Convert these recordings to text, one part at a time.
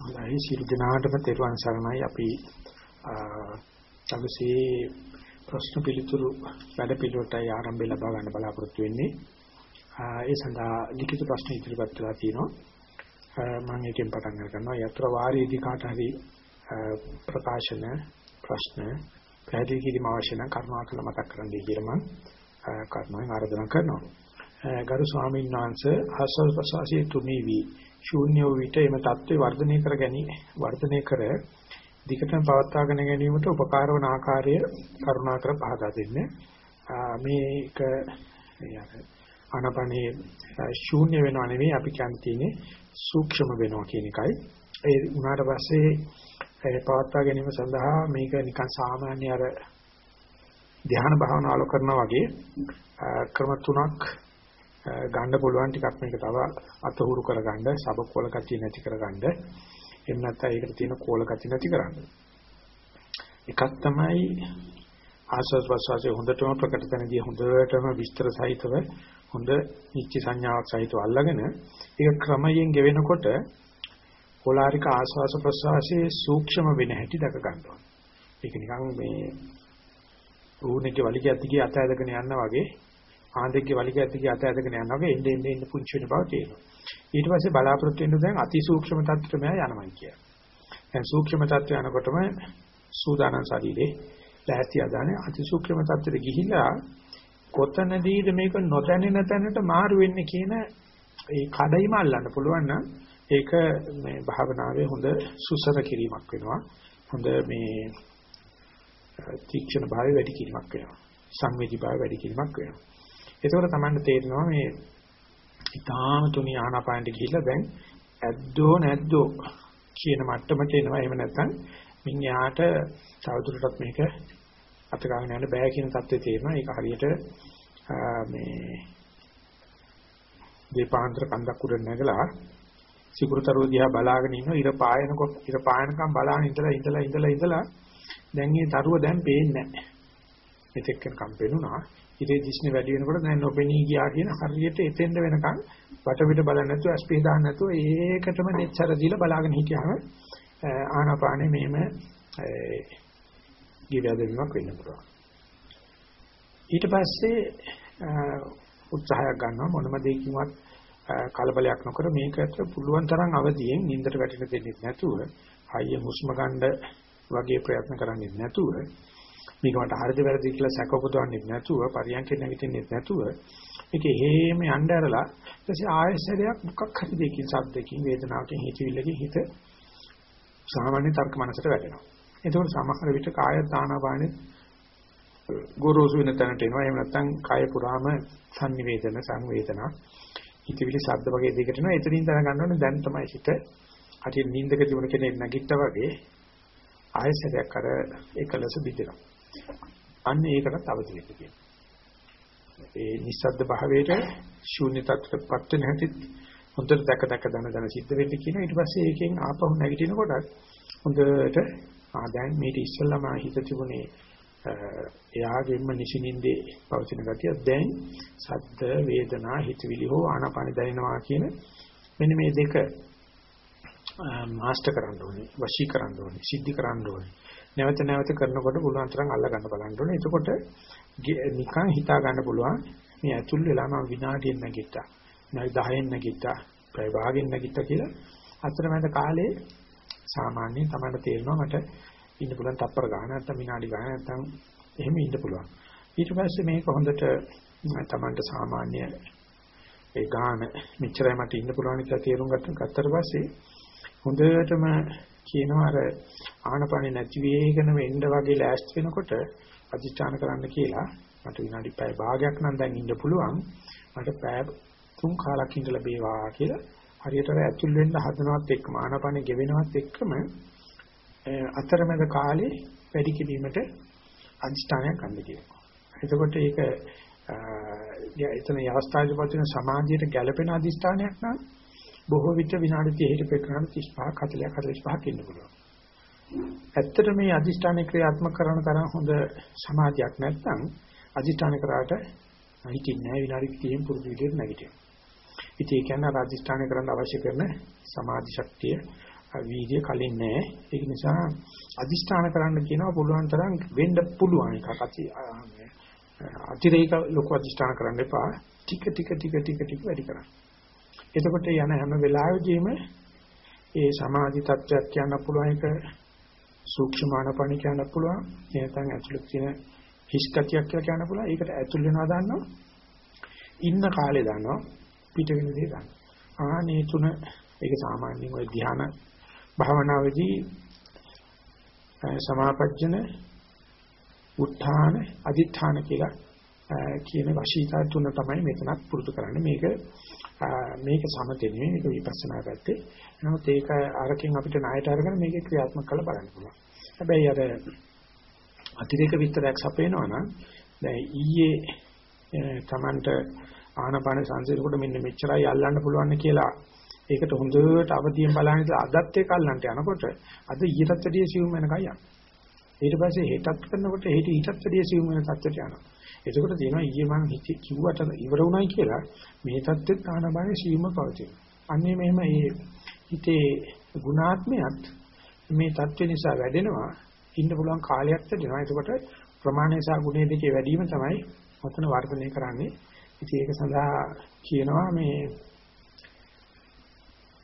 හොඳයි සියලු දෙනාටම තෙරුවන් සරණයි අපි තවසේ ප්‍රශ්න පිළිතුරු වැඩ පිළිවෙලටයි ආරම්භය ලබා ගන්න බලාපොරොත්තු වෙන්නේ. ඒ සඳහා ලිඛිත ප්‍රශ්න ඉදිරිපත් කරලා තියෙනවා. මම ඒකෙන් පටන් ගන්නවා. යත්‍ර වාරීදී කාට හරි ප්‍රකාශන ප්‍රශ්න පැහැදිලි කිරීම අවශ්‍ය නම් කරුණාකර මතක් කරන්න දී කියලා මම කර්මයෙන් ආරාධනා කරනවා. ගරු ස්වාමීන් වහන්සේ ආස්වාද ප්‍රසවාසයේ තුනී වී ශූන්‍ය වූ විට එම தત્ත්වය වර්ධනය කර ගැනීම වර්ධනය කර දිගටම පවත්වාගෙන ගැනීමට උපකාර වන ආකාරය කරුණාකර පහදා දෙන්න. මේක අනපනේ ශූන්‍ය වෙනව නෙවෙයි අපි කියන්නේ තියෙන්නේ සූක්ෂම වෙනවා කියන එකයි. ඒ උනාට පස්සේ ඒ පවත්වා ගැනීම සඳහා මේක නිකන් සාමාන්‍ය අර ධ්‍යාන භාවනාවල කරනා වගේ ක්‍රම තුනක් ගන්න පුළුවන් ටිකක් මේක තව අතහුරු කරගන්න සබකෝල කතිය නැති කරගන්න. එහෙම නැත්නම් ඒකට තියෙන කෝල කතිය නැති කරන්න. එකක් තමයි ආස්වාද ප්‍රසවාසයේ හොඳටම ප්‍රකට තැනදී හොඳටම විස්තර සහිතව හොඳ නිච්ච සංඥාවක් සහිතව අල්ලගෙන ඒක ක්‍රමයෙන් ගෙවෙනකොට පොලාරික ආස්වාස ප්‍රසවාසයේ සූක්ෂම වෙන හැටි දක ගන්නවා. ඒක නිකන් මේ ඌණේක වලිගය අතිගේ අත ඇදගෙන යනවා වගේ ආන්දෙක්ගේ වලිග ඇතිගේ අත ඇදගෙන යනවා වගේ එන්නේ එන්නේ එන්නේ පුංචි වෙන බව තේරෙනවා. ඊට පස්සේ බලාපොරොත්තු වෙන දැන් අති සූක්ෂම තත්ත්වෙට මෙයා යනවා කියන්නේ. දැන් සූක්ෂම තත්ත්වය යනකොටම සූදානම් ශරීරේ ලැහැත්ති අදානේ අති සූක්ෂම තත්ත්වෙට ගිහිලා කොතනදීද මේක නොදැනෙන තැනට මාරු වෙන්නේ කියන ඒ කඩයිම අල්ලන්න පුළුවන් නම් ඒක මේ භාවනාවේ හොඳ සුසර කිරීමක් වෙනවා. හොඳ මේ තීක්ෂණ භාවය වැඩි කිරීමක් වෙනවා. සංවේදී භාවය වැඩි කිරීමක් වෙනවා. එතකොට Tamanne තේරෙනවා මේ ඊටාම තුනි ආනාපානට ගිහිල්ලා දැන් ඇද්දෝ නැද්දෝ කියන මට්ටමට එනවා. එහෙම නැත්නම් මින් යාට තවදුරටත් මේක අත ගන්න යන්න බෑ කියන தත්ත්වය තේරෙනවා. ඒක හරියට මේ දීපාන්තර කන්දක් උඩ නැගලා සිකුරුතරුව දිහා බලාගෙන ඉන්න ඉර පායනකොට ඉර පායනකම් බලාගෙන ඉඳලා ඉඳලා ඉඳලා ඉඳලා දැන් මේ තරුව දැන් පේන්නේ නැහැ. මෙතෙක් කම් පේනුණා. ඉතේ දිස්නේ වැඩි වෙනකොට දැන් නොපෙනී ගියා කියන හරියට එතෙන්ද වෙනකන් වටපිට බලන්නේ නැතුව ස්පී දාන්න නැතුව ඒකටම netතර දීලා බලාගෙන හිටියාම ආනාපානෙ මෙහෙම ගිවැදීමක් වෙන්න පුළුවන්. ඊට පස්සේ උත්සාහයක් ගන්නවා මොනම දෙයකින්වත් කලබලයක් නොකර මේකට පුළුවන් තරම් අවදියෙන් නින්දට වැටෙන්න දෙන්නේ නැතුව හයිය හුස්ම ගන්න වගේ ප්‍රයත්න කරන්නේ නැතුව මේක මට හරිද වැරදිද කියලා සැක උපදවන්නේ නැතුව පරියන්කේ නැගිටින්නේ නැතුව මේක හේම යන්න ඇරලා ඊටසේ ආයසරයක් මොකක් හරි දෙකින් සද්දකින් වේදනාවකින් හිතවිල්ලකින් හිත සාමාන්‍ය තර්ක මනසට වැටෙනවා. ඒකෝට සමහර විට කාය දානපානෙ ගොරෝසු වෙන තැනට එනවා. එහෙම නැත්නම් කාය පුරාම සංනිවේදන සංවේදනා හිතවිලි ශබ්ද වගේ දෙයකට එනවා. එතනින් දැනගන්න ඕනේ දැන් තමයි හිත හරියට නිින්දක තිබුණ කෙනෙක් නැගිට්ටා වගේ ආයසරයක් අර එකලස බිඳිනවා. අන්න ඒකටත් අවදි වෙන්න කියනවා. ඒ නිස්සද්ද භාවයට ශූන්‍ය තත්ත්වයටපත් වෙන හැටි හොඳට දැක දැක දන දන සිද්ධ වෙන්න කියන ඊට පස්සේ ඒකෙන් ආපහු නැගිටිනකොට හොඳට ආ දැන් මේක ඉස්සෙල්ලාම හිත තිබුණේ එයාගෙන්ම නිසිනින්දේ පවතින ගතිය දැන් සද්ද වේදනා හිතවිලි හෝ ආනාපාන දැනෙනවා කියන මෙන්න මේ දෙක මාස්ටර් කරන්න ඕනේ වශී කරන්න ඕනේ සිද්ධි කරන්න ඕනේ නැවත නැවත කරනකොට පුළුවන් තරම් අල්ල ගන්න බලන්න ඕනේ. එතකොට නිකන් හිතා ගන්න පුළුවන් මේ ඇතුල් වෙලා මම විනාඩියෙන් නැගිට්ටා. විනාඩි 10න් නැගිට්ටා. පැය භාගෙන් නැගිට්ටා කියලා අතරමැද කාලේ සාමාන්‍යයෙන් තමයි තේරෙනවා මට ඉන්න පුළුවන් තප්පර ගන්න නැත්නම් විනාඩි ගන්න නැත්නම් එහෙම ඉන්න පුළුවන්. ඊට පස්සේ මේක හොඳට තමන්ට සාමාන්‍ය ඒ ගාන මෙච්චරයි මට ඉන්න පුළුවන් කියලා තේරුම් ගත්තට පස්සේ හොඳටම කියනවා අර ආනපනෙ නැති වේගෙන වෙන්න වගේ ලෑස්ති වෙනකොට අධිෂ්ඨාන කරන්න කියලා මට විනාඩි පැය භාගයක් නම් දැන් ඉන්න පුළුවන් මට පැය තුන් කාලක් ඉඳලා බේවා කියලා හරියට ඇතුල් වෙන්න හදනවත් එක්කම ආනපනෙ ගෙවෙනවත් එක්කම අතරමැද කාලේ වැඩි කිරීමට අධිෂ්ඨානයක් ගන්න කියනවා. එතකොට ඒක එතන අවස්ථාවේ පවතින සමාජයට ගැළපෙන අධිෂ්ඨානයක් නම් බොහෝ විට විනාඩි 30ට පෙරකරන 35ක් 40ක් 45ක් ඉන්න පුළුවන්. ඇත්තට මේ අධිෂ්ඨාන ක්‍රියාත්මක කරන තරම් හොඳ සමාධියක් නැත්නම් අධිෂ්ඨාන කරාට හිතින්නේ නැහැ විනාඩි 30න් පුරුදු විදිහට නැගිටිනවා. ඉතින් ඒ කියන්නේ අධිෂ්ඨාන කරන්න අවශ්‍ය කරන සමාධි ශක්තිය වීර්ය කලින් නැහැ. ඒක නිසා අදිෂ්ඨාන කරන්න කියනවා පුළුවන් තරම් වෙන්න පුළුවන් එකක් අතිරේක ලොකු අදිෂ්ඨාන කරන්න එපා. ටික ටික ටික ටික ටික වැඩි කරන්න. එතකොට යන හැම වෙලාවෙදීම ඒ සමාධි තත්ත්වයක් කියන්න පුළුවන් එක සූක්ෂමානපණි කියන්න පුළුවන්. නැත්නම් ඇතුළත තියෙන හිස්කතියක් කියලා කියන්න පුළුවන්. ඒකට ඇතුල් වෙනවා දන්නවා. ඉන්න කාලේ දන්නවා. පිට වෙන දේ දන්නවා. ආනේ තුන ඒක සාමාන්‍යයෙන් ওই ධ්‍යාන භාවනාවේදී සමාපජ්ජන උත්ථාන අදිඨාන කියලා කියන වශීතා තුන තමයි මෙතනත් පුරුදු කරන්නේ මේක මේක සමතේ නෙමෙයි මේක විපස්සනා පැත්තේ නමුත් ඒක අරකින් අපිට ණයට අරගෙන මේකේ ක්‍රියාත්මක කරලා බලන්න පුළුවන් හැබැයි අර අතිරේක විස්තරයක් සපේනවා නම් දැන් ඊයේ Tamanට ආනපාන සංසිඳනකොට මෙන්න මෙච්චරයි අල්ලන්න පුළුවන් කියලා ඒකට හොඳට අවදියෙන් බලන ඉතලා අදත් ඒක අල්ලන්ට යනකොට අද ඊටත් වැඩිය සිවුම් වෙනකන් යනවා. ඊට පස්සේ හෙටත් කරනකොට හෙට ඊටත් වැඩිය සිවුම් වෙන තත්ත්වයට යනවා. එතකොට තියෙනවා ඊයේ මම කිව්වට ඉවර වුණයි කියලා මේ தත්ත්වෙත් ආනබානේ සිවුම පවතිනවා. අන්නේ මෙහෙම මේ හිතේ ගුණාත්මයත් මේ தත්ත්ව නිසා වැඩෙනවා. ඉන්න පුළුවන් කාලයක් දෙනවා. එතකොට ප්‍රමාණය සහ ගුණය දෙකේ වැඩි වීම තමයි ඔතන වර්ධනය කරන්නේ. ඉතින් ඒක සඳහා කියනවා මේ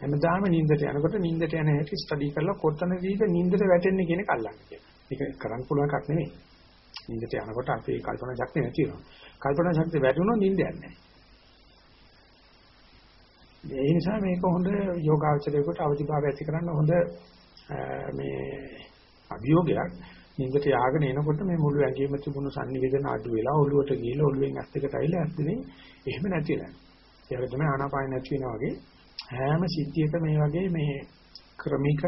හැමදාම නිින්දට යනකොට නිින්දට යන හැටි ස්ටඩි කරලා කොතනදීද නිින්දට වැටෙන්නේ කියන එක අල්ලන්න කියනවා. ඒක කරන්න පුළුවන් එකක් නෙමෙයි. නිින්දට යනකොට අපේ කල්පනා ශක්තිය නැති වෙනවා. කල්පනා ශක්තිය වැඩි නිින්ද යන්නේ ඒ නිසා මේක හොඳ යෝගාචරයකට අවදිභාවය ඇති කරන්න හොඳ මේ අභියෝගයක්. නිින්දට යාගෙන එනකොට මේ මුළු ඇඟේම තිබුණු සංනිවේදන අඩු වෙලා ඔළුවට ගිහලා ඔළුවෙන් ඇස් දෙකට ඇවිල්ලා ඇස් දෙනේ එහෙම නැති වෙනවා. ඒක තමයි ආනාපාන නැති වෙනා වගේ හැම සිද්ධියක මේ වගේ මේ ක්‍රමික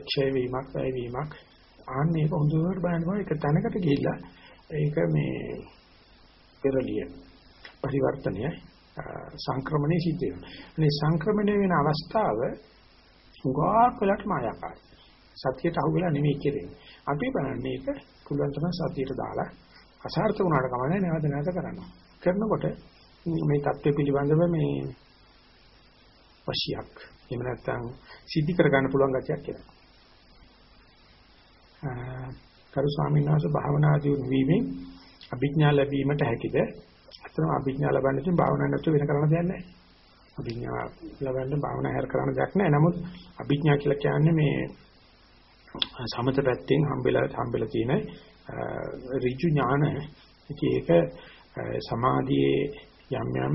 ක්ෂය වීමක් වැය වීමක් ආන්න ඒක හොඳට බලනවා ඒක තැනකට ගිහිල්ලා ඒක මේ පෙරලිය පරිවර්තනය සංක්‍රමණය සිද්ධ වෙනවා. මේ සංක්‍රමණය වෙන අවස්ථාව උගාක් වෙලට මායාකාරයි. සතියට අහුවෙලා නෙමෙයි කෙරෙන්නේ. අපි බලන්නේ ඒක පුළුවන් තරම් සතියට දාලා අසාර්ථක වුණාට කමන්නේ නැවත නැවත කරනවා. කරනකොට මේ தත්ත්වය පිළිබඳව මේ වශියක් එහෙම නැත්නම් සිද්ධි කරගන්න පුළුවන් ගතියක් එනවා. කරු ස්වාමීන් වහන්සේ භාවනා දියුණු වීමෙන් අභිඥා ලැබීමට හැකිද? අතන අභිඥා ලබන්න තියෙන භාවනා නැතුව වෙන කරන්න දෙයක් නැහැ. අභිඥා ලබන්න භාවනා හැර කරන්න දෙයක් නැහැ. නමුත් අභිඥා කියලා කියන්නේ මේ සමත පැත්තෙන් හම්බෙලා හම්බෙලා තියෙන ඍජු ඥාන. ඒක සමාධියේ යම් යම්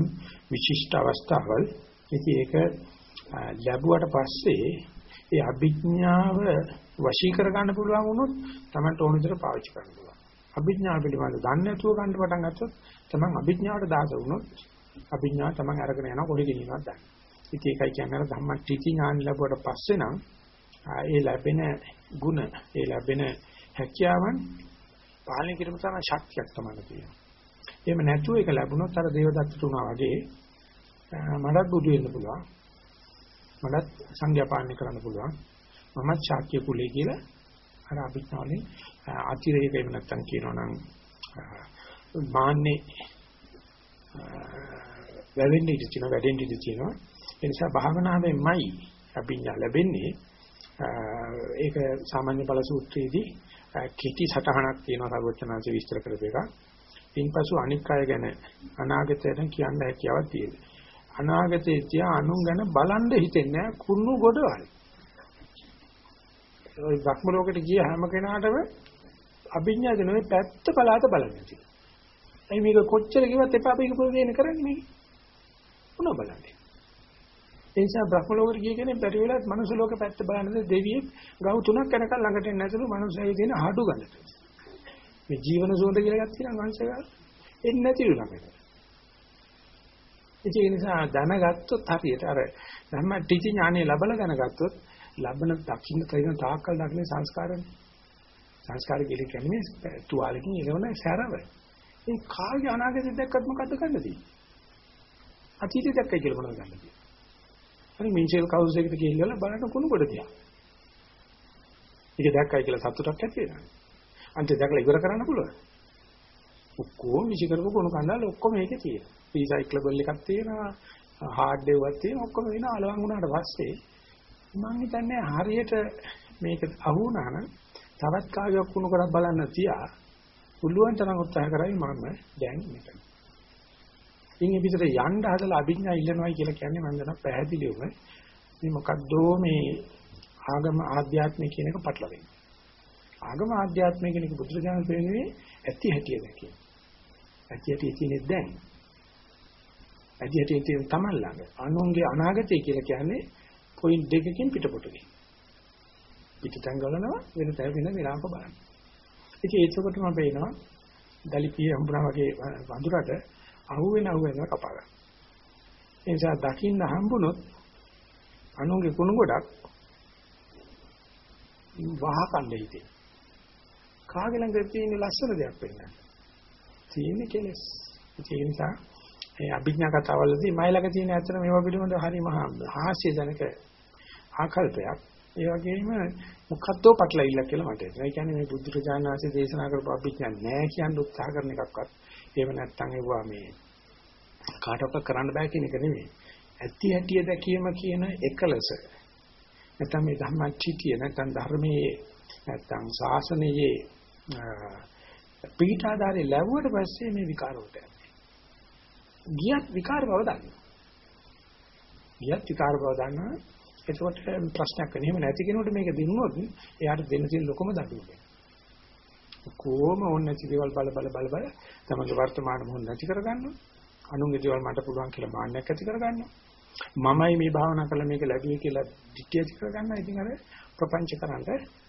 විශිෂ්ට අවස්ථාවල් ඉතින් ඒක ලැබුවට පස්සේ ඒ අභිඥාව වශී කර ගන්න පුළුවන් වුණොත් Tamanට ඕන විදිහට පාවිච්චි කරන්න පුළුවන්. අභිඥාව පිළිබඳ දන්නේ නැතුව ගන්න පටන් ගත්තොත් Taman අභිඥාවට දාස වුණොත් අභිඥාව Taman අරගෙන යනවා කොහෙ ගෙනියනවද දන්නේ. ඉතින් ඒකයි කියන්නේ ධම්මටිති ඥාන ලැබුවට පස්සේ නම් ඒ ලැබෙන ಗುಣ ඒ ලැබෙන හැකියාවන් පාලනය කිරීම තමයි ශක්තියක් තමයි තියෙනවා. එහෙම නැතුව ඒක ලැබුණොත් අර දේවදත්තට උනා වගේ මටත් බුදු වෙන්න පුළුවන්. මටත් සංඝයා පාලනය කරන්න පුළුවන්. මමත් ශාක්‍ය කුලේ කියලා අර අභිඥාවලින් අතිරේක එහෙම නැත්තම් කියනවා නම් මාන්නේ වැවෙන්න ඉඩ තියෙනවා වැඩෙන්න ඉඩ තියෙනවා. ඒ නිසා භාවනාවෙන්මයි අභිඥා ලැබෙන්නේ. ඒක සාමාන්‍ය බල සූත්‍රයේදී කිටි සටහනක් තියෙනවා සර්වචනාංශ විස්තර කරපු එක. ඉන්පසු අනික් අය ගැන අනාගතයට කියන්න හැකියාවක් තියෙනවා. අනාගතයේ තියා අනුන් ගැන බලන්න හිතෙන්නේ නැහැ කුණු ගොඩවල්. ඒ භක්ම ලෝකෙට ගිය හැම කෙනාටම අභිඥාද නෙවෙයි පැත්ත බලාත බලන්නේ. එයි මේක කොච්චර කිව්වත් එපා මේක පුරුදු කරන්නේ මේක. මොන මොනව බලන්නේ? ඒ නිසා බ්‍රහ්ම ලෝකෙට ගිය කෙනෙක් බැරි වෙලාවත් මනුස්ස ලෝක පැත්ත බලන්නේ දෙවියෙක් ගව් තුනක් යනකම් ළඟට එන්නේ නැතුළු මනුස්සයෙක් දෙන හඩු ගන්නට. මේ ජීවන සුවඳ කියලා එකක් තියෙනවා මනුස්සයෙක්. එන්නේ නැතිලු ළඟට. ඒ නිසා දැනගත්තොත් හරියට අර ධම්ම ටිචි ඥානෙ ලැබලා දැනගත්තොත් ලබන දකින්න තේරෙන තාක්කල් දකින්න සංස්කාරනේ. සංස්කාර කියලා කියන්නේ තුවාලකින් ඉලවන සැරව. ඒ කාගේ අනාගතය දැක්කත් මොකද්ද ගන්න තියෙන්නේ? අතීතය දැක්කයි කියලා මොනවද ගන්න තියෙන්නේ? හරි මින්ෂල් කවුස් එකට ගිහිල්ලා බලන්න කුණු කොට තියා. ඒක දැක්කයි කියලා සතුටක් ඇති වෙනවා. අන්තිම දැකලා ඉවර කරන්න පුළුවන්. ඔක්කොම විශ් කරපු කුණු කන්දල් ඔක්කොම මේකේ තියෙනවා. රීසයික්ලබල් එකක් තියෙනවා. හાર્ඩ් එකක් තියෙනවා. ඔක්කොම වෙන අලවම් වුණාට පස්සේ මම හිතන්නේ හරියට මේක අහු වුණා නම් තවත් කාගයක් කුණු කරක් බලන්න තියා පුළුවන් තරම් උත්සාහ කරයි මම දැන් මෙතන. ඉන්නේ පිටට යන්න හදලා අභිඥා ඉල්ලනවායි කියලා කියන්නේ මම දන්නා පැහැදිලිවම මේ මොකද්දෝ මේ ආගම ආධ්‍යාත්මය කියන එක පටලවෙන්නේ. ආගම ආධ්‍යාත්මය කියන එක බුදුරජාණන් වහන්සේ ඇති හැටිය දැකිය. ඇති හැටිය කියන්නේ දැන්. ඇති හැටිය තියෙන තමන් ළඟ. අනුන්ගේ අනාගතය කියලා කියන්නේ පොයින්ට් දෙකකින් පිටපොටකින්. පිටතෙන් ගලනවා වෙන තැන වෙන විලාප බලන්න. ඉතින් ඒකකොටම පේනවා දලිපිය හම්බුනා වගේ වඳුරට අහුවෙන අහුවෙන කපා ගන්න. ඒ නිසා දකින්න හම්බුනොත් අනුන්ගේ කුණු ගොඩක් වහකන්න හිතේ. කාගේ ළඟ තියෙන ලස්සන දෙයක් වෙන්න. තියෙන කෙලස්. ඒ නිසා මේ අභිඥා කතාවලදී මයි ළඟ තියෙන ඇත්තට මේවා පිළිබඳ හරි මහා හාස්‍යජනක ආකල්පයක්. ඒ වගේම මොකද්දෝ පටලවිල්ල කියලා මට හිතෙනවා. ඒ කියන්නේ මේ බුද්ධ ප්‍රජානාසේ දේශනා කරපු අභිඥා නෑ කියන උත්සාහ කරන එකක්වත් එහෙම නැත්නම් ඒවා මේ කාටවත් කරන්න බෑ කියන එක නෙමෙයි. ඇත්ති හැටිය දැකීම කියන එකලස. නැත්නම් මේ ධම්මචිතිය නැත්නම් ධර්මයේ නැත්නම් ශාසනයේ පිටාදාරේ ලැබුවට පස්සේ මේ විකාරවලට යන්නේ. ගියත් විකාර බව දන්නවා. ගියත් විකාර බව දන්නවා. එතකොට ප්‍රශ්නයක් වෙන. එහෙම නැති කෙනෙකුට මේක දිනුනොත් එයාට දෙන්න තියෙන ලොකම දඬුවම. කොහොම ඕන නැති දේවල් බල බල බල බල තමගේ වර්තමාන මොහොත නැති කරගන්නවා. අනුන්ගේ දේවල් මට පුළුවන් කියලා මාන්නයක් ඇති කරගන්නවා. මමයි මේ භාවනා කළා මේක ලැබුවේ කියලා දිට්ඨිය ඇති කරගන්නවා. ඉතින් අර ප්‍රපංච කරන්න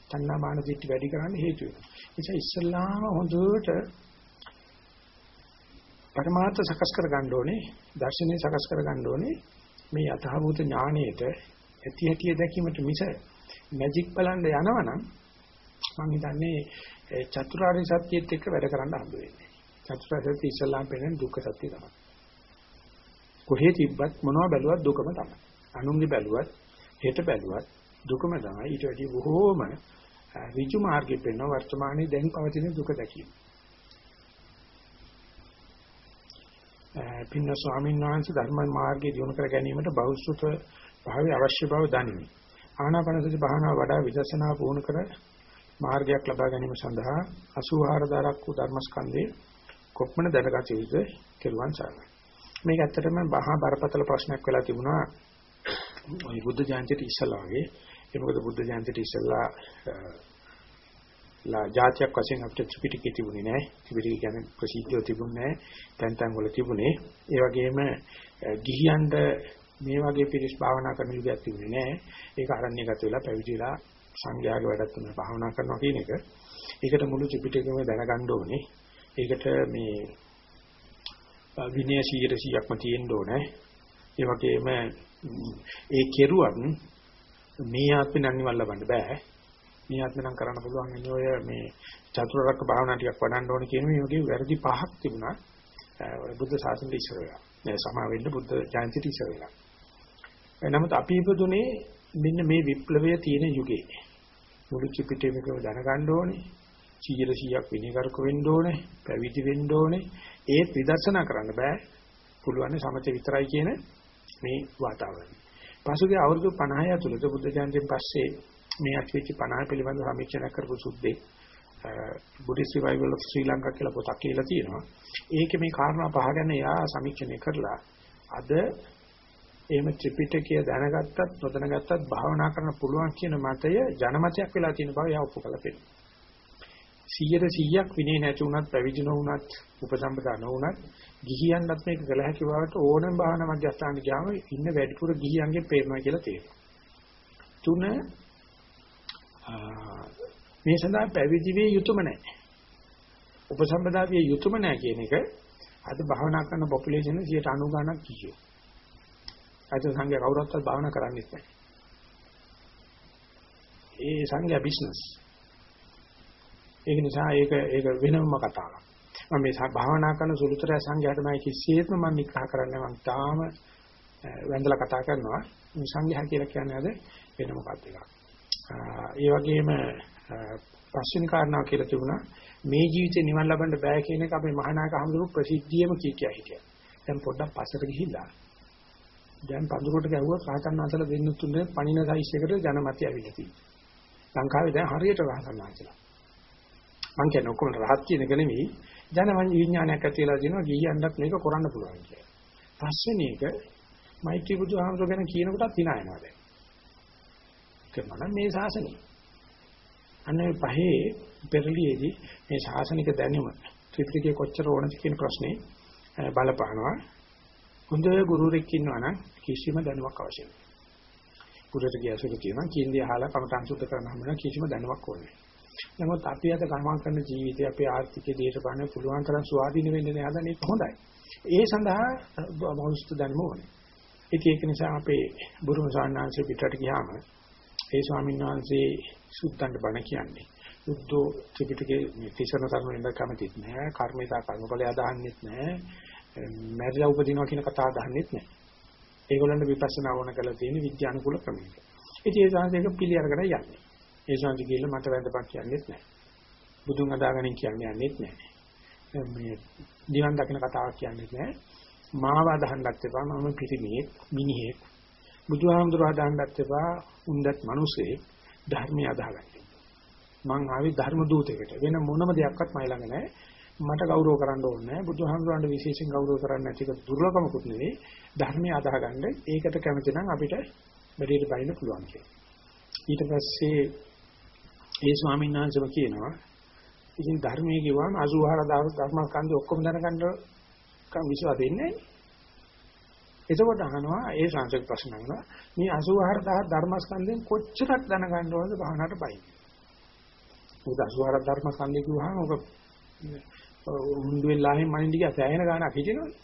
තණ්හා මාන දිට්ඨි වැඩි කරන්න හේතු වෙනවා. ඒ නිසා ඉස්සල්ලාම හොඳට පරමාර්ථ සකස් කරගන්න ඕනේ, දර්ශනය සකස් කරගන්න ඕනේ. මේ යථාභූත ඥාණයට ඇති හැටි දැකීමට මිස මැජික් බලන්න යනවනම් මම හිතන්නේ චතුරාර්ය සත්‍යයත් එක්ක වැඩ කරන්න හම්බ වෙන්නේ. චතුරාර්ය සත්‍ය ඉස්සල්ලාම පෙනෙන දුක්ඛ සත්‍ය තමයි. කොහේ තිබ්බත් මොනවා බැලුවත් දුකම තමයි. අනුන්ගේ බැලුවත් හෙට බැලුවත් දුකම තමයි. ඊට වැඩි බොහෝම ඍජු මාර්ගෙ පෙන්ව වර්තමානයේ දැන් පවතින දුක දැකීම. පින්න ස්වාමීන් වහන්සේ ධර්ම මාර්ගයේ දියුණු කර ගැනීමට බෞද්ධ භාවයේ අවශ්‍ය බව දනිමි. ආනාපානසති භාවනාව වඩා විදර්ශනා පුහුණු කර මාර්ගයක් ලබා ගැනීම සඳහා 84 දාරක් වූ ධර්මස්කන්ධයේ කොපමණ දැනගත යුතුද කියලා සාකච්ඡා. මේක ඇත්තටම මහා බරපතල ප්‍රශ්නයක් වෙලා තිබුණා. ওই බුද්ධ ජයන්තිට ඉස්සලා වගේ. ඒ මොකද බුද්ධ ජයන්තිට ඉස්සලා ලා જાතියක් වශයෙන් අපිට ත්‍රිපිටකය තිබුණේ නැහැ. ත්‍රිපිටකය කියන්නේ ප්‍රසිද්ධව තිබුණේ නැහැ. තැන් තැන් වල තිබුණේ. ඒ වගේම ගිහියන්ට මේ වගේ පිරිස් භාවනා කරන විදියක් තිබුණේ නැහැ. ඒක අරණ්‍යගත වෙලා පැවිදිලා සංඝයාගේ වැඩත් තුන භාවනා කරනවා කියන එක. ඒකට මුළු ත්‍රිපිටකයම දැනගන්න ඕනේ. ඒකට මේ විනය 100%ක්ම තියෙන්න ඕනේ. ඒ වගේම ඒ කෙරුවත් මේ ආත්මෙ නිවන් ලබන්න බෑ. මේ ආත්මෙ නම් කරන්න පුළුවන් ඉන්නේ ඔය මේ චතුරාර්ය භාවනා ටිකක් වඩන්න ඕනේ කියන මේ වගේ වැරදි පහක් තිබුණා. බුද්ධ ශාසනයේ ඉස්සර වෙලා. මේ සමා වෙන්න බුද්ධ ජයන්තිට ඉස්සර වෙලා. Eh, නමුත් අපි ඉපදුනේ මෙන්න මේ විප්ලවය තියෙන යුගයේ. මුළු ත්‍රිපිටකයම දැනගන්න ඕනේ. 100%ක් විනයකරක වෙන්න ඕනේ. පැවිදි වෙන්න ඕනේ. ඒ විදර්ශනා කරන්න බෑ. පුළුවන් සමථ විතරයි කියන මේ වාතාවරණය. පසුගිය අවුරුදු 50 ඇතුළත බුද්ධ ජයන්තියෙන් පස්සේ මේ අත්විච්ච 50 පිළිබඳව සමීක්ෂණ කරපු සුද්දේ Buddhist revival of Sri Lanka කියලා පොතක් කියලා තියෙනවා. ඒකේ මේ කාරණා පහ ගැන එයා සමීක්ෂණය කරලා අද එහෙම ත්‍රිපිටකය දැනගත්තත් නොදැනගත්තත් භාවනා කරන්න පුළුවන් කියන මතය ජනමතයක් වෙලා තියෙන බව එයා ඔප්පු කළා පෙන්නනවා. 100ක් විනේ නැති වුණත් පැවිදි නොවුණත් උපසම්පදා නොවුණත් ගිහියන්වත් මේක කළ හැකි බවට ඕනම භාවනා මධ්‍යස්ථාන ගියාම ඉන්න වැඩිපුර ගිහියන්ගේ ප්‍රේමය කියලා තේරෙනවා. තුන මේ සඳහා පැවිදි විය යුතුම නැහැ. උපසම්පදා විය යුතුම නැහැ කියන එක අද භාවනා කරන පොපියුලේෂන් 90 ගණක් කිසියෝ. අද සංඝයා කවුරුත්වත් භාවනා කරන්නේ නැහැ. ඒ සංඝයා බිස්නස්. ඒක නිසා ඒක ඒක වෙනම කතාවක්. මම මේ භාවනා කරන සුළුතර සංඝයාට මම කිසිසේත්ම මම නිග්‍රහ කරන්නේ මම තාම වැඳලා කතා කරනවා. සංඝයා කියලා කියන්නේ අද වෙන මොකක්ද එකක්. ඒ වගේම පස්වෙනි කාරණාව කියලා තිබුණා මේ ජීවිතේ නිවන් ලබන්න බෑ කියන එක අපේ මහානායක හඳුරු ප්‍රසිද්ධියම කිය කිය හිටියා. දැන් පොඩ්ඩක් පස්සට ගිහිල්ලා දැන් පඳුරට ගැහුවා රහතන් වහන්සේලා දෙන්න තුනේ පණින සයිස් එකට ජනමතය ඇවිල්ලා තියෙනවා. ලංකාවේ දැන් හරියට රහතන් වහන්සේලා. මං කියන්නේ ඔක්කොම රහත් කියන එක නෙවෙයි ජන විඥානයක් ඇතිලා දිනවා ගියන්නත් මේක කරන්න පුළුවන් කියලා. පස්වෙනි එක මෛත්‍රී බුදුහාමර ගැන කියනකොටත් hina එනවා දැන්. කරනවා මේ ශාසනය. අනේ පහේ පෙරළියේදී මේ ශාසනික දැනුම ත්‍රිපිටකේ කොච්චර ඕනද කියන ප්‍රශ්නේ බලපානවා. හොඳ ගුරුවරෙක් ඉන්නවා නම් කිසිම දැනුමක් අවශ්‍ය නැහැ. ගුරුවරට කියසුක කියනවා කීන්දිය අහලා කමටහන් සුද්ධ කරන්න නම් කිසිම දැනුමක් ඕනේ නැහැ. නමුත් අපි අද ගමන් කරන ජීවිතේ අපේ ආර්ථිකයේ දේශපාලනය පුළුවන් තරම් ස්වාධීන වෙන්න නෑදන එක හොඳයි. ඒ සඳහා භෞතික දැනුම ඕනේ. ඒක නිසා අපේ බුරුම සාන්නාංශ පිටට ගියාම ඒ ස්වාමීන් වහන්සේ සුත්තන්ට බණ කියන්නේ. බුද්ධෝ ත්‍රිපිටකේ මේ තිසරණ ධර්ම වෙනද කැමතිත් නෑ. කර්මේතා කර්මඵලය අදහන්නෙත් නෑ. මැරිලා උපදිනවා කියන කතාව අදහන්නෙත් නෑ. ඒගොල්ලන්ට විපස්සනා වුණ කරලා තියෙන විද්‍යානුකූල ක්‍රමයක. ඉතින් ඒ සංසේක පිළි අරගෙන යන්නේ. ඒ සංසි කියලා මට වැඳපක් කියන්නේත් නෑ. බුදුන් අදාගනින් කියන්නේ යන්නේත් නෑ. මේ දිවන් දකින කතාවක් කියන්නේත් නෑ. මාව අදහන්නත් එපා මම පිරිමියෙක් මිනිහෙක්. බුදුහාමුදුරුවෝ අදහන්නත් එපා උන්දත් මිනිස්සේ ධර්මය අදාගන්න. මං ආවේ ධර්ම දූතයකට. වෙන මොනම දෙයක්වත් මයි ළඟ නැහැ. මට ගෞරව කරන්න ඕනේ නැහැ. බුදුහාමුදුරන්ට විශේෂයෙන් ගෞරව කරන්න නැති එක දුර්ලභමකුත් නෙවෙයි. ධර්මය අදාගන්න ඒකට කැමති නම් අපිට බැරියට බයින්න පුළුවන් කියලා. ඊට පස්සේ ඒ ස්වාමීන් වහන්සේම කියනවා ඉතින් ධර්මයේ කිව්වම 84 ධර්මස්කන්ධ ඔක්කොම දැනගන්න කම් විශ්වාස දෙන්නේ එතකොට අහනවා ඒ සංසක ප්‍රශ්න අහනවා මේ 84000 ධර්මස්කන්ධෙන් කොච්චරක් දැනගන්න ඕනද භාවනාවට බයි. මොකද 84 ධර්මස්කන්ධය කිව්වහම ඔක උණ්ඩු වෙලාහෙන් මනින්න ගියා සෑහෙන ගාණක් හිටිනවනේ.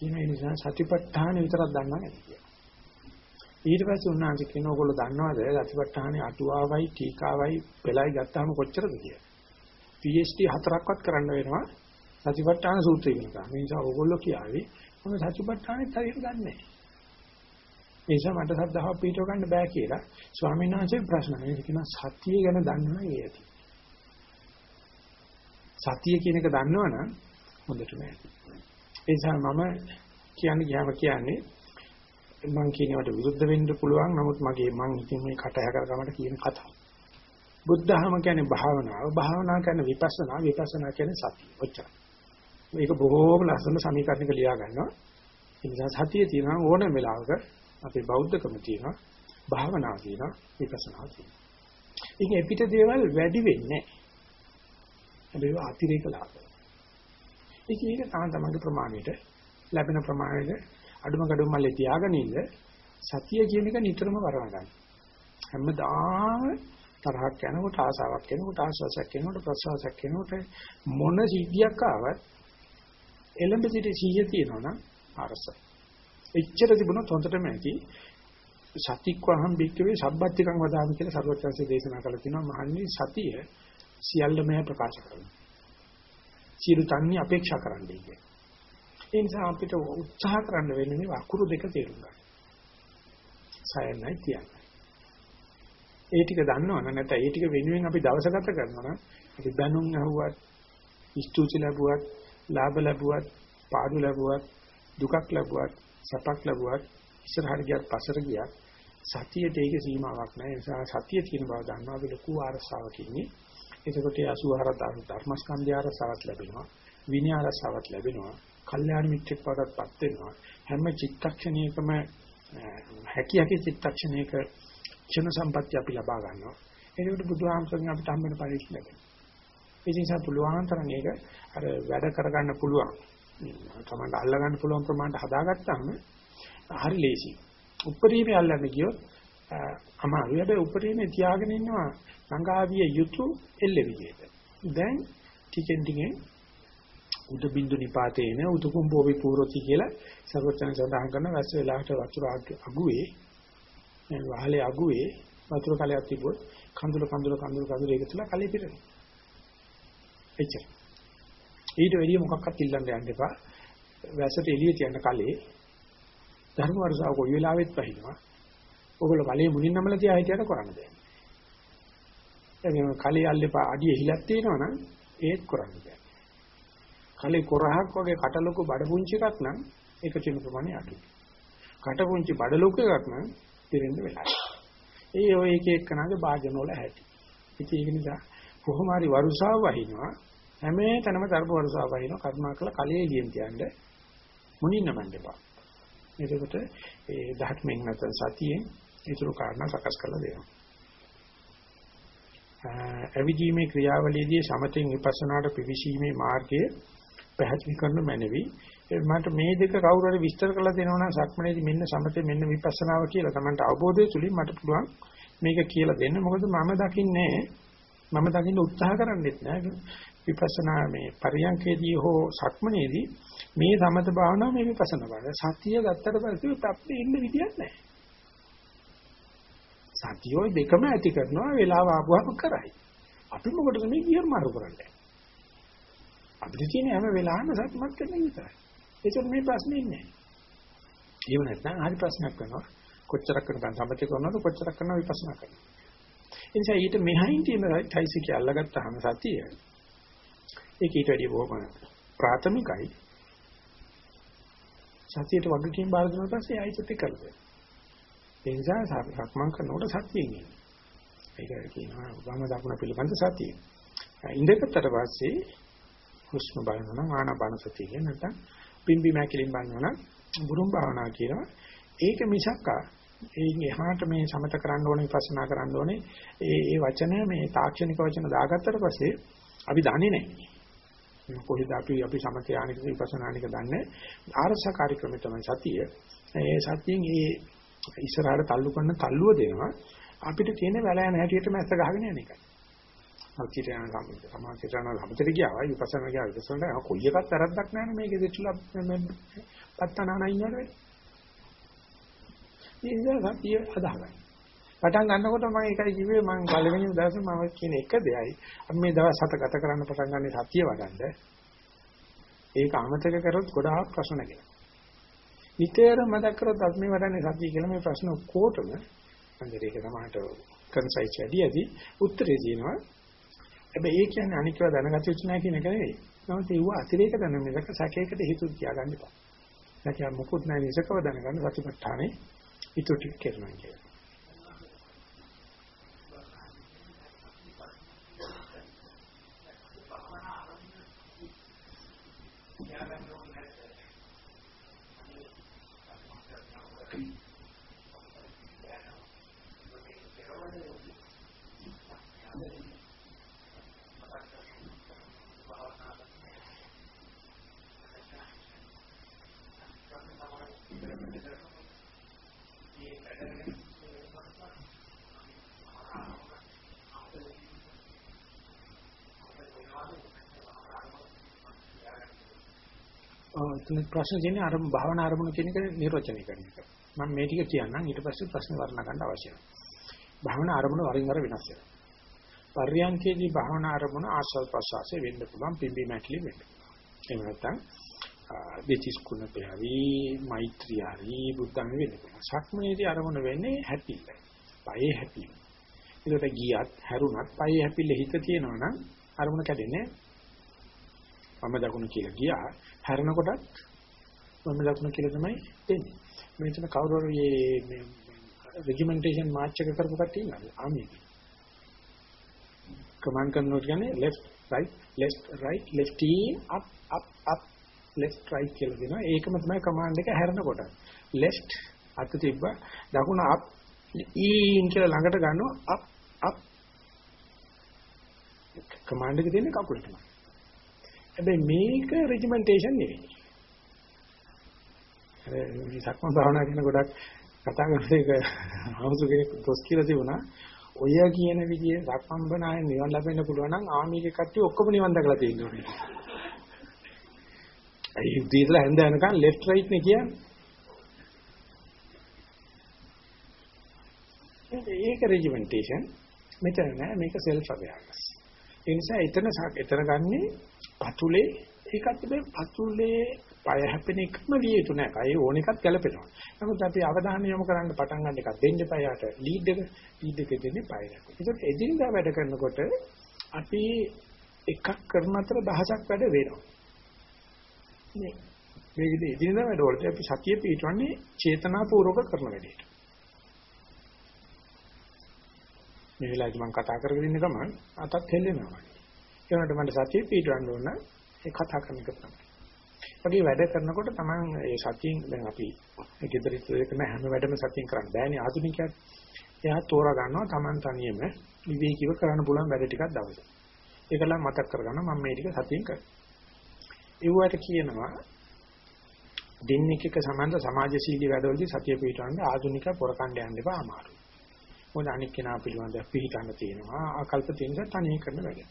කියන නිසා සතිපට්ඨාන විතරක් දන්නා නැති කියලා. ඊට පස්සේ උන්වහන්සේ කියන ඕගොල්ලෝ දන්නවද සතිපට්ඨානේ අටුවාවයි ටීකාවයි පෙළයි ගත්තාම කොච්චරද කියලා. PhD හතරක්වත් කරන්න වෙනවා සතිපට්ඨාන සූත්‍රය කියන එක. මේ නිසා ඕගොල්ලෝ කියාවි මම සතිපට්ඨානෙත් හරියට දන්නේ නැහැ. ඒ නිසා මට සද්ධාව පිටව ගන්න බෑ කියලා ස්වාමීන් වහන්සේ ප්‍රශ්න අහනවා. කියන සතිය ගැන දන්නවා ඒ ඇති. සතිය කියන එක දන්නවනම් හොඳටම ඇති. ඒ නිසා මම කියන්නේ ගියාම කියන්නේ මම කියනවට විරුද්ධ වෙන්න පුළුවන්. නමුත් මගේ මං ඉතින් මේ කට හැකර ගමට කියන කතාව. බුද්ධහම කියන්නේ භාවනාව. භාවනාව කියන්නේ විපස්සනා. විපස්සනා කියන්නේ සතිය. ඔච්චරයි. මේක බොහෝම ලස්සන සමීකරණයක ලියා ගන්නවා. ඒ නිසා සතිය තියෙනවා ඕනම වෙලාවක අපේ බෞද්ධකම තියෙනවා, භාවනාව තියෙනවා, විපස්සනා තියෙනවා. ඉතින් පිට දේවල් වැඩි වෙන්නේ නැහැ. හැබැයි අතිරේක ලාභ. ඉතින් ඒක තමයි තමන්ගේ ප්‍රමාණයට ලැබෙන ප්‍රමාණයට අඩුම ගඩොම් මල්ලේ තියාගෙන ඉන්න සතිය කියන එක නිතරම වරණ ගන්න. හැමදාම තරහක් යනකොට ආසාවක් එනකොට ආශ්වාසයක් එනකොට ප්‍රශ්වාසයක් එනකොට මොන සිද්ධියක් ආවත් එළඹ සිටි සිහිය තියෙනවා නම් අරසයි. එච්චර තිබුණොත් හොඳටම ඇති. සතික්වහම් බික්කවේ සබ්බත්තිකං වදාමි කියලා සර්වඥාන්සේ දේශනා කළා තියෙනවා මහන්නේ සතිය සියල්ලම ප්‍රකාශ කරනවා. සියලු තන්නේ අපේක්ෂා කරන්නයි කියන්නේ. ඒ නිසා අපිට උත්සාහ කරන්න වෙන්නේ අකුරු දෙක තේරුම් ගන්න. සයන්නයි කියන්නේ. ඒ ටික දන්නවනම් නැත්නම් ඒ ටික වෙනුවෙන් අපි දවස ගත කරනවා නම් අපි බැනුම් අහුවත්, ස්තුති ලැබුවත්, ලාභ ලැබුවත්, පාඩු ලැබුවත්, දුකක් ලැබුවත්, සැපක් ලැබුවත් ඉස්සරහට ගියත් පස්සට ගියත් සතියට ඒක සීමාවක් නැහැ. ඒ නිසා සතිය තියෙන බව දන්නවා අපි ලොකු ආරසාවක් ඉන්නේ. එතකොට 84 ධර්මස්කන්ධය ආරසාවක් ලැබෙනවා. විනය ආරසාවක් ලැබෙනවා. කල්යාණ මිත්‍රෙක් වඩත්පත් වෙනවා. හැම චිත්තක්ෂණයකම හැකි හැකි චිත්තක්ෂණයක චන සම්පත්‍ය අපි ලබා ගන්නවා. ඒකට බුදුහාමසගෙන් අපිට හම්බෙන පරිදි ලැබෙනවා. ඒ නිසා පුළුවන් තරම් ඒක අර වැඩ කරගන්න පුළුවන්. තමන්ට අල්ල ගන්න පුළුවන් ප්‍රමාණයට හදාගත්තාම හරි ලේසි. උපරිමයේ අල්ලන්න ගියොත් අමාරුයි. හැබැයි උපරිමයේ තියාගෙන ඉන්නවා සංඝාවිය යුතු එල්ලෙවිදියට. දැන් ටිකෙන් ටිකෙන් උද බින්දු නිපාතේන උතුකුම්බෝවි පූර්වති කියලා සර්වචන සඳහන් කරන වැස්ස වෙලාවට වතුර අගුවේ මේ වහලේ අගුවේ වතුර කලයක් තිබුණොත් කඳුල කඳුල කඳුල කඳුල එකතුලා කලේ පිරෙනවා. එච්චර. ඊට වැඩිය මොකක්වත් ඉල්ලන්න යන්න එපා. වැස්සට එළිය තියන්න කලේ ධර්ම වර්ෂාව කොයි වෙලාවෙත් පහිනවා. ඔයගොල්ලෝ කලේ මුලින් නමලා තියා හිටියට කරන්න දෙයක්. එනිම කලේ අල්ලපා අඩිය හිලක් තියෙනවනම් ඒත් කරන්න බෑ. කලේ කොරහක් වගේ කට ලොකු බඩ පුංචි එකක් නම් ඒක චින ප්‍රමාණය අඩුයි. කට පුංචි බඩ ලොකු එකක් නම් පිරෙන්න වෙලායි. ඒ ඔය එක එක්කනගේ වාජන වල හැටි. ඉතින් ඒක නිසා කොහොම හරි වරුසාව වහිනවා හැම තැනම ධර්ම වරුසාව වහිනවා කර්මා කළ කලයේ ලියෙන් කියන්නේ මුණින් නමන්න එපා. එතකොට ඒ ධර්මයෙන් නැත්නම් සතියෙන් ඊතුරු කාරණා සකස් කරලා දෙනවා. අවිජීමේ ක්‍රියාවලියේදී සමතෙන් විපස්සනාට පිවිසීමේ මාර්ගය පැහැදිලි කරන මැනවි. මට මේ දෙක කවුරු හරි විස්තර කරලා දෙනවා නම් සක්මනේදී මෙන්න සමතේ මෙන්න විපස්සනාව කියලා Tamanට අවබෝධය තුලින් මට පුළුවන් මේක කියලා දෙන්න. මොකද මම දකින්නේ මම දකින්න උත්සාහ කරන්නේත් නෑ. විපස්සනා මේ පරියන්කේදී හෝ සක්මනේදී මේ සමත භාවනාව මේ විපස්සනා භාවනාව. සතිය ගත්තට පස්සේ අපේ ඉන්න විදියක් නෑ. සතියෝ දෙකම ඇති කරනවා වෙලාව ආපුවම කරයි. අපි මොකටද මේ ගියර් මාරු කරන්නේ? අපිට තියෙන හැම වෙලාවෙම සත්‍යමත් කරන්න විතරයි. ඒක මේ ප්‍රශ්නේ ඉන්නේ. ඒව නැත්නම් හරි ප්‍රශ්නයක් කරනවා. කොච්චරක් කරනකම් සමථය කරනවද කොච්චරක් කරනව විපස්සනා කරනවා. ඒ නිසා ඊට මෙහයින් තියෙන චෛසිකය අල්ලගත්තාම සතිය ඒක ඊට වැඩිය බොහොම ප්‍රාථමිකයි. සතියට වගකීම් බාර දුන්නා පස්සේ ආයිත් ඒක කරලා. ඒ නිසා සක්මන් කරනකොට සතියෙන් ඉන්නේ. ඒක කියනවා වම දකුණ පිළිබඳ සතිය. ඉඳගත්තට පස්සේ හුස්ම බලනවා නම් ආනාපාන සතිය කියන නැත්නම් පිම්බි මැකිලින් බලනවා නම් බුරුම් භාවනා කියනවා. ඒක මිසක්කා ඒ එහාට මේ සමත කරන්න ඕනේ විපස්සනා කරන්න ඕනේ ඒ ඒ වචන මේ තාක්ෂණික වචන දාගත්තට පස්සේ අපි දන්නේ නැහැ කොහෙද අපි අපි සමත යානික විපස්සනානික දන්නේ ආරසා කාර්යක්‍රමය තමයි සතිය ඒ සතියෙන් ඒ ඉස්සරහට තල්ලු කරන තල්ලුව දෙනවා අපිට තියෙන වැල යන හැටියට මැස්ස ගහගෙන යන එකයි. සතියට යන සම්පූර්ණ සමාජයට යන හැමතෙට ගියා විපස්සනා ගියා විපස්සනා කොයි එකක් වැරද්දක් නැහැ මේකේ දෙච්චලා පත්තනානා ඉන්නවනේ. මේ නිසා සතිය අදාගන්න. පටන් ගන්නකොට මම ඒකයි කිව්වේ මම පළවෙනි දවසේ මම කියන එක දෙයයි. අපි මේ දවස් හත ගත කරන්න පටන් ගන්නේ සතිය වඩන්න. ඒක අමතක කරොත් ගොඩාක් ප්‍රශ්න නැගෙනවා. නිතර මතක් කරොත් අපි මේ වඩන්නේ සතිය කියලා මේ ප්‍රශ්න ඔක්කොටම අnder ඒක තමයි කන්සයිස් ඇදීදී උත්තරේ දෙනවා. හැබැයි ඒ කියන්නේ අනිකව දැනගත යුතු නැහැ කියන එක නෙවෙයි. නමුත් ඒව අතිරේක දැන මිසක සැකයකට හිතු තියාගන්න එපා. නැත්නම් මොකුත් නැහැ නිසකව දැනගන්න සතිපට්ඨානේ ඊට ටික කරනවා කියන්නේ. ප්‍රශ්න තියෙන්නේ අර භාවනා අරමුණ කියන එක නිර්වචනය කරන එක. මම මේ ටික කියන්නම් ඊට පස්සේ ප්‍රශ්න වර්ණ ගන්න අවශ්‍යයි. භාවනා අරමුණ වරින් වර වෙනස් වෙනවා. පර්යංකේදී භාවනා අරමුණ ආස්වාද ප්‍රසවාසයේ වෙන්න පුළුවන් පිම්බි මැකිලි වෙන්න. එහෙම නැත්නම් දෙචිස් කුණ පෙරවි මෛත්‍රී හරි බුද්ධං වෙන්න පුළුවන්. සක්මනේදී අරමුණ වෙන්නේ හැපිල්ල. පයේ හැපිල්ල. ඒකට ගියත් හැරුණත් පයේ හැපිල්ල හිත තියෙනවා නම් අරමුණ කැඩෙන්නේ මම දකුණු කියලා ගියා හැරෙනකොටත් මම දකුණු කියලා තමයි දෙන්නේ. මෙතන කවුරු හරි මේ රෙජිමෙන්ටේෂන් මාච් එක කරපු කට්ටිය ඉන්නවද? ආමි. කමාන්ඩ් කරනකොට කියන්නේ left right left right left in up up up left right කියලා දෙනවා. ඒකම තමයි කමාන්ඩ් එක හැරෙනකොට. left අත තිබ්බ දකුණ up in කියලා ළඟට ගන්නවා up up කමාන්ඩ් එක දෙන්නේ කකුලටම. හැබැයි මේක රෙජිමෙන්ටේෂන් නෙවෙයි. අර මේ සක්මන් භාවනා කරන ගොඩක් කතා කරන එක හවුසුගේ දොස් කියලා තිබුණා. ඔය කියන විදිහේ සක්මන් බණාය නිවන් ලැබෙන්න පුළුවන් නම් ආමිගේ කට්ටිය ඔක්කොම නිවන් දැකලා තියෙනවා. අයි දීලා හැන්ද යනකම් left right නේ කියන්නේ. ඒක රෙජිමෙන්ටේෂන් මෙතන නෑ මේක self awareness. ඒ නිසා එතන එතන ගන්නේ පතුලේ ඒකත් මේ පතුලේ පය හැපෙන එකම විය යුතු නෑ. කය ඕන එකක් ගැලපෙනවා. නමුත් අපි අවධානය යොමු කරන්න පටන් ගන්න එකක් දෙන්න එපා යාට ලීඩ් එක ලීඩ් එක දෙන්නේ පය හැපෙන. ඒකට එදිනදා වැඩ කරනකොට අපි එකක් කරන අතර දහසක් වැඩ වෙනවා. මේ මේකදී එදිනදා වැඩවලට අපි සතිය පිටවන්නේ චේතනාපූර්වක කරන වැඩේට. මේ වෙලාවේදී මම කතා කරගෙන ඉන්න ගමන් අතත් හෙල්ලෙනවා. ඒ වුණාට මට සතිය පිටවන්න ඕන ඒ කතා කරන එක තමයි. වගේ වැඩ කරනකොට Taman ඒ සතියෙන් දැන් අපි ගෙදර ඉන්න හැම වැඩම සතියෙන් කරන්න බෑනේ ආධුනිකයන්. එයා තෝරා ගන්නවා Taman තනියම විවේකීව කරන්න පුළුවන් වැඩ ටිකක් දවසේ. ඒකලා මතක් කරගන්න මම මේ ටික සතියෙන් කරනවා. ඒවට කියනවා දෙන්නෙක් එක සම්බන්ධ සමාජශීලී වැඩවලදී සතිය පිටවන්න ආධුනික පොරකණ්ඩ යන්න එපා අමාරුයි. මොකද අනික් කෙනා පිළිබඳව පිළිගන්න තියෙනවා ආකල්ප තියෙන තනිය කරන වැඩ.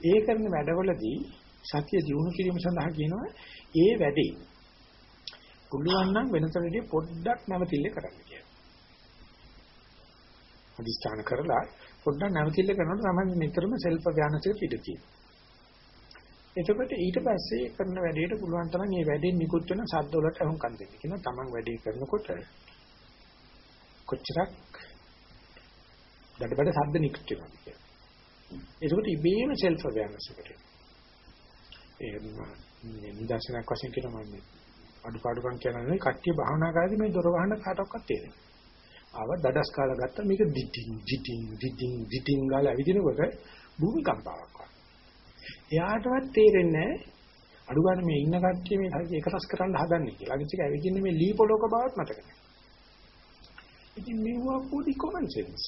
ඒ කරන වැඩවලදී සතිය දිනු කිරීම සඳහා කියනවා ඒ වැඩේ පුළුවන් නම් වෙනතනදී පොඩ්ඩක් නැවතිල්ල කරන්න කියලා. අදිස්ථාන කරලා පොඩ්ඩක් නැවතිල්ල කරනකොට තමයි නිතරම සෙල්ෆ් අව්‍යානසික පිට තියෙන්නේ. එතකොට ඊට පස්සේ කරන වැඩේට පුළුවන් තරම් මේ වැඩෙන් නිකුත් වෙන ශබ්ද වලට අහුම්කම් දෙන්න. කියන තමන් වැඩේ කරනකොට කොච්චරක් දඩබඩ ශබ්ද නිකුත් වෙනවද කියලා. එතකොට ඉබේම සෙල්ෆ් අව්‍යානස් එකට. ඒ නිදර්ශනයක් වශයෙන් කියනවා මම අඩුපාඩුකම් කියන්නේ කට්ටිය භාවනා කරද්දී මේ දොර වහන්න කාටවත් තේරෙන්නේ. ආව දඩස් කාලා ගත්තා මේක දිටින් දිටින් දිටින් දිටින් ගාලා ඇවිදිනකොට භූමිකම්පාවක් වගේ. එයාටවත් තේරෙන්නේ නැහැ අඩු ගන්න මේ ඉන්න කට්ටිය මේ හරි එකතස් කරන්න හදන්නේ කියලා. අනිත් එක ඇවිදින්නේ මේ ලීපොලෝක බවත් මතක නැහැ. ඉතින් මේවා පොඩි කොමන් සෙන්ස්.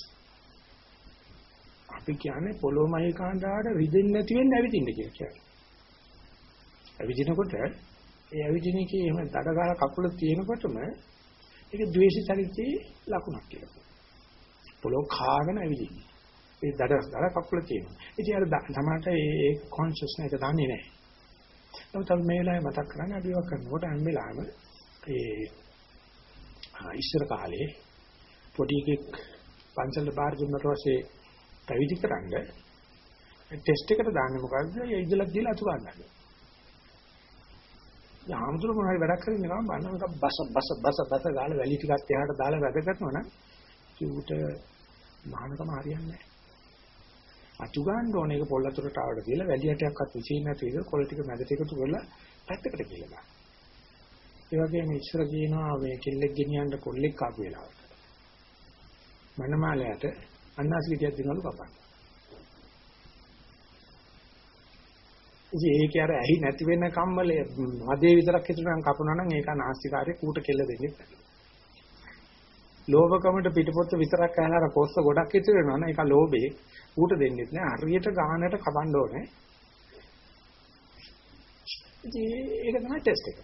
අපි කියන්නේ පොළොමයි කාණ්ඩාට රිදෙන්නේ නැති වෙන්න ඇවිදින්න කියලා කියන්නේ. ඇවිදිනකොට ඒ ඇවිදින එකේ එහෙම දඩගාල කකුල තියෙනකොටම ඒක ද්වේෂ චරිතයේ ලකුණක් කියලා. පොළොව කාගෙන ඇවිදින්නේ. ඒ දඩ දඩ කකුල තියෙනවා. ඉතින් අර සමහරට ඒ කොන්ෂස්නස් එක දන්නේ නැහැ. නමුත් අපි මේ වෙලාවේ මතක් කරන්නේ අපි වක් කරනකොට හැම වෙලාවෙම ඒ ඉස්සර කාලේ පොඩි එකෙක් පන්සල බාර දුන්නට පස්සේ පැවිදි කරන්න ටෙස්ට් එකට දාන්නේ මොකද්ද? ඒ ඉදලක් දීලා අතු ගන්නද. යාමතුරු මොනවාරි වැඩක් කරගෙන ගමන් බලන්න එක බස බස බස බස ගාලා වැලි ටිකක් එහාට දාලා වැඩ කරනවා නම් කිව්වට මහානකම හරියන්නේ නැහැ. අතු ගන්න ඕනේ ඒක පොල් අතුරට ආවට කියලා වැලි හැටයක්වත් විශ්ින් නැති විදිහ කොළ ටික මැදට එකතු කරලා පැත්තකට කියලා ගන්න. ඒ වගේම ඉස්සර කියනවා මේ කෙල්ලෙක් ගෙනියන්න කොල්ලෙක් ආපු වෙලාවට. මනමාලයට අන්නාසිකටියක් දෙනවලු කපන්න. ඉතින් ඒකේ අර ඇහි නැති වෙන කම්මලේ මදේ විතරක් හිතුනනම් කපනවා නම් ඒක නාස්තිකාරයේ කූට කෙල්ල දෙන්නේ නැහැ. ලෝභකමට පිටපොත්ත විතරක් ඇහලා අර කොස්ස ගොඩක් ඉතුරු වෙනවා නම් ඒක ලෝභේ කූට දෙන්නේ නැහැ. හරියට ගානට කපන්න ඕනේ. ඉතින් ඒක තමයි ටෙස්ට් එක.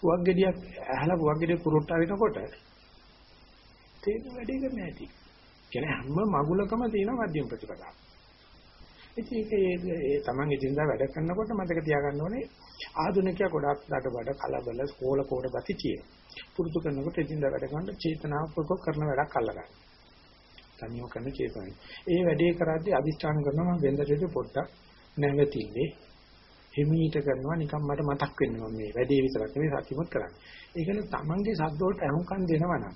පුවක් ගෙඩියක් ඇහලා පුවක් ගෙඩිය කුරුට්ට අරිනකොට තේරෙන වැඩේ කරන්න ඇති. කියන්නේ හැම මගුලකම තියෙන මධ්‍යම ප්‍රතිපදාව. ඉතින් ඒක ඒ තමන් ඉදින්දා වැඩ කරනකොට මතක තියාගන්න ඕනේ ආධුනිකයා ගොඩක් දඩබඩ කලබල ස්කෝල කෝඩ ගති තියෙන. පුරුදු කරනකොට ඉදින්දා වැඩ කරන චේතනාපූර්වක කරන වැඩක් අල්ලගන්න. තනියම කරන චේතනාවයි. ඒ වැඩේ කරද්දී අදිස්ථාන කරනවා මම වෙන්දරේදී පොඩ්ඩක් නැවතිල්ලේ හිමීට කරනවා නිකන් මට මතක් වෙනවා මේ වැඩේ විතරක් නෙවෙයි සත්‍යමත් කරන්නේ. ඒකනේ තමන්ගේ සද්ද වලට අහුම්කම් දෙනවා නම්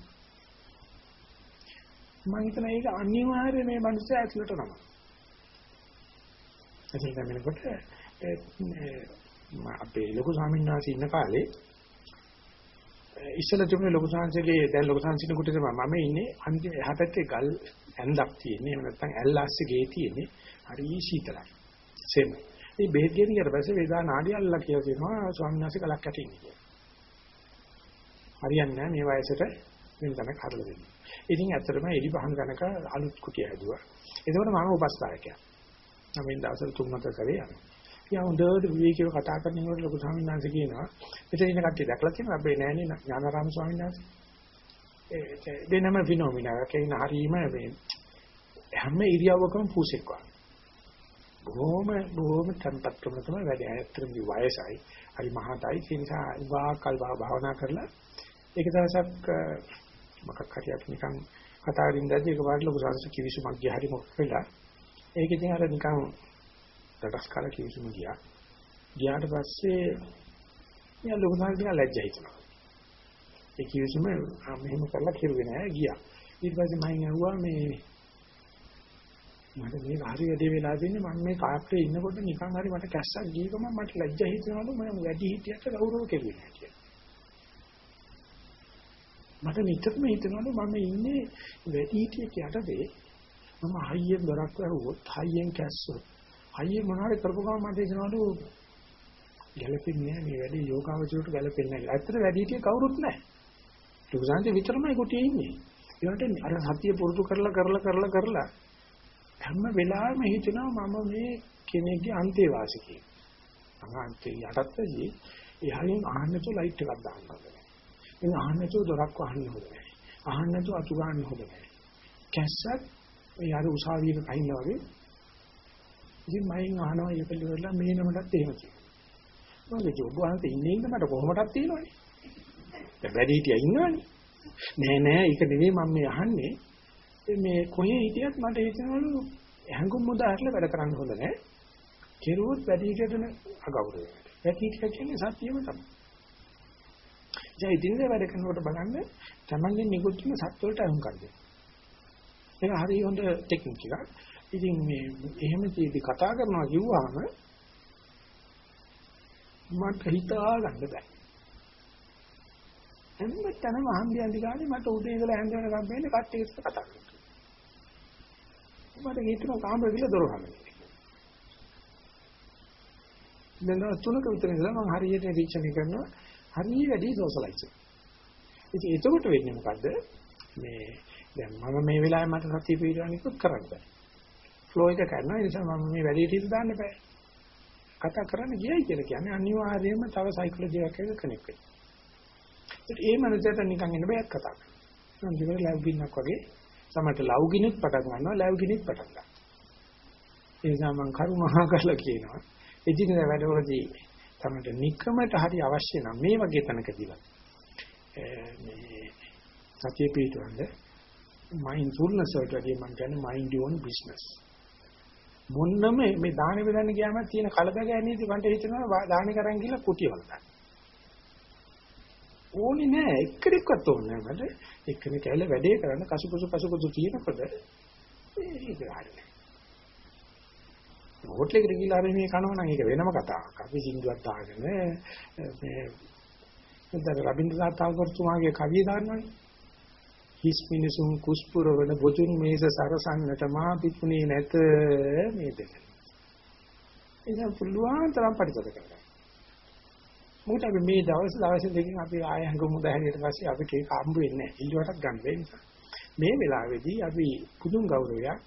මම හිතන ඒක අනිවාර්යයෙන් මේ මනුස්සයා ඇතුළට නම. එතන දැනෙනකොට අපේ ලොකු ස්වාමීන් වහන්සේ ඉන්න කාලේ ඉස්සෙල්ලා තිබුණේ ලොකු සංසගේ දැන් ලොකු සංසින කුටේ තමයි මම ඉන්නේ අන්තිම එහා පැත්තේ ගල් ඇඳක් තියෙන්නේ. එහෙම නැත්නම් ඇල්ලාස්සේ ගේ තියෙන්නේ. හරි සීතලයි සෙම. මේ බෙහෙත් ගෙන් ඊට පස්සේ වේදා නාඩි අල්ලලා කියලා කියනවා ස්වාමීන් වහන්සේ කලක් ඇති ඉන්නේ කියලා. හරියන්නේ නැහැ. මේ වයසට වෙන තැනක හදලා දෙන්න. ඉතින් ඇත්තටම එලි පහන් ගණක අලුත් කුටිය හැදුවා එතකොට මම උපස්ථායකයා නම් දවසට තුන් හතර කරේ යනවා. යා හොඳට විවේකීව කතා කරනකොට ලොකු ස්වාමීන් වහන්සේ කියනවා මෙතන ඉන්න කට්ටිය දැකලා තියෙනවා අපේ නෑනේ ඥානාරාම ස්වාමීන් වහන්සේ. ඒ දෙනම ෆිනෝමිනා කේන හරීම මේ හැම ඉරියව්වකම පූසෙක් වගේ. බොහොම බොහොම tempat ක්‍රම තමයි වැඩි අයත්‍රි වයසයි. හරි මහතයි ඒ නිසා උගාකල් භාවනා කරලා ඒක දවසක් මොකක් හරි අපි නිකන් කතා කරින් දැද්දි එකපාරට ලොකු සංස්කෘතික කිවිසුමක් ගියා. හරි මොකක් වෙලා. ඒක ඉතින් අර නිකන් දඩස් කාල කිවිසුම ගියා. ගියාට පස්සේ යා ලොකු සංස්කෘතික ලැජ්ජා හිතුණා ඒ කිවිසුම මෙහෙම කරලා කිරුවේ නෑ ගියා. ඊට පස්සේ මම ඇහුවා මේ මට මේක හරි වැඩි වෙලා තින්නේ මම මේ කාප්ටේ ඉන්නකොට නිකන් හරි මට කැස්සක් ගිහකම මට ලැජ්ජා හිතෙනවලු. මම වැඩි හිටියට ගෞරව කෙරුවේ නෑ කියලා. මට නිතරම හිතෙනවලු මම ඉන්නේ වැඩි හිටියෙක් යටතේ මම හයියෙන් දොරක් වහුවොත් හයියෙන් කැස්සොත් හයියෙන් මොනවාරි කරපු ගමන් මට හිතෙනවලු ගැලපෙන්නේ නෑ මේ වැඩි යෝගාවචරයට ගැලපෙන්නේ නෑ. ඇත්තට වැඩි හිටියේ කවුරුත් නෑ. ලුකුසාන්ති විතරමයි කොටියේ ඉන්නේ. ඒකට අර සතිය පුරුදු කරලා කරලා කරලා කරලා හැම වෙලාවෙම හිතෙනවා මම මේ කෙනෙක්ගේ අන්තේවාසිකයෙක්. මම අන්තේ යටත්දී එහායින් අහන්නතු ලයිට් එකක් දාන්න ඕනේ. එන්න අහන්නතු දොරක් වහන්න ඕනේ. අහන්නතු අතු ගන්න ඕනේ. කැස්සත් ඒ අර උසාවියක කයින් වගේ ඉතින් මයින් අහනවා ඒක පිළිවෙලා මේ නමටත් එහෙම කියනවා. මම කිව්වා ඔබ වහන්සේ ඉන්නේ ඉන්න මට කොහොමදක් තියෙනවනේ. දැන් වැඩි හිටියා ඉන්නවනේ. නෑ නෑ ඒක නෙවෙයි මම මේ අහන්නේ. මේ කොහේ හිටියත් මට හිතෙනවලු හැඟුම් මුදාහරලා වැඩ කරන්න හොඳ නැහැ. කෙරුවොත් වැඩි හිටියටන අගෞරවය. වැඩි හිටිය කියන්නේ සත්‍යම තමයි. ජය ඉදින්ද වැඩ කරනකොට බලන්න තමන්ගේ නිකුත් වෙන සත්‍ය වලට අහුම්කම් දෙන්න. ඒක හරිය හොඳ ටෙක්නික් එකක්. ඉතින් මේ එහෙම කීදි කතා කරනවා කිව්වහම මට හිතා ගන්න බෑ. හැමතැනම අහම්බියන්දි ගානේ මට උදේ ඉඳලා හැන්ද වෙනකම් වෙන්නේ කට්ටිය කතා කරනවා. මට හිතෙනවා කාමර ගිහලා දොර වහන්න. දැන් තුනක විතර ඉඳලා මම හරියට නිරීක්ෂණය කරනවා හරිය වැඩි සෝෂලයිස්. ඉතින් එතකොට වෙන්නේ මොකද්ද? මේ දැන් මම මේ වෙලාවේ මට සතිය පිළිගන්න ඉක්කොත් කරන්න බෑ. ෆ්ලෝ එක කරනවා ඒ නිසා මම මේ වැඩි ටික දාන්න බෑ. කතා කරන්න ගියයි කියලා කියන්නේ අනිවාර්යයෙන්ම තව සයිකොලොජි එකක් එක කනෙක්ට් වෙනවා. ඒ මනසට නිකන් එන්න බෑත් කතා කරනවා. මම දිවර ලැබ් බින්නක් වගේ සමහරට ලව් ගිනිත් පටන් ගන්නවා ලැබ් ගිනිත් පටන් ගන්නවා. ඒ නිසා මම කරුණා කරලා කියනවා එදිනෙදා වැඩවලදී තමයි නිකමට හරි අවශ්‍ය නම් මේ වගේ තැනකදීවත් මේ සතිය පිටවන්න මයින්ඩ්ෆුල්නස් වලට වැඩි මම කියන්නේ මයින්ඩ් යෝන් බිස්නස් මොන්නම මේ දාන බෙදන්න ගියාම තියෙන කලබගෑනේදී මන්ට හිතෙනවා දාන කරන් ගිහලා කුටිය වලට ඕනේ නෑ එක්කෙනෙක්වත් ඕනේ නෑ. මට එක්කෙනෙක් ඇවිල්ලා වැඩේ කරන්න කසුකුසු කසුකුසු තියෙනකොට ඒක හරිනේ හෝටලෙකට ගිහලා අපි මේ කනවා නම් ඒක වෙනම කතාවක් අපි සින්දුවක් දාගෙන මේ දැන් රබින්ද්‍රනාත් tagore කවිය දාන්නවනේ හිස් මිනිසුන් කුස්පුරවන බොජුන් මේස සරසන්නට මා පිපුණේ නැත මේ දෙක. ඒක පුළුවන් තරම් පරිපද කරගන්න. මොකද අපි මේ දවස් දවස් දෙකකින් අපි ආය හංගමු දැහැරියට පස්සේ අපිට ඒක හම්බ වෙන්නේ නැහැ. ඉල්ලුවටත් ගන්න වෙන්නේ. මේ වෙලාවේදී අපි පුදුම ගෞරවයක්,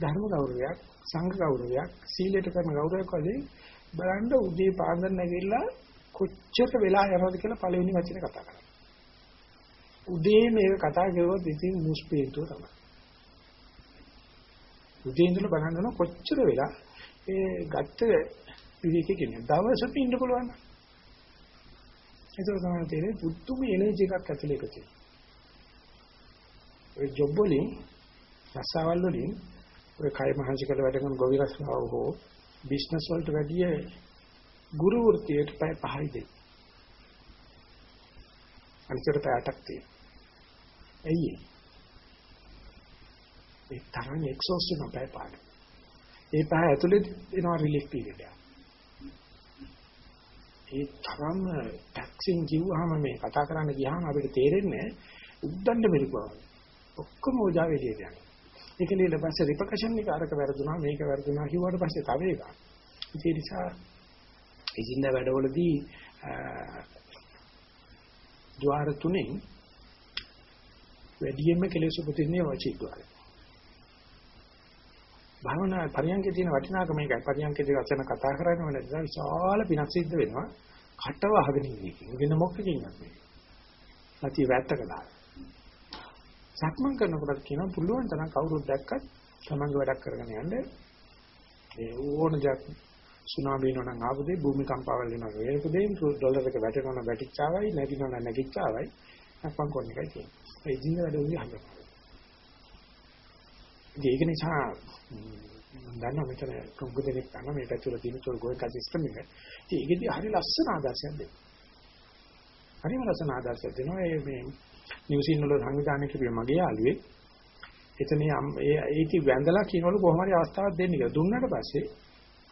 ධර්ම ගෞරවයක්, සංඝ ගෞරවයක්, සීලයට කරන ගෞරවයක් වගේ බලන්න උදේ පාන්දර නැගිටලා කොච්චර වෙලා යනවද කියලා පළවෙනි වචනේ කතා කරා. උදේ මේක කතා කරුවොත් ඉතින් මුස්පීන්තුව තමයි. උදේ ඉඳලා බලන්න කොච්චර වෙලා ඒ ගත්ත විවේකේ කියන්නේ දවසක ඉන්න පුළුවන්. ඒක තමයි තේරෙන්නේ පුදුම එනර්ජි එකක් ඇතුලේ එකතු වෙනවා. ඒ ජොබ් වලින් රසාවල් වලින් ඔය කය මහන්සි කරලා වැඩ කරන ගොවි රසාව හෝ බිස්නස් වලට වැඩිය ගුරු වෘත්තියට පැය පහයි දෙයි. අනිතර පැය අටක් තියෙනවා. ඇයි ඒ තරම් එක්සෝස් වෙන පැය පහක්. ඒ පැය ඇතුලේ එනවා රිලීෆ් පීරියඩ් එක. ඒ තරම් ටැක්සින් කිව්වහම මේ කතා කරන්න ගියාම අපිට තේරෙන්නේ උද්දණ්ඩ මෙරිකුවා. ඔක්කොම ඕජා වෙලියට යනවා. ඒක ඊට පස්සේ රිපකෂන් එක අරක වැරදුනා මේක වැරදුනා කිව්වට පස්සේ තව එකක්. ඒ නිසා ඉසින්න වැඩවලදී ద్వාර තුනෙන් වැඩියෙන්ම කෙලෙස් උපදින්නේ වාචික ద్వාරය. භාවනා පරියන්කේ තියෙන වටිනාකම මේකයි. පරියන්කේදී වචන කතා කරන්නේ මොන නිසා විශාල පිනක් සිද්ධ වෙනවා. කටව අහගෙන ඉන්නේ. වෙන මොකකින්වත් නෙවෙයි. සතිය වැත්තක දාලා. සක්මන් කරනකොට කියනවා පුළුවන් තරම් කවුරුත් දැක්කත් තමන්ගේ වැඩක් කරගෙන යන්න. ඒ ඕන දෙයක් සුනාමි වෙනවා නම් ආපදේ භූමිකම්පාවල් වෙනවා වේක දෙයින් ඩොලර් එක වැටෙනවා නම් වැටිච්චාවයි නැතිනවා නම් නැගිච්චාවයි නැපන් කොන්න එකයි තියෙන්නේ. ඒ ජීඳ වැඩ උනේ හදනවා. ඒක නිසා මම දන්නවා මෙතන කොංගු දෙනෙක් ගන්න මේ පැතුල තියෙන චොල් ගෝයක සිස්ටම් එක. ඉතින් ඒකෙදි හරි ලස්සන ආදර්ශයක් දෙනවා. හරිම ලස්සන ආදර්ශයක් දෙනවා. ඒ මේ නිව්සීලන්ත වල සංවිධානය කිව්වේ මගේ යාළුවෙක්. එතන ඒ ඒටි වැඳලා කියනවලු කොහොම හරි අවස්ථාවක් දෙන්න කියලා. දුන්නාට පස්සේ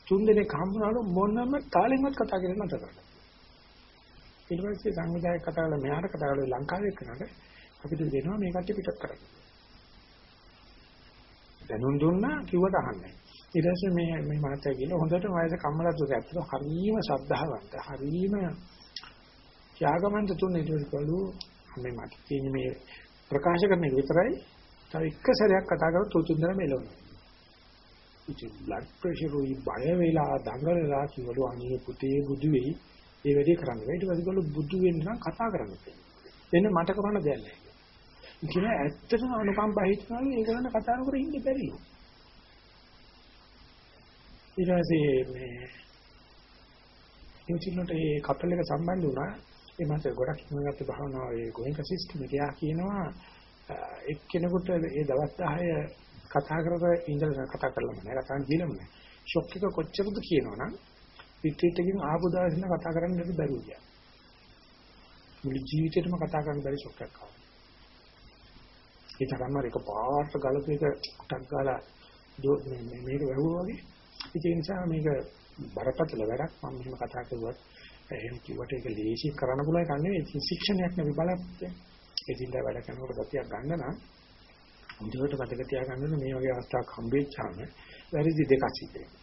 තුන් දෙනෙක් හම්බුනාලු මොනම තාලෙන්වත් කතා කරන්නේ නැතර. ඊට පස්සේ සංවිධායක කතා කරලා මෙහාට කතා කරලා ලංකාවේ කරනකොට අපිට දෙනවා මේ කට්ටිය පිටත් කරන්න. දැනුම් දුන්නා කිව්වට අහන්නේ. ඊට පස්සේ මේ මේ මහත්තයා කියන හොඳට වයස කම්මලත් ඇත්තට හරීම ශ්‍රද්ධාවන්ත හරීම ත්‍යාගමන්ත තුන් ඊට පස්සේ කළු මේ මට කියන්නේ මේ ප්‍රකාශ කරන එක විතරයි තව එක සැරයක් කතා කරලා තුන් තුන් දෙනා මෙලවනවා. ඉතින් බ්ලඩ් ප්‍රෙෂර් උයි බය වෙලා දඟලලා කිව්වලු අනේ පුතේ බුදු වෙයි ඒ වැඩේ කරන්න. ඊට පස්සේ කළු බුදු වෙන්න නම් කතා කරන්න. එන්න මට කරන්න දෙයක් නැහැ. කියන ඇත්තටම අනුකම්පා හිතනවලු ඒගොල්ලන් කතා කර ඉන්න බැරිලු. ඊට පස්සේ මේ ඉන්චිනොට ඒ කපල් එක සම්බන්ධ වුණා. ඒ මාස ගොඩක් ඉගෙනගත්ත භාවනාවේ ගෝහික සිස්ටම් එක යා කියනවා එක්කෙනෙකුට ඒ දවස් 10 කතා කරලා ඉඳලා කතා කරලම නෑ කතා ගිලම නෑ. ෂොක් එක කොච්චරද කියනවනම් රිට්‍රීට් එකකින් ආපු දවස් ඉන්න කතා කරන්න බැරි බැරුව මුළු ජීවිතේටම කතා කරන්න බැරි ෂොක් එකක් ආවා. ඒ තරම්ම එක පාට ගලපු එක ටක් ගාලා මේ මේක වැහුවා වගේ. ඒ නිසා මේක බරපතල වැඩක් මම මෙහෙම කතා කරුවත් එහෙම කිව්වට ඒක ලේසි කරන්න පුළුවන් එකක් නෙවෙයි ශික්ෂණයක් නෙවෙයි බලන්න. ඒ දින්දා වැඩ කරනකොට ගතියක් ගන්න නම් හොඳට මතක තියාගන්න මේ වගේ අවස්ථාවක් හම්බෙච්චාම වැරදි දෙකක් සිද්ධ වෙනවා.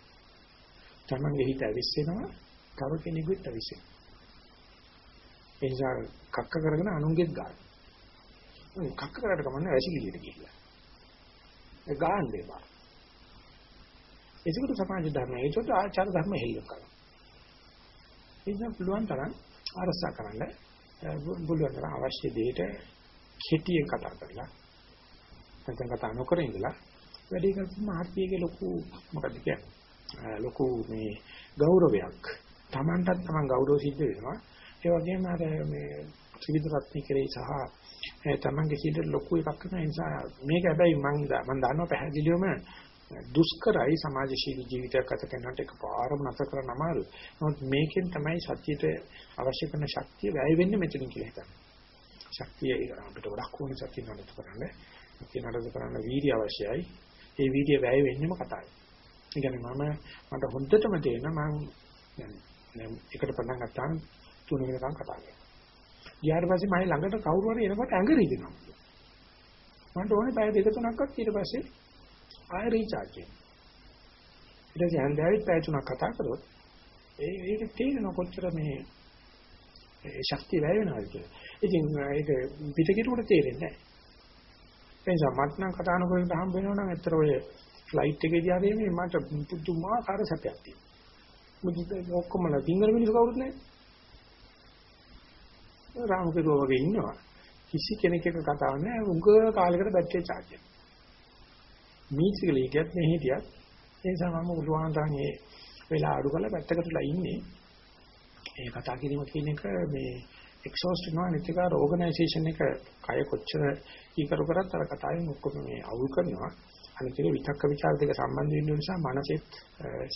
තමන්ගේ හිත ඇවිස්සෙනවා තව කෙනෙකුට ඇවිස්සෙනවා. ඒ නිසා කක්ක කරගෙන අනුන්ගෙත් ගන්න. කක්ක කරාට කමන්නේ වැසිකිළියට ගිහිල්ලා. ඒ ගන්න දෙපා. ඒකට සමාජ ධර්ම ඒකට ආචාර ධර්ම හෙල්ලුම් කරනවා. ඒ නිසා පුළුවන් තරම් අරසා කරන්න පුළුවන් තරම් අවශ්‍ය දෙයට කෙටියෙන් කතා කරලා නැත්නම් කතා නොකර ඉඳලා වැඩි කරපු මහත්යගේ ලොකු මොකද කියන්නේ? ලොකු මේ ගෞරවයක්. Tamanටත් Taman ගෞරව සිද්ධ වෙනවා. ඒ වගේම අර මේ ත්‍රිවිධ රත්නී කෙරෙහි සහ තමන්ගේ සිට ලොකු එකක් වෙන නිසා මේක හැබැයි මම මම දන්නවා පැහැදිලිවම දුෂ්කරයි සමාජශීලී ජීවිතයක් ගත කරනට එකපාරම නැතර කරන්න අමාරුයි. නමුත් මේකෙන් තමයි සත්‍යයට අවශ්‍ය කරන ශක්තිය වැය වෙන්නේ මෙතනින් කියලා හිතන්නේ. ශක්තිය අපිට ගොඩක් ඕන සත්‍ය නඩත්තු කරන්න. සත්‍ය නඩත්තු කරන්න වීර්ය අවශ්‍යයි. ඒ වීර්ය වැය වෙන්නේම කතාවයි. ඒ කියන්නේ මම මට හොඳටම තේරෙනවා මම එකට පටන් ගත්තාම තුන වෙනකම් කතා කරනවා. ඊට පස්සේ මම ළඟට කවුරු හරි එනකොට ඇඟ රිදෙනවා. මන්ට ඕනේ පැය දෙක තුනක්වත් ඊට පස්සේ ආයෙ රීචාර්ජ් වෙනවා. ඊට පස්සේ හන්දෑවිත් පැය තුනක් කතා කරොත් ඒ ඒක තේරෙන කොච්චර මේ ඒ ශක්තිය වැය වෙනවද කියලා. ඉතින් ඒක පිටකිරුවට තේරෙන්නේ නැහැ. ඒ නිසා මට නම් කතා නොකරන හම්බ වෙනවා නම් ඇත්තට ඔය ෆ්ලයිට් එකේදී ආවේ මේ මට පුදුමාකාර සැපයක් තියෙනවා. මුදිත ඔක්කොම සිංගල් මිනිස්සු කවුරුත් නැහැ. රාමකරුවා වගේ ඉන්නවා. කිසි කෙනෙක් එක්ක කතාවක් නැහැ. උංග කාලයකට බැටරිය charge වෙනවා. මීසිකල හිටියත් මේ හිටියත් ඒ නිසා මම උළුවන් තරම් ඒ වෙලා අඩු කරලා පැත්තකටලා ඉන්නේ. ඒ කතා කිරීම කියන එක මේ එක්සෝස්ට් වෙනවා නිතිකාර ඕගනයිසේෂන් එක කය කොච්චර ඊකරු කරත් අර කතාවෙන් ඔක්කොම මේ අවුල් කරනවා. අනිත් එක විතක්ක ਵਿਚාර දෙක සම්බන්ධ වෙන නිසා මනසෙත්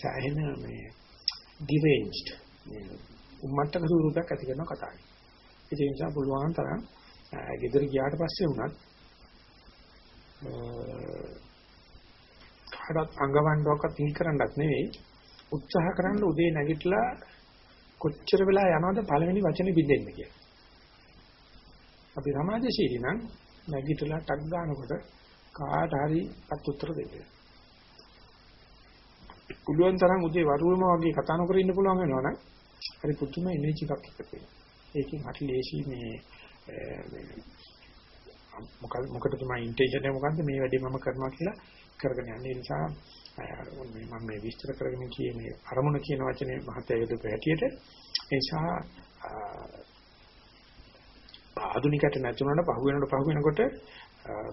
සෑහෙන මේ deranged මේ උම්මත්තක ස්වරූපයක් ඇති කරන කතාවක්. ඒ නිසා පුළුවන් තරම් ගෙදර ගියාට පස්සේ වුණත් කාටවත් අංගවණ්ඩුවක්වත් ඉල් කරන්නත් නෙවෙයි උත්සාහ කරන්න උදේ නැගිටලා කොච්චර වෙලා යනවද පළවෙනි වචනේ බින්දෙන්න කියලා. අපි සමාජශීලී නම් නැගිටලා ටක් ගන්නකොට කාට හරි අත් උත්තර දෙන්න. පුළුවන් තරම් උදේ වරුවම වගේ කතා නොකර ඉන්න පුළුවන් වෙනවනම් හරි පුදුම එනර්ජි එකක් එකතු වෙනවා. ඒකෙන් හරි ලේසි මේ මොකද මොකටද මම ඉන්ටෙන්ෂන් එක මොකද්ද මේ වැඩේ මම කරනවා කියලා කරගෙන යන්නේ. ඒ නිසා මම මේ විස්තර කරගෙන කියේ මේ අරමුණ කියන වචනේ මහත්ය යොදපු හැටියට ඒ නිසා ආධුනිකට නැතුණාට පහු වෙනකොට පහු වෙනකොට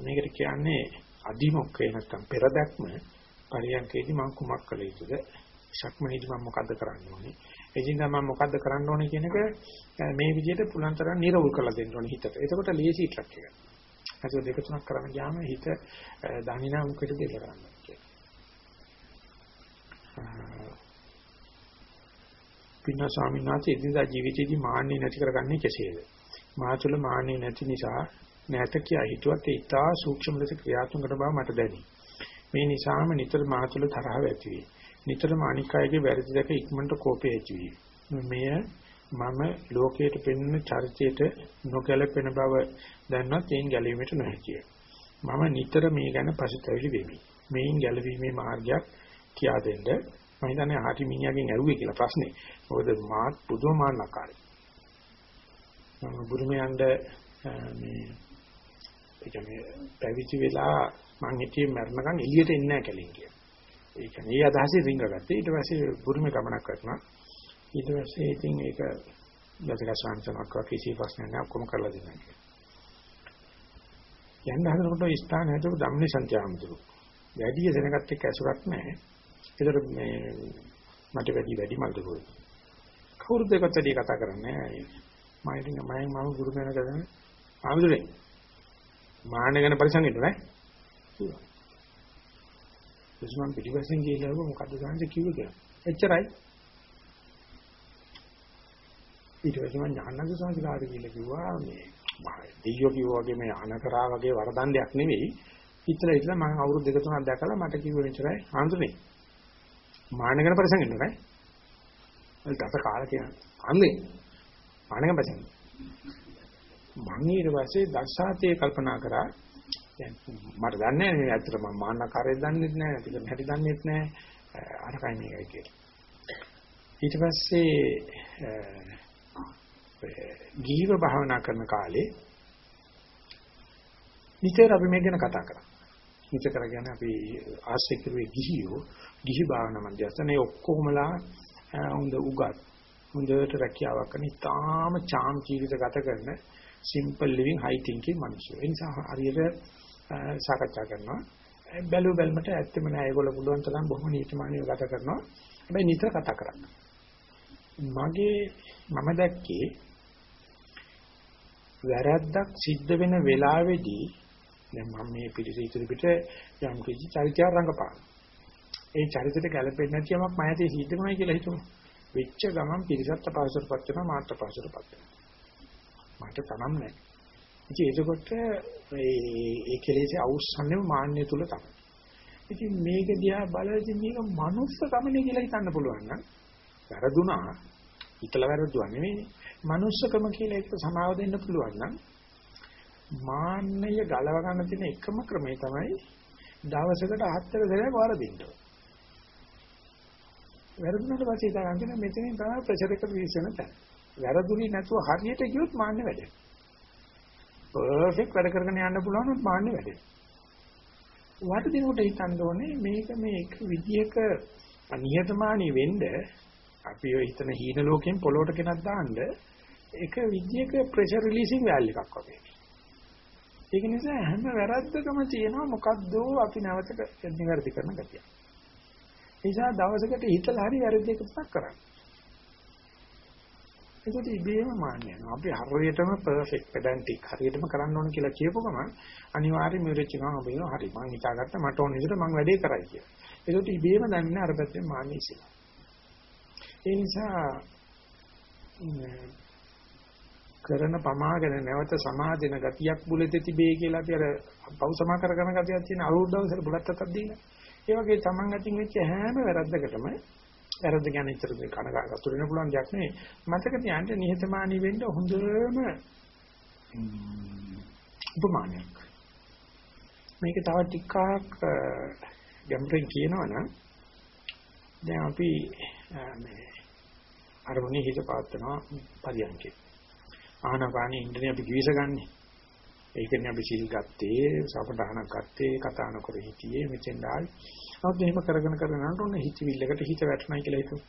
මේකට කියන්නේ අදිමොක්කේ නැත්තම් පෙරදක්ම පරියන්කේදී මම කුමක් කළ යුතුද? ශක්මනේදී මම මොකද්ද කරන්න ඕනේ? එදින්දා මම මොකද්ද කරන්න ඕනේ කියන එක මේ විදිහට පුලුවන් තරම් නිරවුල් කරලා දෙන්න ඕනේ හිතට. එතකොට ලේසි ට්‍රක් එක ඒක දෙක තුනක් කරන්න ගියාම හිත දනිනා මුකට දෙක කරන්න පින්න ස්වාමීන් වහන්සේ එදිනදා ජීවිතයේදී මාන්නේ නැති කරගන්නේ කෙසේද මා තුළ මාන්නේ නැති නිසා නැත කියා හිතුවත් ඒ ඉතා සූක්ෂම ලෙස ක්‍රියාත්මක බව මට දැනේ. මේ නිසාම නිතර මා තුළ තරහ ඇති වේ. නිතරම අනිකායගේ වැරදි දැක ඉක්මනට කෝපය ඇති වේ. මෙය මම ලෝකයට පෙන්වන චරිතයට නොගැලපෙන බව දැනවත් එයින් ගැලවීමට නොහැකිය. මම නිතර මේ ගැන පසුතැවිලි වෙමි. මේන් ගැලවීමේ මාර්ගයක් කියා දෙන්න මම හිතන්නේ ආටි මිනිහාගෙන් ඇහුවේ කියලා ප්‍රශ්නේ. මොකද මාත් පුදුම මාන්නකාරයි. මම බුරුමයන්ද මේ ඒ කියන්නේ පැවිදි වෙලා මං හිතියේ මරණකම් එළියට එන්නේ නැහැ කලින් කියලා. ඒ කියන්නේ ඒ අදහසින් රිංගගත්තා. ඊට පස්සේ බුරුමේ ගමනක් කරනවා. ඊට පස්සේ ඉතින් ඒක යතික සංසනක් කිසි ප්‍රශ්නයක් නැහැ ඔක්කොම කරලා දෙනවා කියලා. යන්න හදනකොට ස්ථාන හැදුව ධම්මේ සංත්‍යාමතුරු. වැඩි දෙනකත් එක්ක ඇසුරක් නැහැ. ඒතර මේ මට වැඩි වැඩි මල්ද පොයි. කවුරුද ඒකට කතා කරන්නේ? මම ඉතින් මම මම ගුරු කෙනෙක් කරගෙන ආමුදුනේ මාන්න ගැන පරිසංගෙන්න නෑ කිව්වා. එස්මන් පිටිපස්සෙන් ගිහලා මොකද්ද ගන්නද කිව්වේ කියලා. එච්චරයි. ඊට පස්සේ මම ඥානන්ද සංස්කාරය කියලා කිව්වා මේ දෙයියෝ කිව්වා වගේ මේ අනකරා වගේ වරදන් දෙයක් නෙවෙයි. ඉතල ඉතල මම අවුරුදු දෙක තුනක් දැකලා මට කිව්ව විතරයි ආන්දුනේ. මාන්න ගැන පරිසංගෙන්න නෑ. ඒකට කාලා කියන. අන්නේ මාන්න ගැන පරිසංගෙන්න. මම ඊට පස්සේ දර්ශාතේ කල්පනා කරා දැන් මට දන්නේ නැහැ ඇත්තට මම මාන්නකාරයෙක් දන්නේ නැහැ ටික හැටි දන්නේ නැහැ අරකයි මේකයි කියලා ඊට පස්සේ ගිහිව භාවනා කරන කාලේ නිතර අපි මේක ගැන කතා කරා නිතර කරගෙන අපි ආශ්‍රය කරුවේ ගිහියෝ ගිහි භාවනා මධ්‍යස්ථානේ ඔක්කොමලා හොඳ උගත් හොඳට රැකියාවක් කරන ඉතාම චාම් ජීවිත ගත කරන simple living high thinking මිනිස්සු. ඒ නිසා හරියට සාකච්ඡා කරනවා. බැලු බැලමට ඇත්තම නෑ ඒගොල්ලෝ පුළුවන් තරම් බොහොම නීතිමානීව ගත කරනවා. හැබැයි නිතර කතා කරන්නේ. මගේ මම දැක්කේ වැරද්දක් සිද්ධ වෙන වෙලාවේදී දැන් මම මේ පිළිසෙ ඉදිරි පිට යම් කිසි චරිතයක් රඟපාන. ඒ චරිතයට ගැලපෙන්නේ නැති යමක් මම ඇතේ සිද්ධ වුණා කියලා හිතමු. වෙච්ච ගමන් පිළිසත් අපහසුටපත් වෙනවා මාත් අපහසුටපත් වෙනවා. මට තනම් නැහැ. ඉතින් එතකොට මේ ඒ කෙලෙසේ අවුස්සන්නේ මාන්නය තුල තමයි. ඉතින් මේක දිහා බලද්දි මේක මනුස්ස කමනේ කියලා හිතන්න පුළුවන් නම් වැරදුනා හිතලා වැරදුවා නෙවෙයි. මනුස්සකම කියලා එක සමාව දෙන්න පුළුවන් නම් මාන්නය ගලව ගන්න තියෙන එකම ක්‍රමය තමයි දවසකට හතර සැරයක් වරදින්න. වැරදුනට පස්සේ හිතා ගන්න මෙතනින් තමයි ප්‍රෙෂර් එක විශ්සන තැන. වැරදුනේ නැතුව හරියට ගියොත් මාන්නේ වැඩේ. පර්ෆෙක්ට් වැඩ කරගෙන යන්න පුළුවන් නම් මාන්නේ වැඩේ. වටදිනකොට හිතන්න ඕනේ මේක මේ එක විදියක අනියතමානී වෙන්න අපි ඔය හිතන හීන ලෝකෙන් පොළොවට කෙනක් දාන්න එක විදියක ප්‍රෙෂර් රිලීසින් වැල් එකක් වගේ. ඒක නිසා හැම වැරද්දකම තියෙනවා මොකද්ද අපි නැවත නිවැරදි කරන ගතිය. නිසා දවසකට හිතලා හරි වැරදි එකක් කරන්න. ඒකට ඉබේම මාන්නේ යනවා. අපි හරියටම පර්ෆෙක්ට් පෙඩන්ටික් හරියටම කරන්න ඕන කියලා කියපු ගමන් අනිවාර්යයෙන්ම ඉවරෙච්ච ගමන් අපි කියනවා හරි මං හිතාගත්තා මට ඕන විදිහට මං වැඩේ කරයි කියලා. ඒකට ඉබේම දන්නේ අර පැත්තෙන් මාන්නේ ඉස්සෙල්ලා. ඒ නිසා කරන පමාගෙන නැවත සමාදින ගතියක් බුලෙත තිබේ කියලා අපි අර පව් සමා කරගෙන ගතියක් තියෙන අරුත් දවසට බුලත් අතක් දීලා. ඒ වගේ තමන් අතින් වෙච්ච හැම වැරද්දකටම වැරද්ද ගැන ඉතර මේ කනගාටු වෙන්න පුළුවන් දෙයක් නෙවෙයි. මතක තියාගන්න නිහතමානී වෙන්න හොඳම උපමානයක්. මේක තව ටිකක් ගැඹුරින් කියනවනම් දැන් අපි මේ අරමුණේ හිත පාත්නවා පරියන්කේ. ආහනපානේ ඉන්ද්‍රිය අපි කිවිස ගන්නෙ. ඒකනේ අපි සිල් ගත්තේ, සපදානක් ගත්තේ, කතා නොකර හිටියේ මෙතෙන් ආයි. නමුත් එහෙම කරගෙන කරගෙන යනකොට ඔන්න හිතවිල්ලකට හිත වැටුණයි කියලා හිතුවා.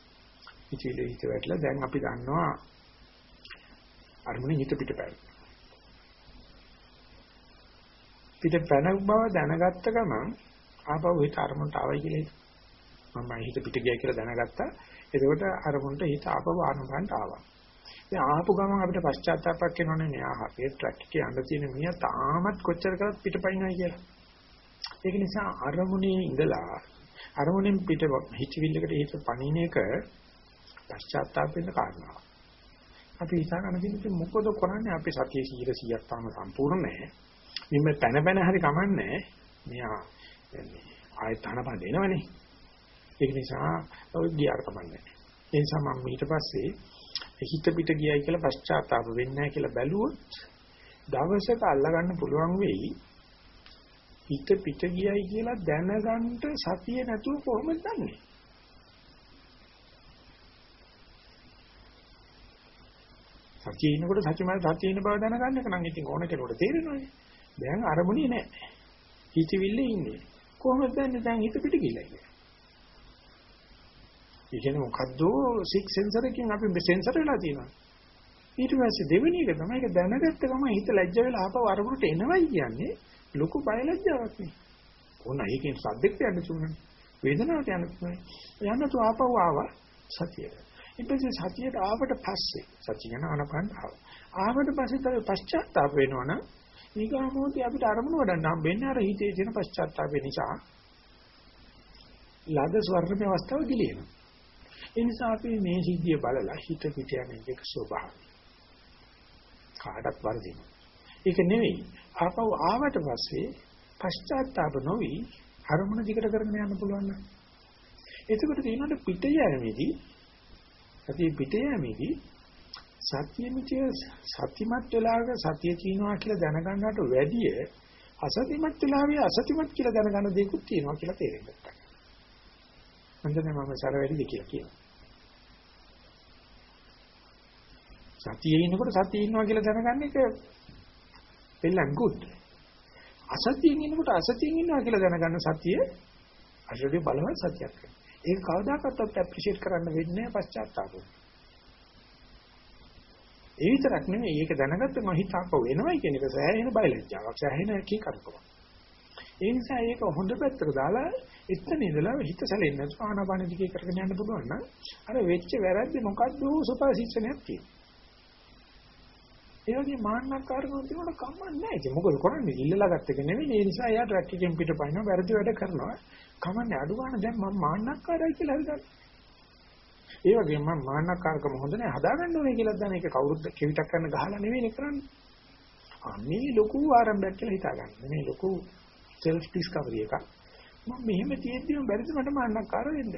හිතවිල්ල හිත වැටලා දැන් අපි දන්නවා අරමුණේ හිත පිටපැයි. පිට පැන බව දැනගත්ත ගමන් ආපහු හිත අරමුණට ආවයි කියලා හිතුවා. මම හිත පිට ගියයි කියලා දැනගත්තා. එතකොට අරමුණට හිත ආපහු ආරම්භන්ට ආවා. දැන් ආපු ගමන් අපිට පශ්චාත්තාවයක් එනවනේ මෙයා අපේ ට්‍රැක් එකේ යන්න තියෙන මියා තාමත් කොච්චර කරත් පිටපයින්නවා කියලා. ඒක නිසා අරමුණේ ඉඳලා අරමුණෙන් පිට හිතවිල්ලකට හිත පණින එක පශ්චාත්තාප වෙන කාරණාවක්. අපි හිතා ගන්න දෙන්නේ මොකද කරන්නේ අපි සතිය 100ක් තාම සම්පූර්ණ නැහැ. මෙන්න පැන පැන හරි කමන්නේ. මෙයා ආයෙත් තනපන් දෙනවනේ. ඒක නිසා ඔය ගියාර කමන්නේ. ඒ නිසා මම ඊට පස්සේ හිත පිට ගියයි කියලා පශ්චාත්තාප වෙන්නේ නැහැ කියලා බැලුවොත් දවසක අල්ලගන්න පුළුවන් වෙයි හිත පිට ගියයි කියලා දැනගන්න සතිය නැතුව කොහොමද දන්නේ සතියේ ඉන්නකොට සතිමයි සතියේ ඉන්න බව දැනගන්න එක නම් ඉතින් ඕන කෙනෙකුට තේරෙනවනේ. දැන් අරමුණේ නැහැ. හිතවිල්ලේ ඉන්නේ. කොහොමද දන්නේ දැන් හිත පිට ගිහලා ඉන්නේ? ඒ කියන්නේ මොකද්ද සික් සෙන්සර් එකකින් අපි සෙන්සර් වෙලා තියෙනවා. ඊට පස්සේ දෙවෙනි එක තමයි ඒක දැනගත්ත ගමන් හිත ලැජ්ජ වෙලා ආපහු අරමුණට එනවයි කියන්නේ ලොකු බයලජ්ජාවක් නේ. ඕන ඒකෙන් සද්දෙට යන්න තුනනේ. වේදනාවට යන්න තුනනේ. යන්න තු ආපහු ආවා සතියට. ඊට පස්සේ සතියට ආවට පස්සේ සතිය යන අනපන් ආවා. ආවට පස්සේ තමයි පශ්චාත්තාප වෙනවනම් ඊගාමෝදී අපිට අරමුණ වඩන්න හම්බෙන්නේ අර හිතේ තියෙන පශ්චාත්තාපය නිසා. ලද ස්වර්ණමය අවස්ථාව ගිලිනවා. ඒ නිසා අපි මේ සිද්ධිය බලලා හිත පිට යන එක ස්වභාවය. කාටත් වර්ධිනවා. ඒක නෙවෙයි. ආපහු ආවට පස්සේ පශ්චාත්තාප නොවි අරමුණ දිගට කරගෙන යන්න පුළුවන් නම්. එතකොට තියෙනවද පිට යෑමේදී සතිය පිට යෑමේදී සතියෙමිතිය සතිමත් වෙලාවක සතිය කියනවා කියලා දැනගන්නට වැඩිය අසතිමත් වෙලාවේ අසතිමත් කියලා දැනගන්න දෙයක්ත් තියෙනවා කියලා තේරෙන්න හන්දනේ මම සර වැඩිද කියලා කියනවා. සතියේ ඉන්නකොට සතියේ ඉන්නවා කියලා දැනගන්න එක වෙල්ලන් good. අසතියෙන් ඉන්නකොට අසතියෙන් ඉන්නවා කියලා දැනගන්න සතිය අශෝකේ බලවත් සතියක්. ඒක කවදාකවත් අප්‍රීෂিয়েට් කරන්න වෙන්නේ පශ්චාත්තාපය. ඒ විතරක් නෙමෙයි ඒක දැනගත්තම හිතාපව වෙනවයි කියන එක සෑහෙන බයලජ්ජාවක් සෑහෙන කීකරුකමක්. ඒ නිසා ඒක හොඳ පැත්තට දාලා එතන ඉඳලා හිත සැලෙන්නේ නැතුව ආනාපාන දිගේ කරගෙන යන්න පුළුවන් නම් අර වෙච්ච වැරද්ද මොකද්ද සුපශික්ෂණයක් තියෙනවා. ඒ වගේ මාන්නකාරකම් තිබුණ කම්මක් නැහැ. ඒක මොකද කරන්නේ? ඉල්ලලා ගත්ත එක නෙවෙයි. ඒ නිසා එයා ට්‍රැක් එකෙන් පිටපයින්නවා වැරදි වැඩ කරනවා. කමන්නේ අඩු ගන්න දැන් මම මාන්නකාරයි කියලා හිතන්නේ. ඒ වගේම මම මාන්නකාරකම හොඳ නැහැ හදාගන්න ඕනේ කියලා දැන් ඒක කවුරුත් කෙවිතක් කරන්න ගහලා නෙවෙයි කරන්නේ. ආ මේ ලොකු ආරම්භයක් කියලා හිතාගන්න. මේ ලොකු self discovery එකක්. මම මෙහෙම තියෙද්දිම බැරිද මට මාන්නකාර වෙන්න.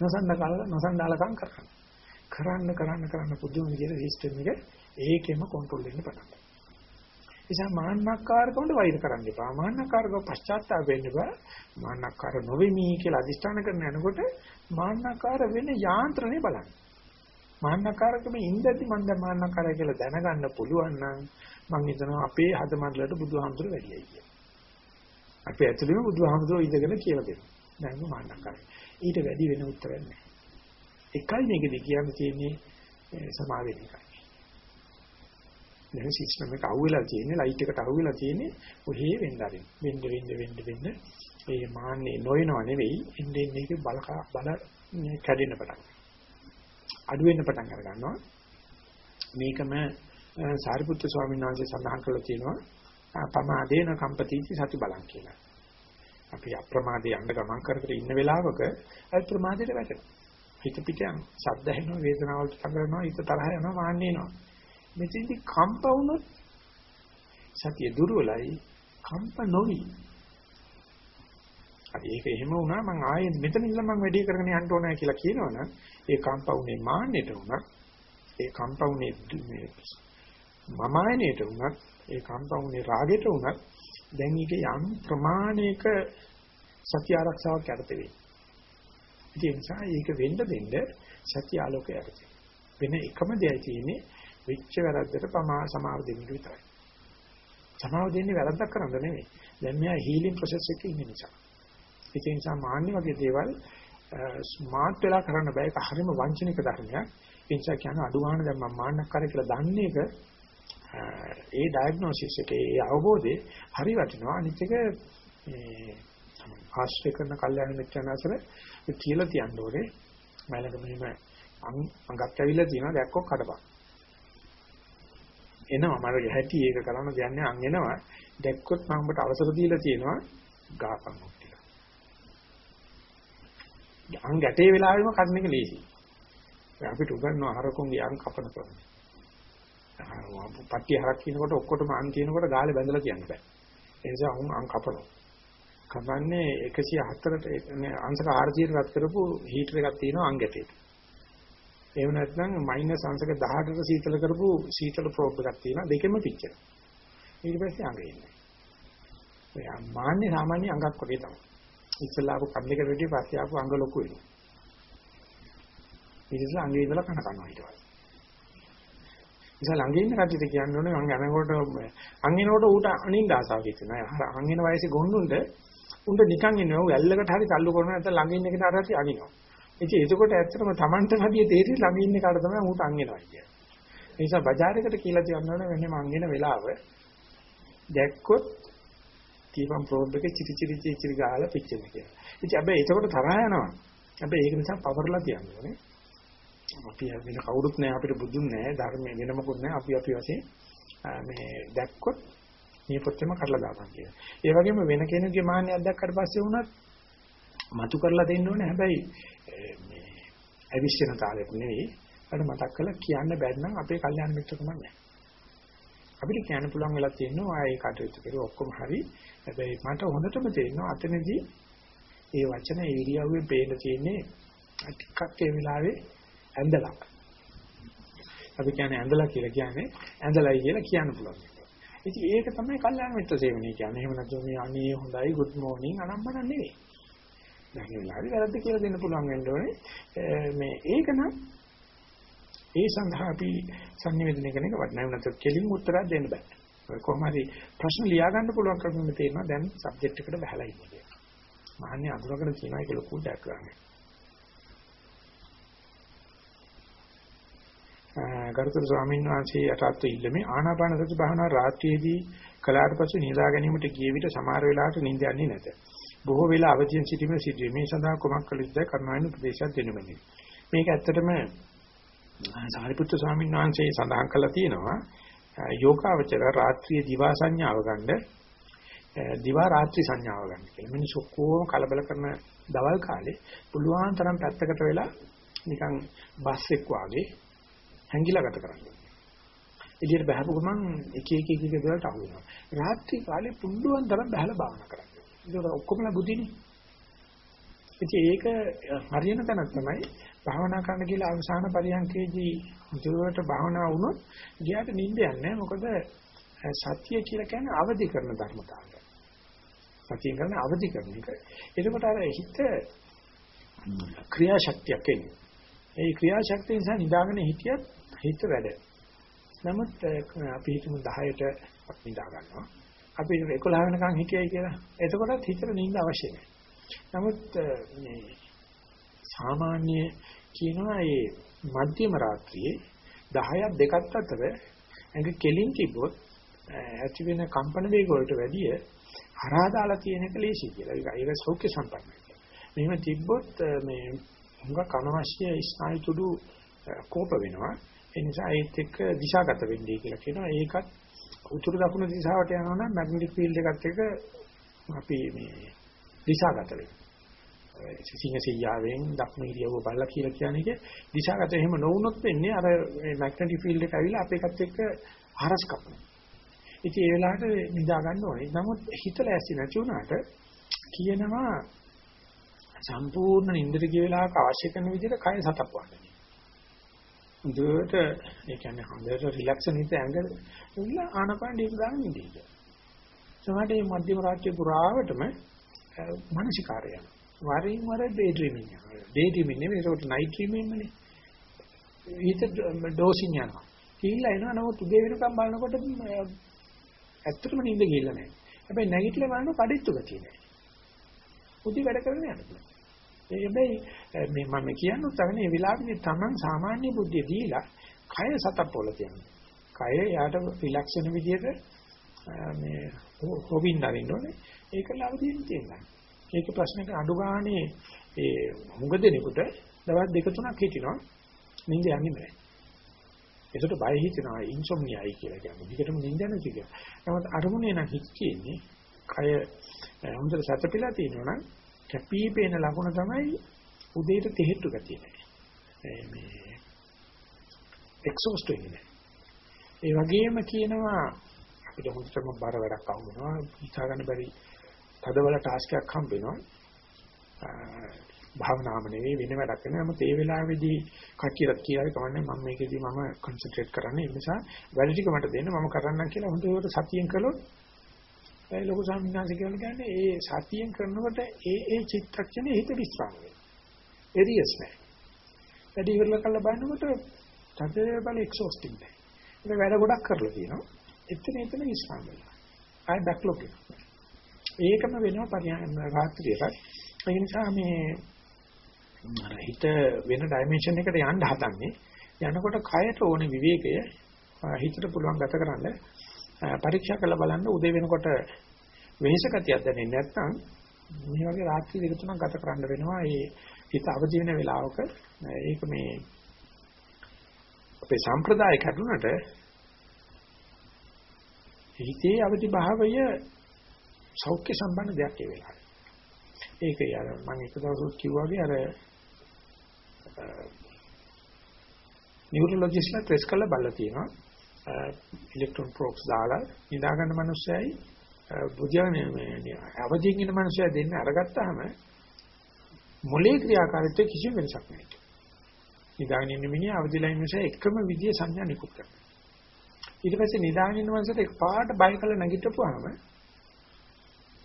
නසන්න කාල නසන්නාලකම් කරන්න. කරන්න කරන්න කරන්න පුදුම විදිහට සිස්ටම් එක ඒකෙම කන්ට්‍රෝල් වෙන්න පටන් ගන්නවා. නිසා මාන්නකාරකවන්ට වෛර කරන්න එපා. මාන්නකාරකව පශ්චාත්තාප වෙන්න එපා. මාන්නකාර නොවෙමි කියලා අදිෂ්ඨාන කරන යනකොට මාන්නකාර වෙන යාන්ත්‍රණය බලන්න. මාන්නකාරකම ඉඳද්දි මම දැන් මාන්නකාරය කියලා දැනගන්න පුළුවන් නම් මම හිතනවා අපේ හදමඩලට බුදුහාමුදුරු වැඩියයි කියලා. අපි ඇතුළේම බුදුහාමුදුරු ඉඳගෙන කියලා දෙනවා. දැන් මාන්නකාරය. ඊට වැඩි වෙන උත්තරයක් නැහැ. එකයි මේකදී කියන්න තියෙන්නේ සමාවෙන එකයි. දැන් සිස්ටම් එක අහුවෙලා තියෙන්නේ ලයිට් එකට අහුවෙලා තියෙන්නේ ඔහේ වෙන්න ආරින්. වෙන්න වෙන්න වෙන්න වෙන්න ඒ මාන්නේ නොයනව නෙවෙයි එන්නේ මේක බලකා බල කැඩෙන්න පටන් අඩු වෙන්න පටන් අර ගන්නවා. මේකම සාරිපුත්‍ර ස්වාමීන් වහන්සේ සඳහන් කළා තියෙනවා පමාදේන කම්පතිති සති බලං කියලා. අපි අප්‍රමාදේ යන්න ගමන් කර කර ඉන්න වෙලාවක අප්‍රමාදයට වැටෙනවා. හිත පිට යනවා. ශබ්ද ඇහෙනවා, වේදනාවල් සංගරනවා, හිත තරහ යනවා, මාන්නේ එනවා. මෙතෙන්දි කම්ප වුණොත් සතිය දුර්වලයි, කම්ප නොවි. හරි ඒක එහෙම වුණා මම ආයේ මෙතන ඉඳලා මම වැඩි කරගෙන යන්න ඕනයි කියලා කියනවනම් ඒ කම්ප වුණේ මාන්නෙට වුණා. ඒ කම්ප වුණේ මේ මමායනයට වුණත් ඒ කම්ප වුණේ රාගෙට වුණත් දැන් ඊට යම් ප්‍රමාණයක සත්‍ය ආරක්ෂාවක් යටතේ වෙයි. ඒ නිසා ඒක වෙන්න දෙන්න සත්‍ය ආලෝකය යටතේ. වෙන එකම දෙයයි තියෙන්නේ විච්ච වැරද්දට පමා සමාව දෙන්න විතරයි. සමාව දෙන්නේ වැරද්දක් කරන්න නෙමෙයි. දැන් මෙයා හීලින් ප්‍රොසෙස් එකේ ඉන්න නිසා. ඒ නිසා මාන්නේ වගේ දේවල් ස්මාර්ට් වෙලා කරන්න බෑ. ඒක හරිම වංචනික ධර්මයක්. ඒ නිසා කියන අඩු ගන්න දැන් මම මාන්නක්කාරය කියලා දන්නේ එක ඒ ඩයග්නොසිස් එකේ ඒ අවබෝධය හරි වටිනවා. අනිත් එක මේ ආශ්‍රය කරන කල්යාණ මිත්‍රයන් අතර කියලා තියන්න ඕනේ. මයිලක මෙහෙම අඟක් ඇවිල්ලා තියෙනවා දැක්කොත් කඩපන්. එනවා මම හැටි ඒක කරන්න දෙන්නේ අං එනවා දැක්කොත් මම ඔබට අවසර දීලා තියෙනවා ගාපන් කියලා. අං ගැටේ වෙලාවෙම කඩන එක ලේසි. අපිට උගන්වන හරකුන්ගේ අං කපන ක්‍රම. පට්ටි හරක් කියනකොට ඔක්කොටම අං කියනකොට ගාලේ බැඳලා කියන්න බෑ. ඒ නිසා උන් අං කපනවා. කපන්නේ 104ට අංශක 400ට රත් කරපු හීටර් එකක් තියෙනවා අං ගැටේට. එහෙම නැත්නම් මයිනස් අංශක 18ට සීතල කරපු සීතල ප්‍රෝබ් එකක් තියෙනවා දෙකෙම පිච්චෙන. ඊට පස්සේ අඟ එන්නේ. ඔය මාන්නේ සාමාන්‍ය අඟක් වගේ තමයි. ඉස්සලා ආපු කඩේක වැඩි පස්සේ ආපු අඟ ලොකු වෙනවා. ඊට පස්සේ අඟේ ඉඳලා කන කනවා ඊට පස්සේ. ඉතින් ළඟ ඉන්න කට්ටියට කියන්න ඕනේ මං යනකොට අං එනකොට ඌට අනින්න ආසාවක් තියෙනවා. අං එන වයසේ ගොන්නුන්ට උන්ට නිකන් ඉන්නවා. ඌ ඇල්ලකට හරි තල්ලු කරනවා නැත්නම් ළඟ ඉන්න කෙනාට හරි අනිනවා. ඉතින් එතකොට ඇත්තටම Tamanට හදිය තේරෙන්නේ ළඟ ඉන්න කාට තමයි ඌට අංගෙනවා කියන්නේ. ඒ නිසා බજારයකට කියලා තියන්න ඕනේ මෙන්න මංගෙන වෙලාව දැක්කොත් කීපම් ප්‍රෝබ් එකේ චිටි චිටි චිටි චිටි ගාලා පිච්චෙන කියලා. ඉතින් හැබැයි එතකොට තරහ යනවා. හැබැයි ඒක නිසා පවර්ලා තියන්න ඕනේ. අපි වෙන කවුරුත් නැහැ අපිට බුදුන් නැහැ ධර්මයේ වෙන මොකුත් නැහැ අපි අපි වශයෙන් මේ දැක්කොත් මේ පොත්තෙම කරලා දාපන් කියලා. ඒ වගේම වෙන කෙනෙකුගේ මාන්නයක් දැක්කට පස්සේ වුණත් මතු කරලා දෙන්න ඕනේ හැබැයි මේ අවිශ්චන තාලෙක නෙවෙයි අර මතක් කරලා කියන්න බැරි නම් අපේ කල්යාණ මිත්‍රකම නැහැ. අපිට කියන්න පුළුවන් වෙලා තියෙනවා ආයේ කටයුතු කරේ ඔක්කොම හරි. හැබැයි මට හොඳටම තේරෙනවා අතනදී ඒ වචන ඒ ඉරියව්වේ පේන තියෙන්නේ ටිකක් ඒ වෙලාවේ ඇඳලා. අපි කියන්නේ ඇඳලා කියලා කියන්නේ ඇඳලයි කියලා කියන්න පුළුවන්. ඉතින් ඒක තමයි කල්යාණ මිත්‍ර සේවනය කියන්නේ. එහෙම නැත්නම් මේ අනේ හොඳයි good morning අනම්මන නෙවෙයි. දැන් වෙලාවේ වැරද්ද කියලා දෙන්න පුළුවන් වෙන්න ඕනේ. මේ ඒක නම් ඒ සඳහා අපි සංනිවේදනය කරන එක වටිනා නැත්නම් කෙලින් උත්තරයක් දෙන්න බෑ. කොහොම හරි ප්‍රශ්න ලියා ගන්න පුළුවන් කරුණ තේරෙනවා දැන් සබ්ජෙක්ට් එකට බහලා ඉන්නේ කියලා. මහන්නේ අඳුරගෙන කියනවා ඒක ලොකු දෙයක් ගරුතර ස්වාමීන් වහන්සේ යටත් ඉල්ලමේ ආනාපාන සති භාවනා රාත්‍රියේදී කලාට පසු නිදා ගැනීමට ගිය විට සමහර වෙලාවට නිින්ද යන්නේ නැත. බොහෝ වෙලා අවදියෙන් සිටීම සිදුවේ. මේ සඳහා කුමක් කළ යුතුද කරනවායින් උපදේශයක් දෙන්න බෑ. මේක ඇත්තටම සාරිපුත්‍ර ස්වාමීන් වහන්සේ සඳහන් කළා තියෙනවා යෝගාවචර රාත්‍රියේ දිවා සංඥාව ගන්න දිවා රාත්‍රී සංඥාව ගන්න කියලා. මිනිස්සු කොහොම කලබල කරන දවල් කාලේ පුළුවන් තරම් පැත්තකට වෙලා නිකන් බස් එක් වාගේ හැංගිලා ගත කරන්නේ. එළියට බහපු ගමන් එක එක එක එක දේවල්ට අහු වෙනවා. රාත්‍රී කාලේ පුළුවන් තරම් බහලා භාවනා කරන්න. ඒක ඔක්කොමලා බුදිනේ. ඉතින් ඒක හරියන තැනක් තමයි භාවනා කරන්න කියලා අවසාන පරියන්කේදී මුදුවට භාවනා වුණොත් ගියාට නිින්ද යන්නේ මොකද සත්‍ය කියලා කියන්නේ අවදි කරන ධර්මතාවය. සත්‍ය කියන්නේ අවදි කරන එක. එතකොට අර හිත ක්‍රියාශක්තියක් එන්නේ. ඒ ක්‍රියාශක්තිය නිසා නිදාගෙන හිටියත් හිත වැඩ. නමුත් අපි හිතමු 10ට නිදා ගන්නවා. අපි 11 වෙනකන් හිටියයි කියලා. එතකොටත් හිතට නිින්ද අවශ්‍ය නැහැ. නමුත් මේ සාමාන්‍ය කියනවා මේ මධ්‍යම රාත්‍රියේ 10ක් දෙකක් අතර ඇඟ කෙලින් තිබ්බොත් ඇති වෙන කම්පන වේග වලට වැඩිය හරහා දාලා තියෙන එක ලේසි කියලා. ඒක ඒක සෞඛ්‍ය සම්පන්නයි. මෙහෙම තිබ්බොත් මේ හුඟක් අනවශ්‍ය ස්නායු තුඩු කෝප වෙනවා. ඒ නිසා ඒත් එක්ක දිශාගත වෙන්නේ කියලා කියනවා. ඒකත් උතුරු දකුණු දිශාවට යනවා නම් මැග්නටික් ෆීල්ඩ් එකත් එක්ක අපි මේ දිශාගත වෙනවා. සිංහසියාවෙන් දකුණු ඉරියව්ව බලලා කියලා කියන්නේ දිශාගත එහෙම නොවුනොත් වෙන්නේ අර මැග්නටික් ෆීල්ඩ් එක ඇවිල්ලා අපේකත් එක්ක හරස් කපනවා. ඉතින් ඒ වෙලාවට නිදා ගන්න ඕනේ. නමුත් හිතලා ඇසි නැති වුණාට කියනවා සම්පූර්ණ නින්දට ගිය වෙලාවක අවශ්‍ය කරන විදිහට කය සතප් වන්න. හොඳට ඒ කියන්නේ හොඳට රිලැක්ස් වෙනිට ඇඟ උල්ල ආනපාන දීප ගන්න ඉඳී. සමහරට මේ මධ්‍යම රාජ්‍ය පුරාවටම මානසිකාරය. වරින් වර ඩේ ඩ්‍රීමින් යනවා. ඩේ ඩ්‍රීමින් නෙමෙයි ඒකට නයිට් ඩ්‍රීමින් නෙමෙයි. හිත ඩෝසින් යනවා. ගිහිල්ලා එනවා නමුත් උදේ වෙනකම් බලනකොට ඇත්තටම නිින්ද ගිහිල්ලා නැහැ. හැබැයි නැගිටලා බලනකොට කඩਿੱතු ගතිය නැහැ. උදේ වැඩ කරගෙන යනවා. ඒ හැබැයි මේ මම කියන්නේ උත්තරනේ මේ වෙලාවේදී Taman සාමාන්‍ය බුද්ධිය දීලා කය සතපොල තියනවා. කය යාට රිලැක්ස් වෙන විදිහට මේ හොබින් නරින්න ඕනේ. ඒක ලවදීන් තියෙනවා. ඒක ප්‍රශ්නක අඩු ගානේ ඒ මුග දෙනෙකුට දවස් දෙක තුනක් හිටිනවා. නිින්ද යන්නේ නැහැ. ඒකට බය හිතෙනවා ඉන්සොම්නියයි කියලා කියන්නේ. විකටම නිින්ද නැති කියලා. නමුත් අරමුණේ නම් හිත කියන්නේ කය හොඳට සැතපීලා තියෙනවා නම් කැපී පේන ලකුණ තමයි උදේට තෙහෙට්ටු ගතිය නැහැ. මේ එක්සෝස්ට් වෙන්නේ. ඒ වගේම කියනවා අපිට හොඳටම බර වැඩක් අහු වෙනවා හිතා ගන්න බැරි තදවල ටාස්ක් එකක් හම්බ වෙනවා. භාවනාවම නෙවෙයි වෙන වැඩක් වෙනවා. නමුත් ඒ වෙලාවේදී කටියට කියලා කවන්නේ මම මේකෙදී මම කන්සන්ට්‍රේට් කරන්නේ. ඒ නිසා වැඩ ටික මට දෙන්න මම කරන්නම් කියලා හොඳට සතියෙන් කළොත් ඒ ලොකු සම්මානස කියන්නේ ඒ සතියෙන් කරනකොට ඒ ඒ චිත්තක්ෂණේ හිත විස්්‍රාම වෙනවා. එරියස් නැහැ. වැඩි ඉවරලා කළා බලනකොට තද බල එක්සෝස්ටිං නැහැ. ඒක වැඩ ගොඩක් කරලා තියෙනවා. එතන එතන විස්්‍රාම වෙනවා. ආයි බැක්ලොග් එක. ඒකම වෙනවා පරිහාන රාත්‍රියට. ඒ නිසා මේ හිත වෙන ඩයිමන්ෂන් එකට යන්න හදන්නේ. යනකොට කයට ඕනේ විවේකය හිතට පුළුවන් ගත කරන්න පරීක්ෂා කරලා බලන්න උදේ වෙනකොට වෙහෙස ගතියක් දැනෙන්නේ නැත්නම් මේ වගේ රාත්‍රී දෙක තුනක් ගත කරන්න වෙනවා. ඒ හිත අවදි වෙන වෙලාවක ඒක මේ අපේ සම්ප්‍රදාය කඩුනට හිතේ අවදි භාවය සෞඛ්‍ය සම්බන්ධ දෙයක් ඒ වෙලාවේ. ඒක යාර මම එක දවසක් කිව්වා වගේ අර නියුරොලොජිස්ට්ලා ටෙස්ට් කරලා බලලා තියෙනවා. ඉලෙක්ට්‍රෝන ප්‍රොබ්ස් දාලා නිදා ගන්න මිනිස්සයයි බුද්ධයනේ මේ අවදිින් ඉන්න මිනිස්සයා දෙන්න අරගත්තාම මොලේ ක්‍රියාකාරීත්වය කිසිම වෙනසක් නැහැ. නිදාගෙන ඉන්න මිනිහා අවදිලා ඉන්න නිසා එකම විදිය සංඥා නිකුත් කරනවා. ඊට පස්සේ නිදාගෙන ඉන්න මිනිසට එකපාරට බය කරලා නැගිටපුවාම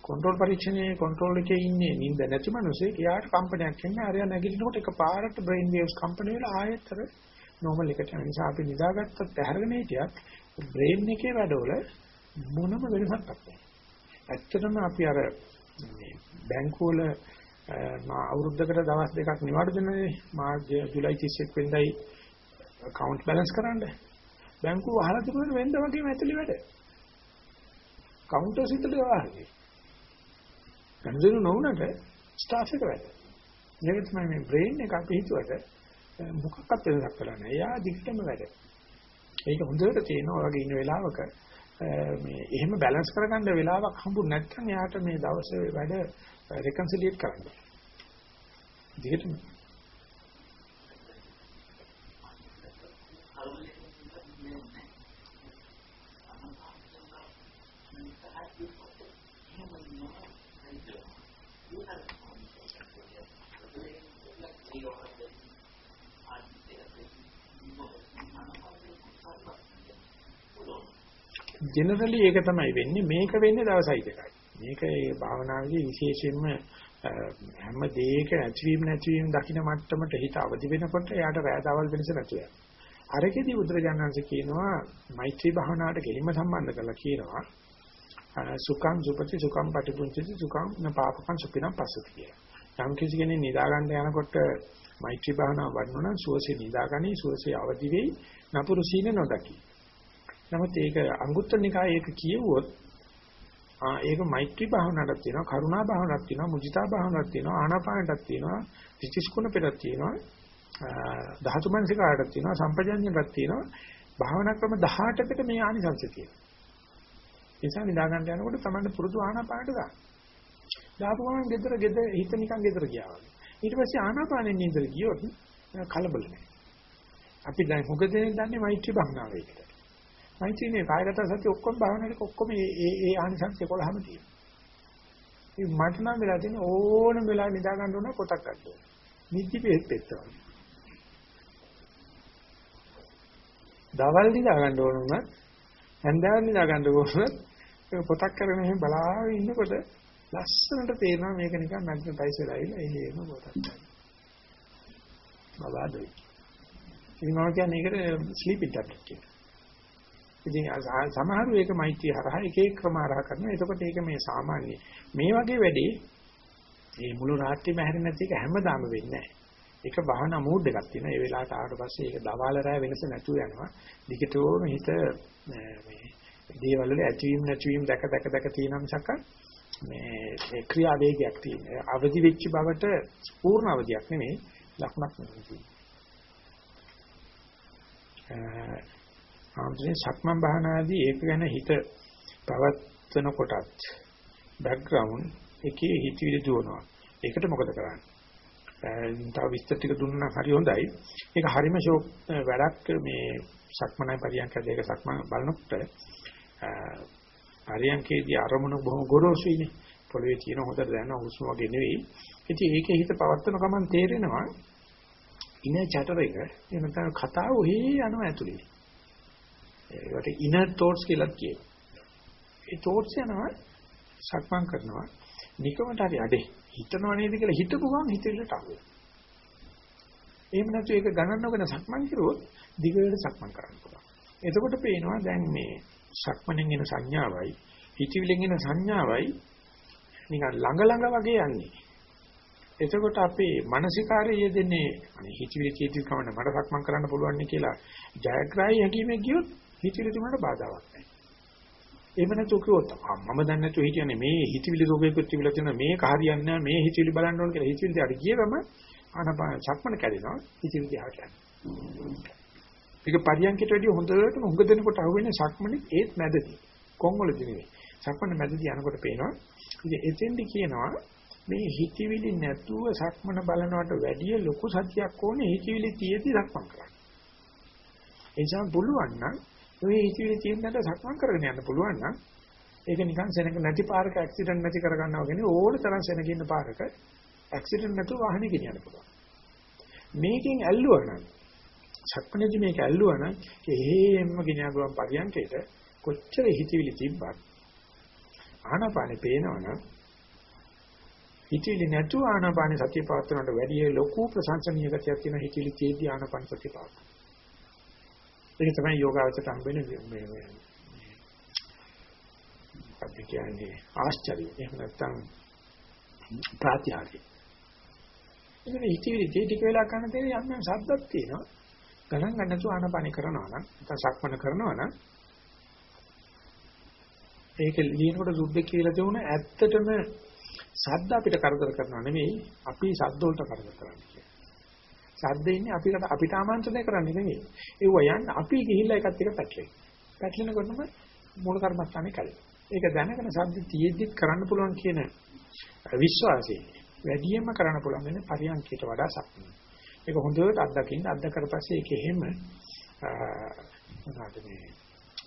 කන්ට්‍රෝල් පරීක්ෂණයේ කන්ට්‍රෝල් එකේ ඉන්නේ නිින්ද නැති මිනිහෙක් එයාට කම්පනයක් එන්නේ අරයා නැගිටිනකොට එකපාරට බ්‍රේන් වේව්ස් කම්පන වෙලා ආයෙත්තර නෝමල් එකට යන නිසා අපි නිදාගත්තත් ඇහැරගෙන හිටියත් බ්‍රේන් එකේ වැඩවල මොනම වෙනසක් නැහැ. ඇත්තටම අපි අර බැංකුවල මා අවුරුද්දකට දවස් දෙකක් නිවාඩු දෙනනේ මාර්ච් ජූලයි 31 වෙනිදායි account balance කරන්න. බැංකුව අහලා තිබුණේ වෙනද වගේම ඇතුලේ වැඩ. කවුන්ටර්ස් විතර ගාහන්නේ. ගනුදෙනු නොවුනට ස්ටාෆ් එක වැඩ. මේක තමයි මේ බ්‍රේන් එක අපි හිතුවට මොකක්වත් වෙනසක් කරලා නැහැ. එයා දිගටම වැඩ. ඒක හොඳට තේනවා වගේ ඉන්න වෙලාවක මේ එහෙම බැලන්ස් කරගන්න වෙලාවක් හම්බුනේ නැත්නම් එයාට මේ දවසේ වැඩ රෙකන්සිලියේට් කරන්න. දිගටම ජෙනරලි ඒක තමයි වෙන්නේ මේක වෙන්නේ දවසයි දෙකයි. මේක ඒ භාවනාවේ විශේෂයෙන්ම හැම දෙයක ඇචීවීම නැතිවීම දකින්න මට්ටමට හිත අවදි වෙනකොට එයාට රැඳවල් වෙනස නැතු වෙනවා. අරකෙදී බුදුරජාණන්සේ කියනවා මෛත්‍රී භාවනාවට ගෙලින්ම සම්බන්ධ කරලා කියනවා සුඛං සුපති සුඛං පටිපුංචති සුඛං නපාපකං සුඛිනම් පස්සති කියලා. යම් කිසි කෙනෙක් නිදා ගන්න යනකොට මෛත්‍රී භාවනාව වඩනවා නම් සුවසේ නිදාගනි සුවසේ අවදි වෙයි නපුරු සීන නොදකි. නමුත් ඒක අංගුත්තර නිකායේ ඒක කියවුවොත් ආ ඒක මෛත්‍රී භාවනාවක් තියෙනවා කරුණා භාවනාවක් තියෙනවා මුජිතා භාවනාවක් තියෙනවා ආනාපානටක් තියෙනවා විචිස්කුණ පෙරක් තියෙනවා ධාතු මනසිකාරටක් තියෙනවා සම්පජඤ්ඤයක් තියෙනවා. භාවනා ක්‍රම 18කට මේ ආනිසංශ තියෙනවා. ඒ නිසා නිදා ගන්න යනකොට තමයි පුරුදු ආනාපානට දාන්න. දාපු ගමන් ගෙදර ගෙදර හිත නිකන් ගෙදර ගියා වගේ. ඊට පස්සේ ආනාපානෙන් නින්දර ගියොත් කලබල නැහැ. අපි දැන් මොකද දන්නේ මෛත්‍රී භාවනාව එකට මෛත්‍රීනේ කායගත සතිය ඔක්කොම භාවනාවේ ඔක්කොම ඒ ඒ ඒ ආනිසංස 11ම තියෙනවා. මේ මට නම් වෙලා තියෙන ඕනම වෙලාව නිදා ගන්න ඕන පොතක් ගන්න. නිදි බෙහෙත් පෙත්තවල. දවල් නිදා ගන්න ඕන උනත් හන්දාව නිදා ගන්න ඕන පොතක් කරගෙන එහෙම බලාගෙන ඉන්නකොට ලස්සනට තේරෙනවා මේක නිකන් මැග්නටයිස් වෙලා ඉන්නේ එහෙම පොතක්. බබාදොයි. ඉතින් මම කියන්නේ ඒකට ස්ලීපින් ටැබ්ලට් කියලා. ඉතින් සමහරු ඒක මෛත්‍රී හරහා එක එක ක්‍රම හරහා කරනවා. එතකොට ඒක මේ සාමාන්‍ය මේ වගේ වැඩේ මේ මුළු රාත්‍රියම හැරෙන්නේ නැති එක හැමදාම වෙන්නේ නැහැ. ඒක බහන මූඩ් එකක් තියෙනවා. ඒ වෙලාවට ආවට පස්සේ ඒක දවාල රෑ වෙනස නැතුව යනවා. දිගටම හිත මේ දේවල් වල ඇතිවීම නැතිවීම දැක දැක දැක තියෙන මිසක් මේ ඒ ක්‍රියා වේගයක් තියෙන. අවදි වෙච්ච බවට පූර්ණ අවදියක් නෙමෙයි ලක්ෂණක් නෙමෙයි. ආම්සේ සක්මන් භාවනාදී ඒක ගැන හිත පවත්වන කොටත් බෑග්ග්‍රවුන්ඩ් එකේ හිතවිලි දුවනවා. ඒකට මොකද කරන්නේ? තව විස්තර ටික දුන්නා හරි හොඳයි. ඒක හරිම ෂෝක් වැඩක් මේ සක්මනයි පරියන්ක දෙක සක්මන් බලනකොට පරියන්කේදී අරමුණු බොහොම ගොරෝසුයිනේ. පොළවේ තියෙන හොඳට දැනෙන හුස්ම වගේ නෙවෙයි. ඉතින් ඒකේ හිත පවත්වන ගමන් තේරෙනවා ඉන චැටර් එක එනතන කතාව ඔහේ යනවා ඇතුලේ. ඒකට ඉනර් thoughts කියලා කියනවා. ඒ thoughts යනවා සක්මන් කරනවා. නිකමට හරි අඩේ හිතනව නේද කියලා හිතපු ගමන් හිතෙල්ලට අහුවෙනවා. එහෙම නැතු ඒක ගණන් නොගෙන සක්මන් කරුවොත් දිගට සක්මන් කරන්න පුළුවන්. එතකොට පේනවා දැන් මේ සක්මණෙන් එන සංඥාවයි හිතවිලෙන් එන සංඥාවයි නිකන් ළඟ ළඟ වගේ යන්නේ. එතකොට අපේ මානසිකාරය යෙදෙන්නේ අනේ හිතවිලි චේතිස් කමන්න මට සක්මන් කරන්න පුළුවන් නේ කියලා ජයග්‍රාහී හැකීමේ ගියොත් හිතවිලි තුනට බාධාවක් නැහැ. එහෙම නැතු කිව්වොත් මම දන්නේ නැතුව හිටියනේ මේ හිතවිලි රෝගයකට තිබිලා තියෙන මේක හරියන්නේ නැහැ මේ හිතවිලි බලන්න ඕන කියලා හිතවිලි දිහාට ගිය ගම ආනපාන සක්මන කැඩෙනවා හිතවිලි දිහාට යනවා. ඒක පරියන්කට වැඩිය හොඳටම හුඟ දෙනකොට අහුවෙන්නේ සක්මනේ ඒත් මැදදී. කොංගොලදී නෙවෙයි. සක්මනේ මැදදී යනකොට පේනවා. ඉතින් එතෙන්දි කියනවා මේ හිතවිලි නැතුව සක්මන බලනවට වැඩිය ලොකු සත්‍යයක් ඕනේ හිතවිලි තියෙදි සක්මන් කරන්න. ඒ නිසා පුළුවන් නම් ඔය හිතවිලි තියෙනකට සක්මන් කරගෙන යන්න පුළුවන් නම් ඒක නිකන් සෙනඟ නැති පාරක ඇක්සිඩන්ට් නැති කරගන්නවා කියන්නේ ඕන තරම් සෙනඟ ඉන්න පාරක ඇක්සිඩන්ට් නැතුව වාහනේ ගෙනියන්න පුළුවන්. මේකෙන් ඇල්ලුවා නම් සක්මණේදී මේක ඇල්ලුවා නම් එහෙම්ම ගෙනියගුවන් පරියන්කේට කොච්චර හිතවිලි තිබ්බත් ආනාපානේ පේනවනම් හිතවිලි නැතුව ආනාපානේ සතිය පවත්වනට වැඩිය ලොකු ප්‍රශංසනීය ගතියක් තියෙන හිතවිලි තියෙද්දී ආනාපාන සතිය පවත්වන. ඒක තමයි යෝගාවචරයට හම්බෙන්නේ මේ මේ අපි කියන්නේ ආශ්චර්යය. එහෙම නැත්නම් ප්‍රාත්‍යාගය. ඉතින් හිතවිලි ටික වෙලා කරන තේ යම් යම් ශබ්දක් තියෙනවා. ගණන් ගන්න නැතුව ආනපාන කරනවා නම් නැත්නම් සක්මන කරනවා නම් ඒක ලියනකොට සුද්ධ කියලා දෙවුන ඇත්තටම සද්ද අපිට කරදර කරනවා නෙමෙයි අපි සද්ද වලට කරදර කරන්නේ කියලා. සද්ද ඉන්නේ අපිට අපිට ආමන්ත්‍රණය කරන්නේ නෙමෙයි. ඒව යන්න අපි ගිහිල්ලා එකත් එක පැටලෙයි. පැටලෙනකොටම මූල කර්මස්ථානේ කලින්. ඒක දැනගෙන සද්ද තියෙද්දිත් කරන්න පුළුවන් කියන විශ්වාසය වැඩියෙන්ම කරන්න පුළුවන් වෙන්නේ පරියන්කයට වඩා සක්මන. ඒක හොඳට අත්දකින්න අත්දකර පස්සේ ඒක එහෙම මොනවද මේ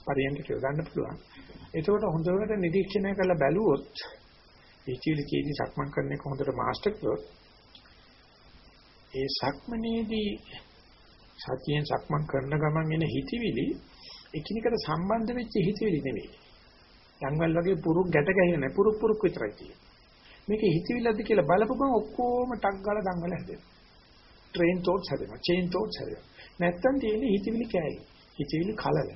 පරියන්ක යොදන්න පුළුවන්. එතකොට හොඳට නිරීක්ෂණය කරලා බැලුවොත් හිතවිලි කීදී සක්මන් කරන එක හොඳට මාස්ටර් කරොත් ඒ සක්මනේදී සතියෙන් සක්මන් කරන ගමන් එන හිතවිලි එකිනෙකට සම්බන්ධ වෙච්ච හිතවිලි නෙවෙයි. යන්වල වගේ පුරුක් ගැට ගැහෙන්නේ නැහැ. පුරුක් පුරුක් විතරයි තියෙන්නේ. මේක හිතවිල්ලද කියලා බලපු ගමන් ඔක්කොම ටක් ගාලා දඟල හැදෙනවා. ට්‍රේන් තෝට්ස් හැදෙනවා. චේන් තෝට්ස් හැදෙනවා. නැත්තම් තියෙන්නේ හිතවිලි කෑලි. හිතවිලි කලල.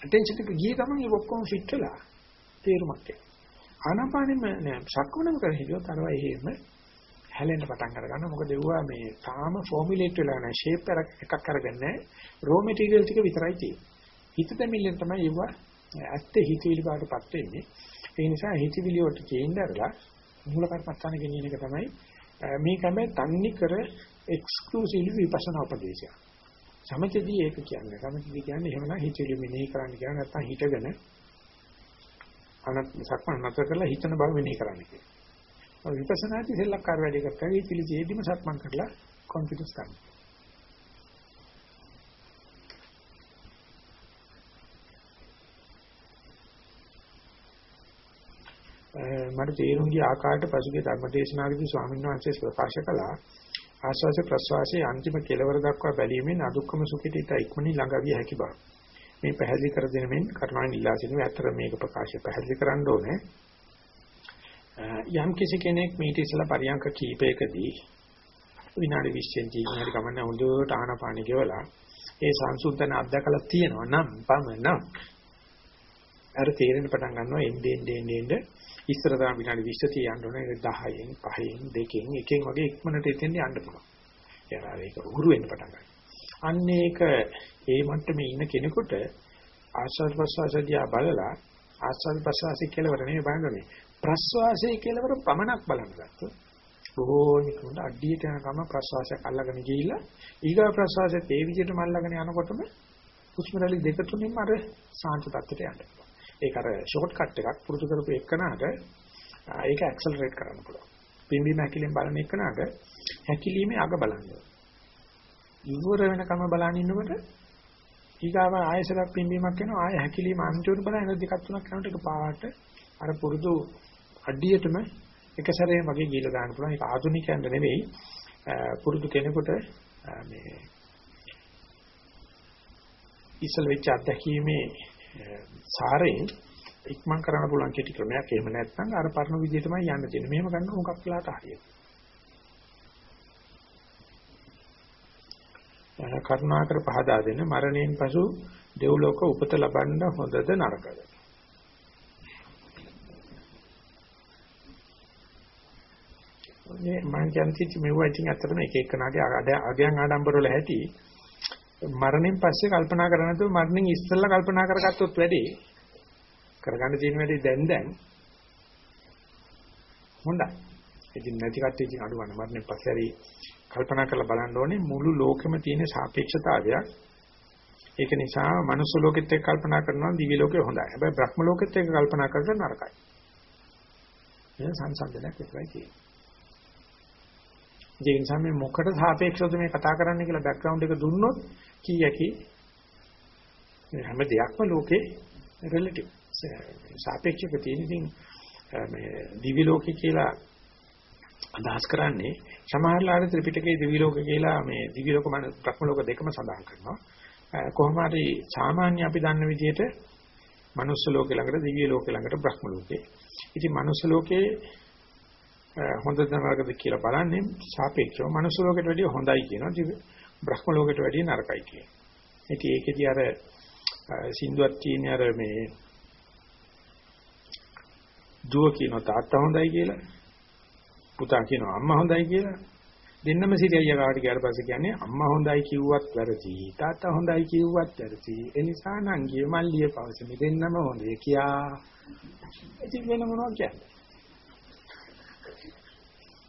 අටෙන්ෂන් එක ගිය ගමන් ඒක ඔක්කොම ෆිට වෙලා තේරුමක් එනවා. ආනාපානෙම නෑ සක්මනම කර හිටියොත් අරව එහෙම හැලෙන්න පටන් අර ගන්නවා. මොකද ඒවා මේ තාම ෆෝමියුලේට් වෙලා නැහැ. ෂේප් එකක් අරගෙන නැහැ. රෝ මැටීරියල් ටික විතරයි තියෙන්නේ. හිත දෙමිල්ලෙන් තමයි ඒවා ඇත්තේ හිතවිලි බාටපත් වෙන්නේ. ඒ නිසා හිතවිලි වලට චේන්ජ් කරලා මූල කර්මස්ථාන ගෙනියන එක තමයි මේක තමයි තන්නේ කර එක්ස්ක්ලූසිව්ලි විපස්සනා උපදේශය. සමථදී ඒක කියන්නේ. සමථදී කියන්නේ එහෙමනම් හිතවිලි මෙනෙහි කරන්න කියන නැත්නම් හිතගෙන අනත් සක්මන් නැතර කරලා හිතන බව මෙනෙහි කරන්න කියනවා. ඔය විපස්සනාදී සෙල්ලක්කාර වැඩි කරලා හිතවිලි ජීවිතම සක්මන් කරලා කොන්ෆිඩන්ස් ගන්න. මට තේරුම් ගිය ආකාරයට පසුගිය ධර්මදේශනාවේදී ස්වාමීන් වහන්සේ ප්‍රකාශ කළා ආස්වාද ප්‍රස්වාසයේ අන්තිම කෙලවර දක්වා බැලීමෙන් අදුක්කම සුඛිත ඉත ඉක්මනින් ළඟ විය හැකි බව. මේ පැහැදිලි කර දෙන මෙන් කරුණාවෙන් ඉල්ලා සිටිනවා. ඇත්තට මේක ප්‍රකාශය පැහැදිලි කරන්න ඕනේ. යම් කිසි කෙනෙක් මේක ඉස්සලා පරියන්ක කීපයකදී විනාඩි 20න් ජීවිතේ ගමන හොඳට ආනපානෙ ගෙවලා ඒ සංසුන්තන අත්දකලා තියෙනවා නම් පමණක් අර තේරෙන පටන් ගන්නවා එන්නේ එන්නේ එන්නේ ඉස්සර තමයි විනාඩි 20 30 යන්න ඕනේ 10න් 5න් 2න් එකෙන් වගේ ඉක්මනට එතෙන් යන්න පුළුවන්. එයා ඒක උහුරු වෙන්න පටන් ගන්නවා. අන්න ඒක ඒ මට්ටමේ ඉන්න කෙනෙකුට ආස්වාද ප්‍රසවාසදියා බලලා ආස්වාද ප්‍රසවාසී කෙලවර නෙවෙයි බලන්නේ. ප්‍රසවාසයේ කෙලවර පමණක් බලන්න ගත්තොත් බොහෝමිකුට අඩියට යනකම ප්‍රසවාසයක් අල්ලගෙන ගිහිල්ලා ඊගා ප්‍රසවාසයේ ඒ විදිහටම අල්ලගෙන යනකොටම හුස්ම රැලි දෙක තුනින්ම අර සාන්ත තත්ත්වයට යන්න පුළුවන්. ඒක අර ෂෝට් කට් එකක් පුරුදු කරපු එකනට ඒක ඇක්සලරේට් කරන්න පුළුවන්. පිම්බීම හැකිලිම බලන එකනට හැකිලිමේ අග බලන්න. ඉවර වෙනකම බලන් ඉන්නකොට ඊගාව ආයසරක් පිම්බීමක් වෙනවා ආය හැකිලිම අන්තිමට බලන දෙකක් තුනක් කරනකොට එක පාට අර පුරුදු අඩියටම එක සැරේ වගේ ගිහලා දාන්න පුළුවන්. ඒක ආධුනිකයන්ට නෙවෙයි පුරුදු කෙනෙකුට මේ ඉස්සල වෙච්ච අත්දැකීමේ සාරයෙන් ඉක්මන් කරන්න පුළුවන් කෙටි ක්‍රමයක්. එහෙම නැත්නම් අර පරණ විදිහටමයි යන්න තියෙන්නේ. මෙහෙම ගන්න මොකක් වෙලාට හරියට. කරුණාකර පහදා දෙන්න මරණයෙන් පසු දෙව්ලෝක උපත ලබන්න හොඳද නරකද? මේ මම කියන්නේ මෙවුවා ඉතින් ඇත්තටම එක එකනාගේ අගයන් ආඩම්බර වල ඇති මරණයෙන් පස්සේ කල්පනා කරන්නේ නැතුව මරණයෙන් ඉස්සෙල්ලා කල්පනා කරගත්තොත් වැඩි කරගන්න තියෙන වැඩි දැන් දැන් හොඳයි. ඉතින් නැති කට්ටිය ඉතින් අඩු ගන්න මරණයෙන් පස්සේ හරි කල්පනා කරලා බලන්න ඕනේ මුළු ලෝකෙම තියෙන සාපේක්ෂතාවයක්. ඒක නිසා මනුස්ස ලෝකෙත් එක්ක කල්පනා කරනවා දිව්‍ය ලෝකේ හොඳයි. හැබැයි බ්‍රහ්ම ලෝකෙත් එක්ක කල්පනා කරලා නරකයි. මේ සංසන්දනයක් විතරයි තියෙන්නේ. ඒ නිසා මේ මොකට සාපේක්ෂවද මේ කතා කරන්න කියලා බෑග්ග්‍රවුන්ඩ් එක දුන්නොත් කීයකි මේ හැම දෙයක්ම ලෝකේ රිලටිව් සාපේක්ෂක තියෙන ඉතින් මේ දිවි ලෝකේ කියලා අදහස් කරන්නේ සමහරලාට ත්‍රිපිටකයේ දිවි ලෝක කියලා මේ දිවි ලෝක මන බ්‍රහ්ම ලෝක දෙකම සඳහන් කරනවා. කොහොම හරි සාමාන්‍ය අපි දන්න විදිහට මනුස්ස ලෝකේ ළඟට දිව්‍ය ලෝකේ ළඟට බ්‍රහ්ම ලෝකේ. ඉතින් මනුස්ස ලෝකේ හොඳද නරකද කියලා බලන්නේ සාපේක්ෂව මනුස්ස ලෝකයට වැඩිය හොඳයි කියනවා. බ්‍රහ්ම ලෝකයට වැඩිය නරකයි කියනවා. ඉතින් ඒකෙදි අර සින්දුවක් තියෙන අර මේ දුව කියනවා තාත්තා හොඳයි කියලා. පුතා කියනවා අම්මා හොඳයි කියලා. දෙන්නම සිටිය ගාවට ගියාට පස්සේ කියන්නේ අම්මා හොඳයි කිව්වත් වැරදි තාත්තා හොඳයි කිව්වත් වැරදි ඒ නිසා නංගිය මල්ලිය පවසමි දෙන්නම හොඳේ කියා ඉතින් වෙන මොනවද කියන්නේ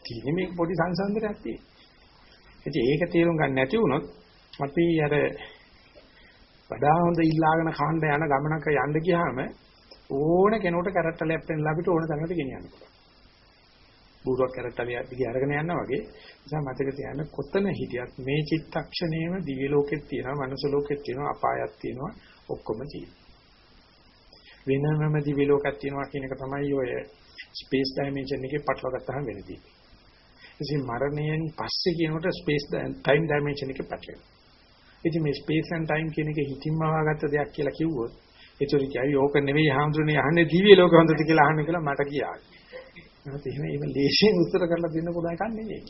තියෙන්නේ මේ පොඩි සංසන්දනයක් තියෙන්නේ. ඉතින් ඒක තේරුම් ගන්න නැති වුණොත් අපි අර වඩා හොඳ ඉල්ලාගෙන කාණ්ඩ යන ගමනක යන්න ගියාම ඕන කෙනෙකුට කරට්ටලයක් පෙන්ලා අපිට ඕන තැනකට ගෙනියන්න පුළුවන්. බුරුවක් කරට්ටලිය දිගේ අරගෙන යනවා වගේ. නිසා මතක තියාගන්න කොතන හිටියත් මේ චිත්තක්ෂණයම දිව්‍ය ලෝකෙත් තියෙනවා, මනුස්ස ලෝකෙත් තියෙනවා, අපායත් තියෙනවා, ඔක්කොම තියෙනවා. වෙනමම දිව්‍ය ලෝකයක් තියෙනවා කියන එක තමයි ඔය ස්පේස් ඩයිමන්ෂන් එකේ පටලවා ගත්තාම වෙන්නේ. ඉතින් මරණයෙන් පස්සේ කියනකොට ස්පේස් ටයිම් ඩයිමන්ෂන් එකේ පැටලෙනවා. ඉතින් මේ ස්පේස් ඇන්ඩ් ටයිම් කියන එක හිතින්ම වාගත්ත දෙයක් කියලා කිව්වොත් ඒතර කියයි ඕක නෙවෙයි හාමුදුරනේ අහන්නේ දිව්‍ය ලෝක හොඳද කියලා අහන්න කියලා මට කියා. එහෙනම් එහෙම එහෙම ලේසියෙන් උත්තර කරලා දෙන්න පුළුවන් එකක් නෙවෙයි.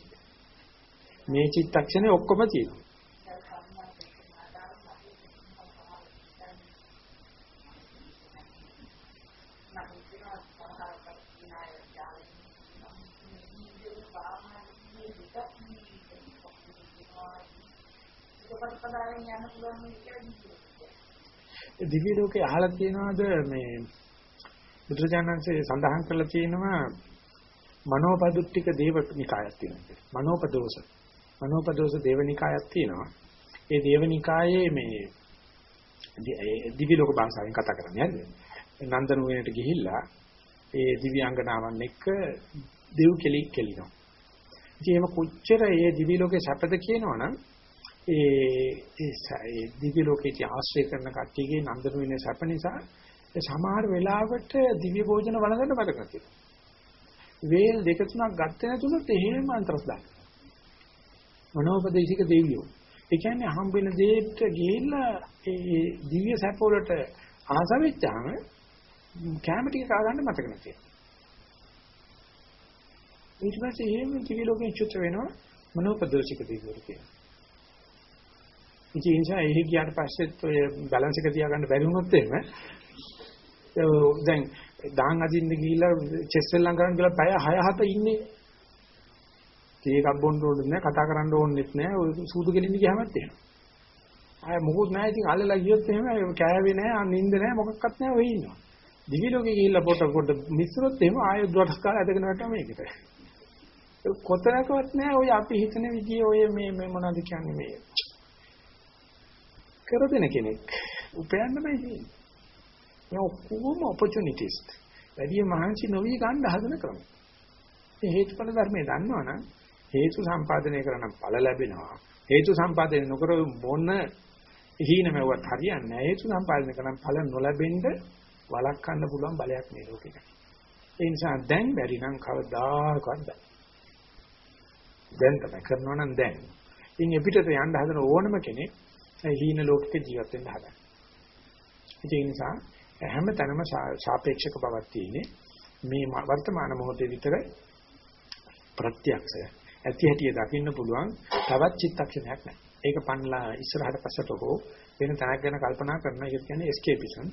මේ චිත්තක්ෂණේ ඔක්කොම තියෙනවා. යන්න පුළුවන් කියලා දිව්‍ය ලෝකේ අහලා තියෙනවද මේ බුදුරජාණන්සේ සඳහන් කරලා තියෙනවා මනෝපදුට්ටික දේවනිකායක් තියෙනවා. මනෝපදෝෂ. මනෝපදෝෂ දේවනිකායක් තියෙනවා. ඒ දේවනිකායේ මේ දිව්‍ය ලෝක භාෂාවෙන් කතා කරන්නේ නේද? නන්දන වේනට ගිහිල්ලා ඒ දිව්‍යාංගනාවන් එක්ක දෙව් කෙලි කෙලිනවා. ඉතින් එහෙම කොච්චර ඒ දිව්‍ය ලෝකේ සැපද කියනවනම් ඒ ඒ දිව්‍ය ලෝකයේ ආශ්‍රය කරන කට්ටියගේ නන්දන වෙන සැප නිසා සමහර වෙලාවට දිව්‍ය භෝජන වළඳන්න බඩ කරතියි. වේල් දෙක තුනක් ගත්තේ නැතුනොත් එහෙම අන්තරස් දාන්න. මනෝපදේශික දෙවියෝ. ඒ කියන්නේ හම්බෙන දෙයට ගිහිල්ලා ඒ දිව්‍ය සැප වලට ආස වෙච්චාම කැම ටික කා ගන්න මතක නැතියි. ඊට පස්සේ එහෙම දිව්‍ය ලෝකෙන් චුත් වෙනවා මනෝපදේශික දෙවියෝ කියනවා. ඉතින් ඒ නිසා එහි ගියාට පස්සෙත් ඔය බැලන්ස් එක තියාගන්න බැරි වුණොත් එහෙම දැන් දාන් අදින්න ගිහිල්ලා චෙස් වෙල්ලම් කරන්න කියලා පැය 6 7 ඉන්නේ. තේ එකක් බොන්න ඕනෙත් නෑ කතා කරන්න ඕනෙත් නෑ ඔය සූදු කෙලින්න ගියාමත් එහෙම. ආය මොකුත් නෑ ඉතින් අල්ලලා ගියොත් එහෙම කෑවේ නෑ නිින්ද නෑ මොකක්වත් නෑ ඔය ඉන්නවා. දිවි ලෝකේ ගිහිල්ලා පොට පොට මිස්රොත් එහෙම ආය දොඩස් කාලා ඇදගෙන වැටෙනවා මේකට. කොතනකවත් නෑ ඔය අපි හිතන විදිහේ ඔය මේ මේ මොනවද කියන්නේ මේ කර දෙන කෙනෙක් උපයන්න බෑ ඉතින්. මේ ඔක්කොම opportunities. වැඩි මහන්සි නොවි ගන්න හදන ක්‍රම. මේ හේතුඵල ධර්මයේ දන්නවනම් හේතු සම්පාදනය කරනම් ඵල ලැබෙනවා. හේතු සම්පාදනය නොකර මොන හීනමවත් හරියන්නේ නැහැ. හේතු සම්පාදනය කරනම් ඵල නොලැබෙන්න වළක්වන්න පුළුවන් බලයක් මේ ලෝකෙක. ඒ නිසා දැන් බැරි නම් කවදාකවත් බෑ. දැන් තමයි කරනවා නම් දැන්. ඉන් එපිටට යන්න හදන ඕනම කෙනෙක් හීන ලෝකෙක ජීවත් වෙන්න හදන. ඒ නිසා හැම තැනම සාපේක්ෂක බවක් තියෙන්නේ මේ වර්තමාන මොහොතේ විතර ප්‍රත්‍යක්ෂය. ඇති හැටිය දකින්න පුළුවන් තවත් චිත්තක්ෂණයක් නැහැ. ඒක පන්ලා ඉස්සරහට පස්සට හෝ වෙන තැනක් ගැන කල්පනා කරන එක කියන්නේ escapism.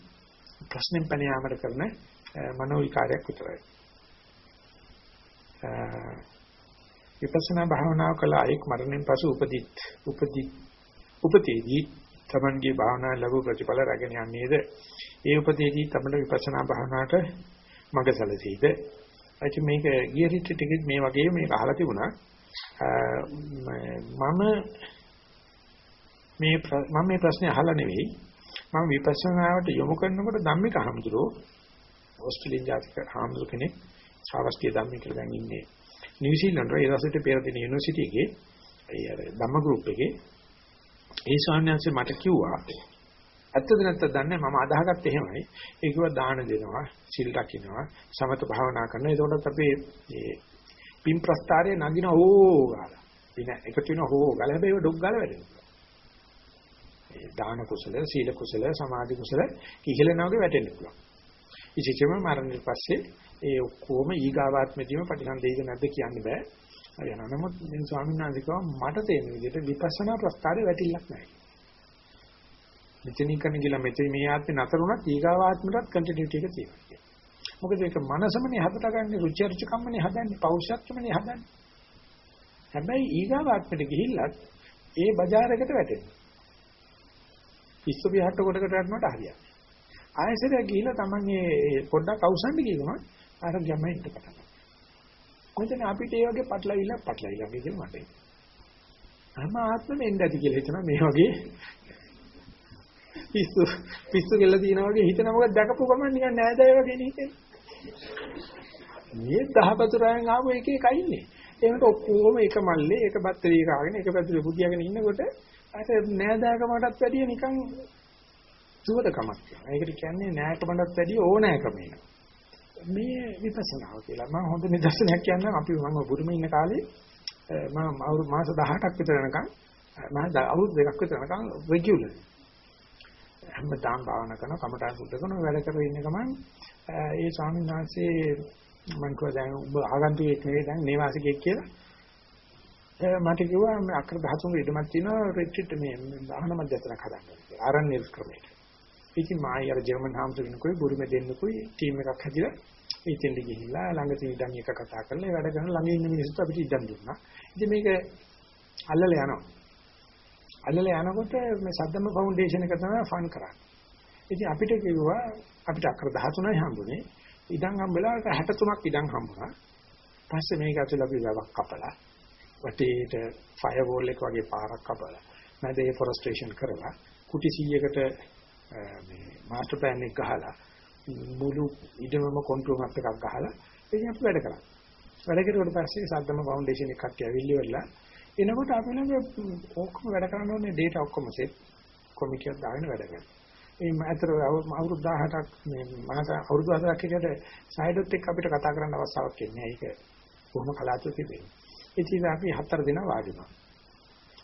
ප්‍රශ්නෙන් පැන යාමට කරන මනෝ විකාරයක් විතරයි. විපස්සනා භාවනාව කළ අයෙක් මරණයෙන් පසු උපදිත් උපදිත් උපතේදී තමන්ගේ භාවනා ලැබු ප්‍රතිඵල රැගෙන යන්නේද? ඒ උපතේදී තමයි විපස්සනා භාවනාවට මඟ සැලසීද? අයිති මේක ගිය රිට්‍රීට් එකෙත් මේ වගේ මේක අහලා තිබුණා. මම මේ මම මේ ප්‍රශ්නේ අහලා නෙවෙයි. මම විපස්සනාවට යොමු කරනකොට ධම්මික හමුදුරෝ ඕස්ට්‍රේලියානු ජාතික හමුදුර කෙනෙක් ශාවස්තිය ධම්මික කියලා දැන් ඉන්නේ. නිව්සීලන්ත ඒ රසෙට පෙර දින යුනිවර්සිටි එකේ ඒ අර ධම්ම ගෲප් එකේ ඒ ස්වාමීන් වහන්සේ මට කිව්වා ඇත්තද නැත්තද දන්නේ මම අදහගත්තේ එහෙමයි. ඒ කිව්වා දාන දෙනවා සිල් රකින්නවා සමත භාවනා කරනවා. ඒකෝටත් අපි මේ පින් ප්‍රස්තාරයේ නගින ඕ ගාලා. පින එකතු වෙන හෝ ගාලා. හැබැයි ඒක ඩොග් ගාලා වැඩෙනවා ඒ දාන කුසල සීල කුසල සමාධි කුසල ඉහළනවගේ වැටෙන්න පුළුවන්. ඉතින් මරණය පස්සේ ඒ ඔක්කොම ඊගාවාත්මෙදීම ප්‍රතිසන්දේද නැද්ද කියන්න බෑ. හරි යනවා. නමුත් මේ ස්වාමීන් වහන්සේ කිව්වා මට තේරෙන විදිහට විපස්සනා ප්‍රස්තාරේ වැටිල්ලක් නැහැ. මෙතනින් කරන ගිල මෙතන මේ ආත්මේ නතර වුණත් ඊගාවාත්මයටත් කන්ටිනියුටි එක තියෙනවා. මොකද ඒක මනසමනේ හදටගන්නේ රුචි අරුචිකම්මනේ හදන්නේ පෞෂත්වමනේ හදන්නේ. හැබැයි ඊගාවාත්මෙට ගිහිල්ලත් ඒ බજારයකට වැටෙනවා. පිස්සු විහට්ට කොටකට වැටෙනවට හරියට. ආයෙසරයක් ගිහිල්ලා Taman මේ පොඩ්ඩක් අවසන් ගිහම අර ගැමෙන්න පටන් ගන්නවා. කොහොමද අපිට ඒ වගේ පටලවිල්ල පටලවිලා මේ කියලා මට. හැම ආත්මෙම එන්න ඇති කියලා හිතනවා මේ වගේ පිස්සු පිස්සු කියලා තියනා වගේ හිතන මොකද දැකපු ගමන් නිකන් නෑදෑය වගේ නේ මේ දහපතුරයන් ආපු එක එක ඉන්නේ. ඒකට ඔක්කොම එක මල්ලේ එක බත්තරී කාගෙන එක පැතුලේ බුදියාගෙන ඉන්නකොට අර නෑදෑකමටත් වැඩිය නිකන් සුවදකමක් කියනවා. ඒකට කියන්නේ නෑකමටත් වැඩිය ඕනෑකම එනවා. මේ විපස්සනාව කියලා. මම හොඳ නිදර්ශනයක් කියන්නම්. අපි මම බුරුමේ ඉන්න කාලේ මම අවුරුදු මාස 18ක් විතර යනකම් මම අවුරුදු දෙකක් විතර යනකම් රෙගියුලර් හැමදාම භාවනා කරන කමඨාන් සුද්ධ කරන වැඩ කරගෙන ඉන්න ගමන් ඒ ස්වාමීන් වහන්සේ මම කිව්වා දැන් ඔබ ආගන්තුකෙක් නෙවෙයි දැන් නේවාසිකෙක් කියලා මට කිව්වා මේ අක්‍ර 13 ඉදමක් තියෙනවා රිට්‍රීට් මේ ආහන මධ්‍යස්ථානක් හදන්න කියලා ආරණ්‍ය ක්‍රමයට ඉතින් මායි අර ජර්මන් හාමුදුරනකුයි බුරුමේ දෙන්නුකුයි ටීම් එකක් හැදිලා ඉතින්දි ගිහිල්ලා ළඟ තියෙන ඉඩම් එක කතා කරලා ඒ වැඩ කරන ළඟ ඉන්න මිනිස්සුත් අපිට ඉඩම් දුන්නා. ඉතින් මේක අල්ලලා යනවා. අල්ලලා යනකොට මේ සද්දම ෆවුන්ඩේෂන් එක තමයි ෆන් කරන්නේ. ඉතින් අපිට කිව්වා අපිට අක්කර 13යි හම්බුනේ. ඉඩම් හම්බෙලා 63ක් ඉඩම් හම්බුණා. පස්සේ මේක ඇතුළේ අපි වැවක් කපලා වටේට ෆයර්වෝල් එක වගේ පාරක් කපලා මැද ෆොරස්ට්‍රේෂන් කරලා කුටි 100කට මේ මාස්ටර් ප්ලෑන් එක ගහලා මුළු ඉදමම කන්ට්‍රෝල් මැප් එකක් ගහලා ඉතින් අපි වැඩ කරා. වැඩ කරුවට පස්සේ සද්දම ෆවුන්ඩේෂන් එකක් කට්ටිය ඇවිල්ලි වෙලා එනකොට අපි ළඟ ඔක්කොම වැඩ කරන්න ඕනේ data ඔක්කොම සෙට් කොමිටියක් දාගෙන වැඩ කරනවා. මේ අතර අවුරුදු 18ක් මේ මහත අවුරුදු 18ක් එකට සයිඩොත් එක්ක අපිට කතා කරන්න අවස්ථාවක් ඉන්නේ. ඒක කොහොම කලාතුරකින් වෙන්නේ. ඉතින් අපි හතර දෙනා වාඩි වුණා.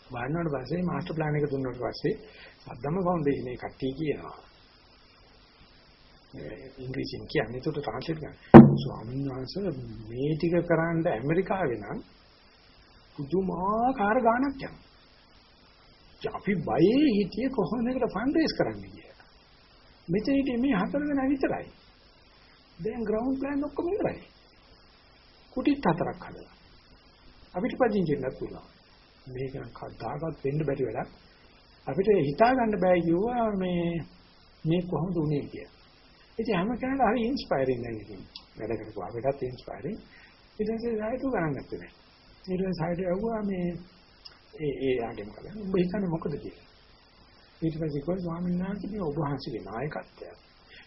වාඩිනාට පස්සේ මාස්ටර් ප්ලෑන් එක දුන්නාට පස්සේ සද්දම ෆවුන්ඩේෂන් එක කට්ටිය කියනවා. ඉංග්‍රීසියෙන් කියන්නේ ඒකට ට්‍රාන්ස්ලේට් කරන්න. ස්වාමීන් වහන්සේ මේ ටික කරන්න ඇමරිකාවේ නම් පුදුමාකාර ගාණක් යනවා. අපි බයේ හිටියේ කොහොමද ඒකට ෆන්ඩ් රේස් කරන්නේ කියලා. මෙතන හිටියේ මේ හතර දෙනා විතරයි. දැන් ග්‍රවුන්ඩ් ප්ලෑන් ඔක්කොම ඉවරයි. කුටිත් හතරක් හදලා. අපිට පදිංචි වෙන්නත් පුළුවන්. මේක කවදාකවත් වෙන්න බැරි වැඩක්. අපිට හිතා ගන්න බෑ කිව්වා මේ මේ කොහොමද උනේ කියලා. ඉතින් හැම කෙනාට හරි ඉන්ස්පයරින් නැගිටින්. වැඩ කරපුවා අපිටත් ඉන්ස්පයරින්. ඊට පස්සේ සායතු ගණන් ගත්තේ නෑ. ඊට පස්සේ සායතු ඇහුවා මේ ඒ ඒ ආගෙම කළා. උඹ හිතන්නේ මොකද කියලා. ඊට පස්සේ කිව්වා ස්වාමීන් වහන්සේ මේ ඔබ වහන්සේගේ නායකත්වය.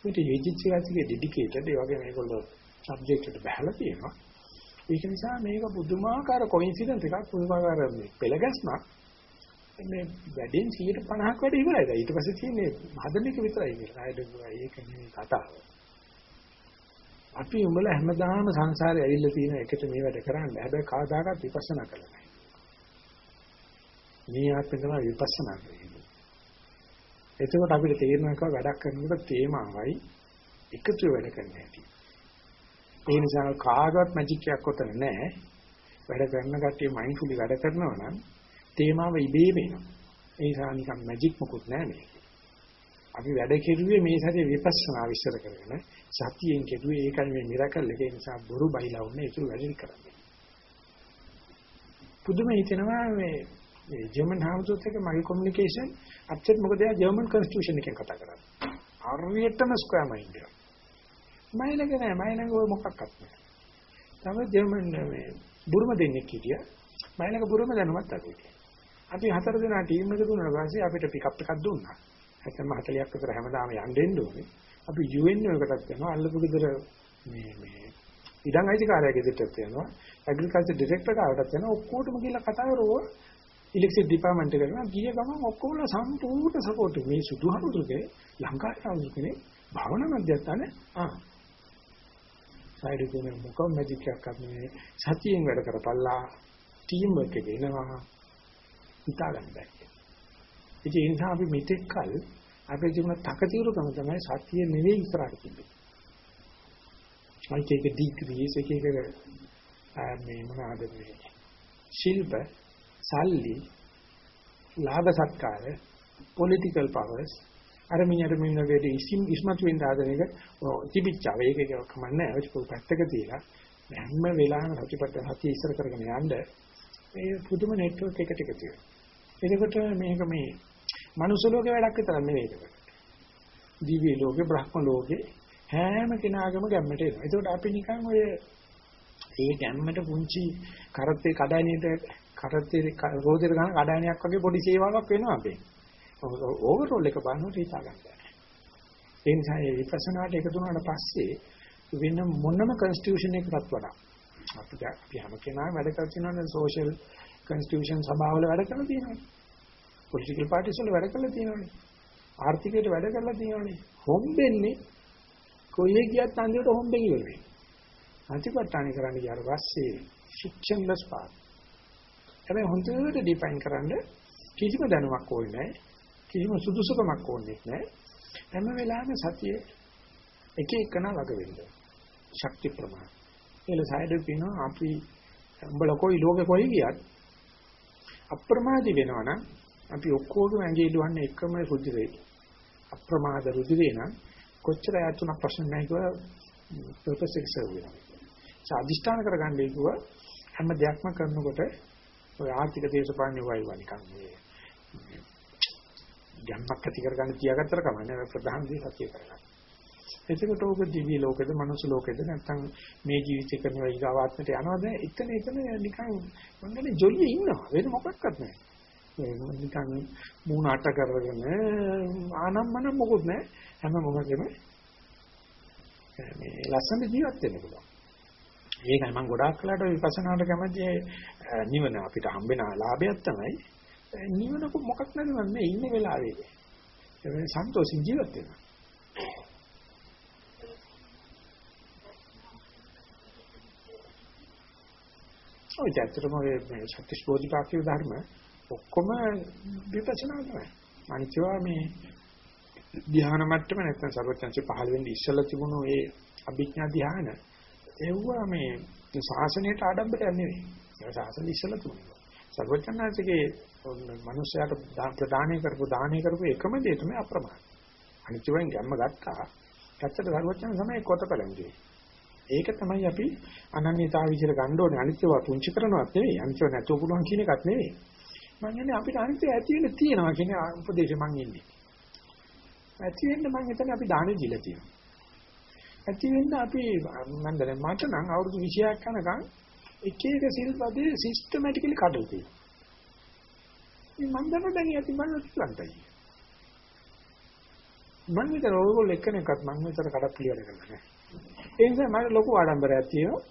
මේක යජිත්‍යාසිකේ ඩෙඩිකේටඩ් ඒ වගේ මේගොල්ලෝ සබ්ජෙක්ට් එකට බහලා තියෙනවා. ඒක නිසා මේක පුදුමාකාර කොයින්සිඩන්ට් එකක් පුදුමාකාර මේ පෙළගැස්මක්. මේ වැඩෙන් 150ක් වැඩි ඉවරයි. ඊට පස්සේ තියෙන්නේ හදන එක විතරයි කියලා. ආයෙත් ඒක නෙවෙයි කතාව. අපි උඹලා හැමදාම සංසාරේ ඇවිල්ලා තියෙන එකට මේ වැඩ කරන්නේ. හැබැයි කවදාකවත් විපස්සනා කළා නැහැ. මේ ආත්මේ තමයි විපස්සනා කරන්නේ. එතකොට අපිට තේරෙනවා වැඩක් කරනකොට තේමාවයි එකතු වැඩ කරන්න හැටි. ඒ නිසා කාගවත් මැජික් එකක් උතන නැහැ. වැඩ කරන කට්ටිය මයින්ඩ්ෆුලි වැඩ කරනවා නම් තේමාව ඉබේ වෙනවා. ඒ නිසා නිකන් මැජික් මොකුත් නැහැ මේක. අපි වැඩ කෙරුවේ මේ සැරේ විපස්සනා විශ්සර කරගෙන සතියෙන් කෙරුවේ ඒකයි මේ මිරකල් එක නිසා බොරු බයිලා වුණේ ඒක වැඩි කරන්නේ. පුදුම හිතෙනවා මේ මේ ජර්මන් හාමුදුරුවෝත් එක්ක මගේ කොමියුනිකේෂන් අප්සෙට් මොකද එයා ජර්මන් කොන්ස්ටිටියුෂන් එකෙන් කතා කරන්නේ. හරියටම ස්ක්වයර් මයින්ඩ් එක. මයිලක නෑ මයිලක ඔය මොකක්වත් නෑ. තව ජර්මන් මේ බුරුම දෙන්නෙක් හිටියා. මයිලක බුරුම දැනුමත් අතේ. අපි හතර දෙනා ටීම් එක දුන්නා ඊපස්සේ අපිට පිකප් එකක් දුන්නා. හැතැම්ම 40ක් විතර හැමදාම යන්න දෙන්න ඕනේ. අපි UN එකටත් යනවා අල්ලපු ගෙදර මේ මේ ඉඩම් අයිතිකාරයා ගෙදරටත් යනවා. ඇග්‍රිකල්චර් ඩිරෙක්ටර් කාටත් යනවා. ඔක්කොටම ගිහලා කතා කරවෝ ඉලෙක්ට්‍රික් ඩිපාර්ට්මන්ට් එකට යනවා. ගිය ගමන් ඔක්කොම සම්පූර්ණ සපෝට් මේ සුදු හමුදුගේ ලංකාවේ හමුදුනේ භාවනා මධ්‍යස්ථාන ආ සයිඩ් එකේ මොකක් මැජික් එකක් අන්නේ සතියෙන් වැඩ කරපල්ලා ටීම් වර්ක් එකේ එනවා හිතා ගන්න බැහැ. ඉතින් ඒ නිසා අපි මෙතෙක් කල අපේ ජීවන තකතිරුකම තමයි සත්‍ය නෙවෙයි ඉස්සරහට තිබෙන්නේ. මයික් එක ඩිග්‍රීස් එක එක මේ මොනවාද මේ ශිල්ප සල්ලි ලාභ සත්කාර පොලිටිකල් පවර්ස් අර මිනිහට මිනිහ වෙදී ඉස්ම ඉස්මතු වෙන ආදර එක තිබිච්චා ඒක කමන්නේ ඒක පැත්තක තියලා හැම වෙලාවෙම සතිපට්ඨ සතිය ඉස්සර කරගෙන යන්න මේ පුදුම නෙට්වර්ක් එකට එකතු වෙනවා එතකොට මේක මේ මනුස්ස ලෝකේ වැඩක් විතර නෙවෙයි ඒක. දිව්‍ය ලෝකේ බ්‍රහ්ම ලෝකේ හැම කෙනාගේම ගැම්මට එනවා. ඒකට අපි නිකන් ඔය ඒ ගැම්මට පුංචි කරත්තේ කඩානියට කරත්තේ රෝදෙර ගන්න කඩානියක් වගේ පොඩි සේවාවක් වෙනවා අපේ. ඕවර්ෝල් එක බලනකොට හිතා ගන්න බෑ. ඒ නිසා මේ විපස්සනාට එකතු වුණාට පස්සේ වෙන මොනම කන්ස්ටිටියුෂන් එකකටත් වඩා අපි අපි හැම කෙනාම වැඩ කරනවා සෝෂල් කන්ස්ටිටියුෂන් සභාවල වැඩ කරලා තියෙනවා. පොලිටිකල් පාර්ටිස් වල වැඩ කරලා තියෙනවානේ. ආර්ථිකයට වැඩ කරලා තියෙනවානේ. හොම්බෙන්නේ කොහේ ගියත් අන්තිමට හොම්බෙන් ඉවරයි. අන්තිපට්ඨාන කරන්න ගියාට පස්සේ ෆික්ෂන්ලස් පාත්. හැබැයි හොඳට ඩිෆයින් කරන්න කිසිම දැනුමක් ඕනේ නැහැ. කිසිම සුදුසුකමක් ඕනේ නැහැ. හැම වෙලාවෙම සතිය එක එකනා වග වෙන්න. ශක්ති ප්‍රමාණ. ඒල සයිඩ් කියනවා අපි උඹලා කොයි ලෝකෙ කොයි ගියත් අප්‍රමාදී වෙනවනම් අපි ඔක්කොගම ඇඟේ ඉලවන්නේ එකම රුධිරේ. අප්‍රමාද රුධිරේ නම් කොච්චර යාතුන ප්‍රශ්න නැහැ කියලා පර්පස් එක සර්ව් වෙනවා. සාධිෂ්ඨාන කරගන්නේ කිව්ව හැම දෙයක්ම කරනකොට ඔය ආර්ථික දේශපාලන වයිවා නිකන් මේ ජම්මක් ඇති කරගන්න තියාගත්තර කමන්නේ ප්‍රධාන දේ සත්‍ය කරගන්න. එතකොට ඕක දිවි ලෝකෙද මනුස්ස ලෝකෙද නැත්නම් මේ ජීවිතේ කරන ඊගාවාත්මට යනවද? එතන එතන නිකන් මංගලේ ජොලියේ ඉන්නවා. වෙන මොකක්වත් නැහැ. මේ නිකන් මූණ අට කරගෙන ආනම්මන මොකුත් නැහැ. හැම මොකෙම මේ ලස්සන ජීවත් වෙන්න පුළුවන්. ඒකයි මම ගොඩාක් කලකට විපස්සනාට කැමති නිවන අපිට හම්බෙන ලාභයක් තමයි නිවන මොකක් නැතිවම මේ ඉන්න වෙලාවේ ඒ සන්තෝෂින් ජීවත් වෙනවා ඔය ඇත්තටම මේ සත්‍විස් බෝධිපාක්ෂික ධර්ම ඔක්කොම විපස්සනා තමයි. අනිත්‍යවා මේ ධ්‍යාන මට්ටම නැත්නම් සර්වඥාන්සේ පහළ වෙන්නේ ඉස්සලා තිබුණු ඒ අභිඥා ධ්‍යාන එව්වා මේ ශාසනයට ආඩම්බරයක් නෙවෙයි. ඒ ශාසන ඉස්සලා තිබුණා. සර්වඥාන්සේගේ මනුස්සයාට ප්‍රදානය කරපු දානය කරපු එකම දේ තමයි අප්‍රමාණ. අනිත් වයින් ගැම්ම ගත්තා. ඇත්තට දරුවචන සමය කොතකලන්නේ. ඒක තමයි අපි අනන්‍යතාව විදිහට ගන්න ඕනේ. අනිත්‍යව පුංචි කරනවත් නෙවෙයි. අනිත්‍යව නැතුව පුළුවන් කියන එකත් නෙවෙයි. මම කියන්නේ අපිට අනිත්‍ය ඇති වෙන්න තියෙනවා කියන උපදේශය මම ඉන්නේ. ඇති වෙන්න මම හිතන්නේ අපි දානෙ දීලා තියෙනවා. ඇති වෙන්න අපි මම දැන් මට නම් අවුරුදු 26ක් යනකම් එක එක සිල්පදේ සිස්ටමැටිකලි කඩලා තියෙනවා. මේ මම දන්නවා දැන් ඇති මම ලන්තයි. මම විතර ඕගොල්ලෝ එක්කෙනෙක්වත් මම විතර කඩක් ක්ලියර් කරලා නැහැ. ඒ නිසා මට ලොකු ආඩම්බරයක් තියෙනවා.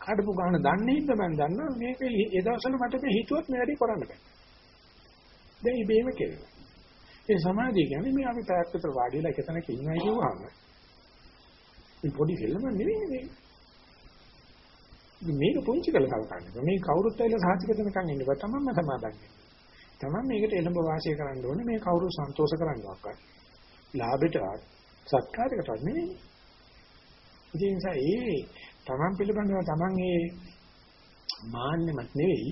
කඩපු ගාන දන්නේ හින්දා මම දන්නවා මේක ඒ දවස්වල මට මේ හිතුවත් මේ වැඩේ කරන්න බෑ. දැන් ඉබේම කෙරෙනවා. ඒ සමාධිය කියන්නේ මේ අපි පැයක් විතර වාඩි වෙලා එක තැනක ඉන්නයි කියවහම මේ පොඩි හෙල්ලම නෙවෙයි මේ. මේක පුංචි කළ කල්පන්නේ. මේ කවුරුත් ඇවිල්ලා සාහිත්‍ය කරනකන් ඉන්න බෑ තමන්ම සමාදන් වෙන්න. තමන් මේකට එළඹ වාසය කරන්න ඕනේ මේ කවුරු සන්තෝෂ කරන්නවත්. ලාභයටවත් සත්කාරයකටවත් නෙවෙයි. ඒ නිසා ඒ තමන් පිළිබඳව තමන් ඒ මාන්නෙමත් නෙවෙයි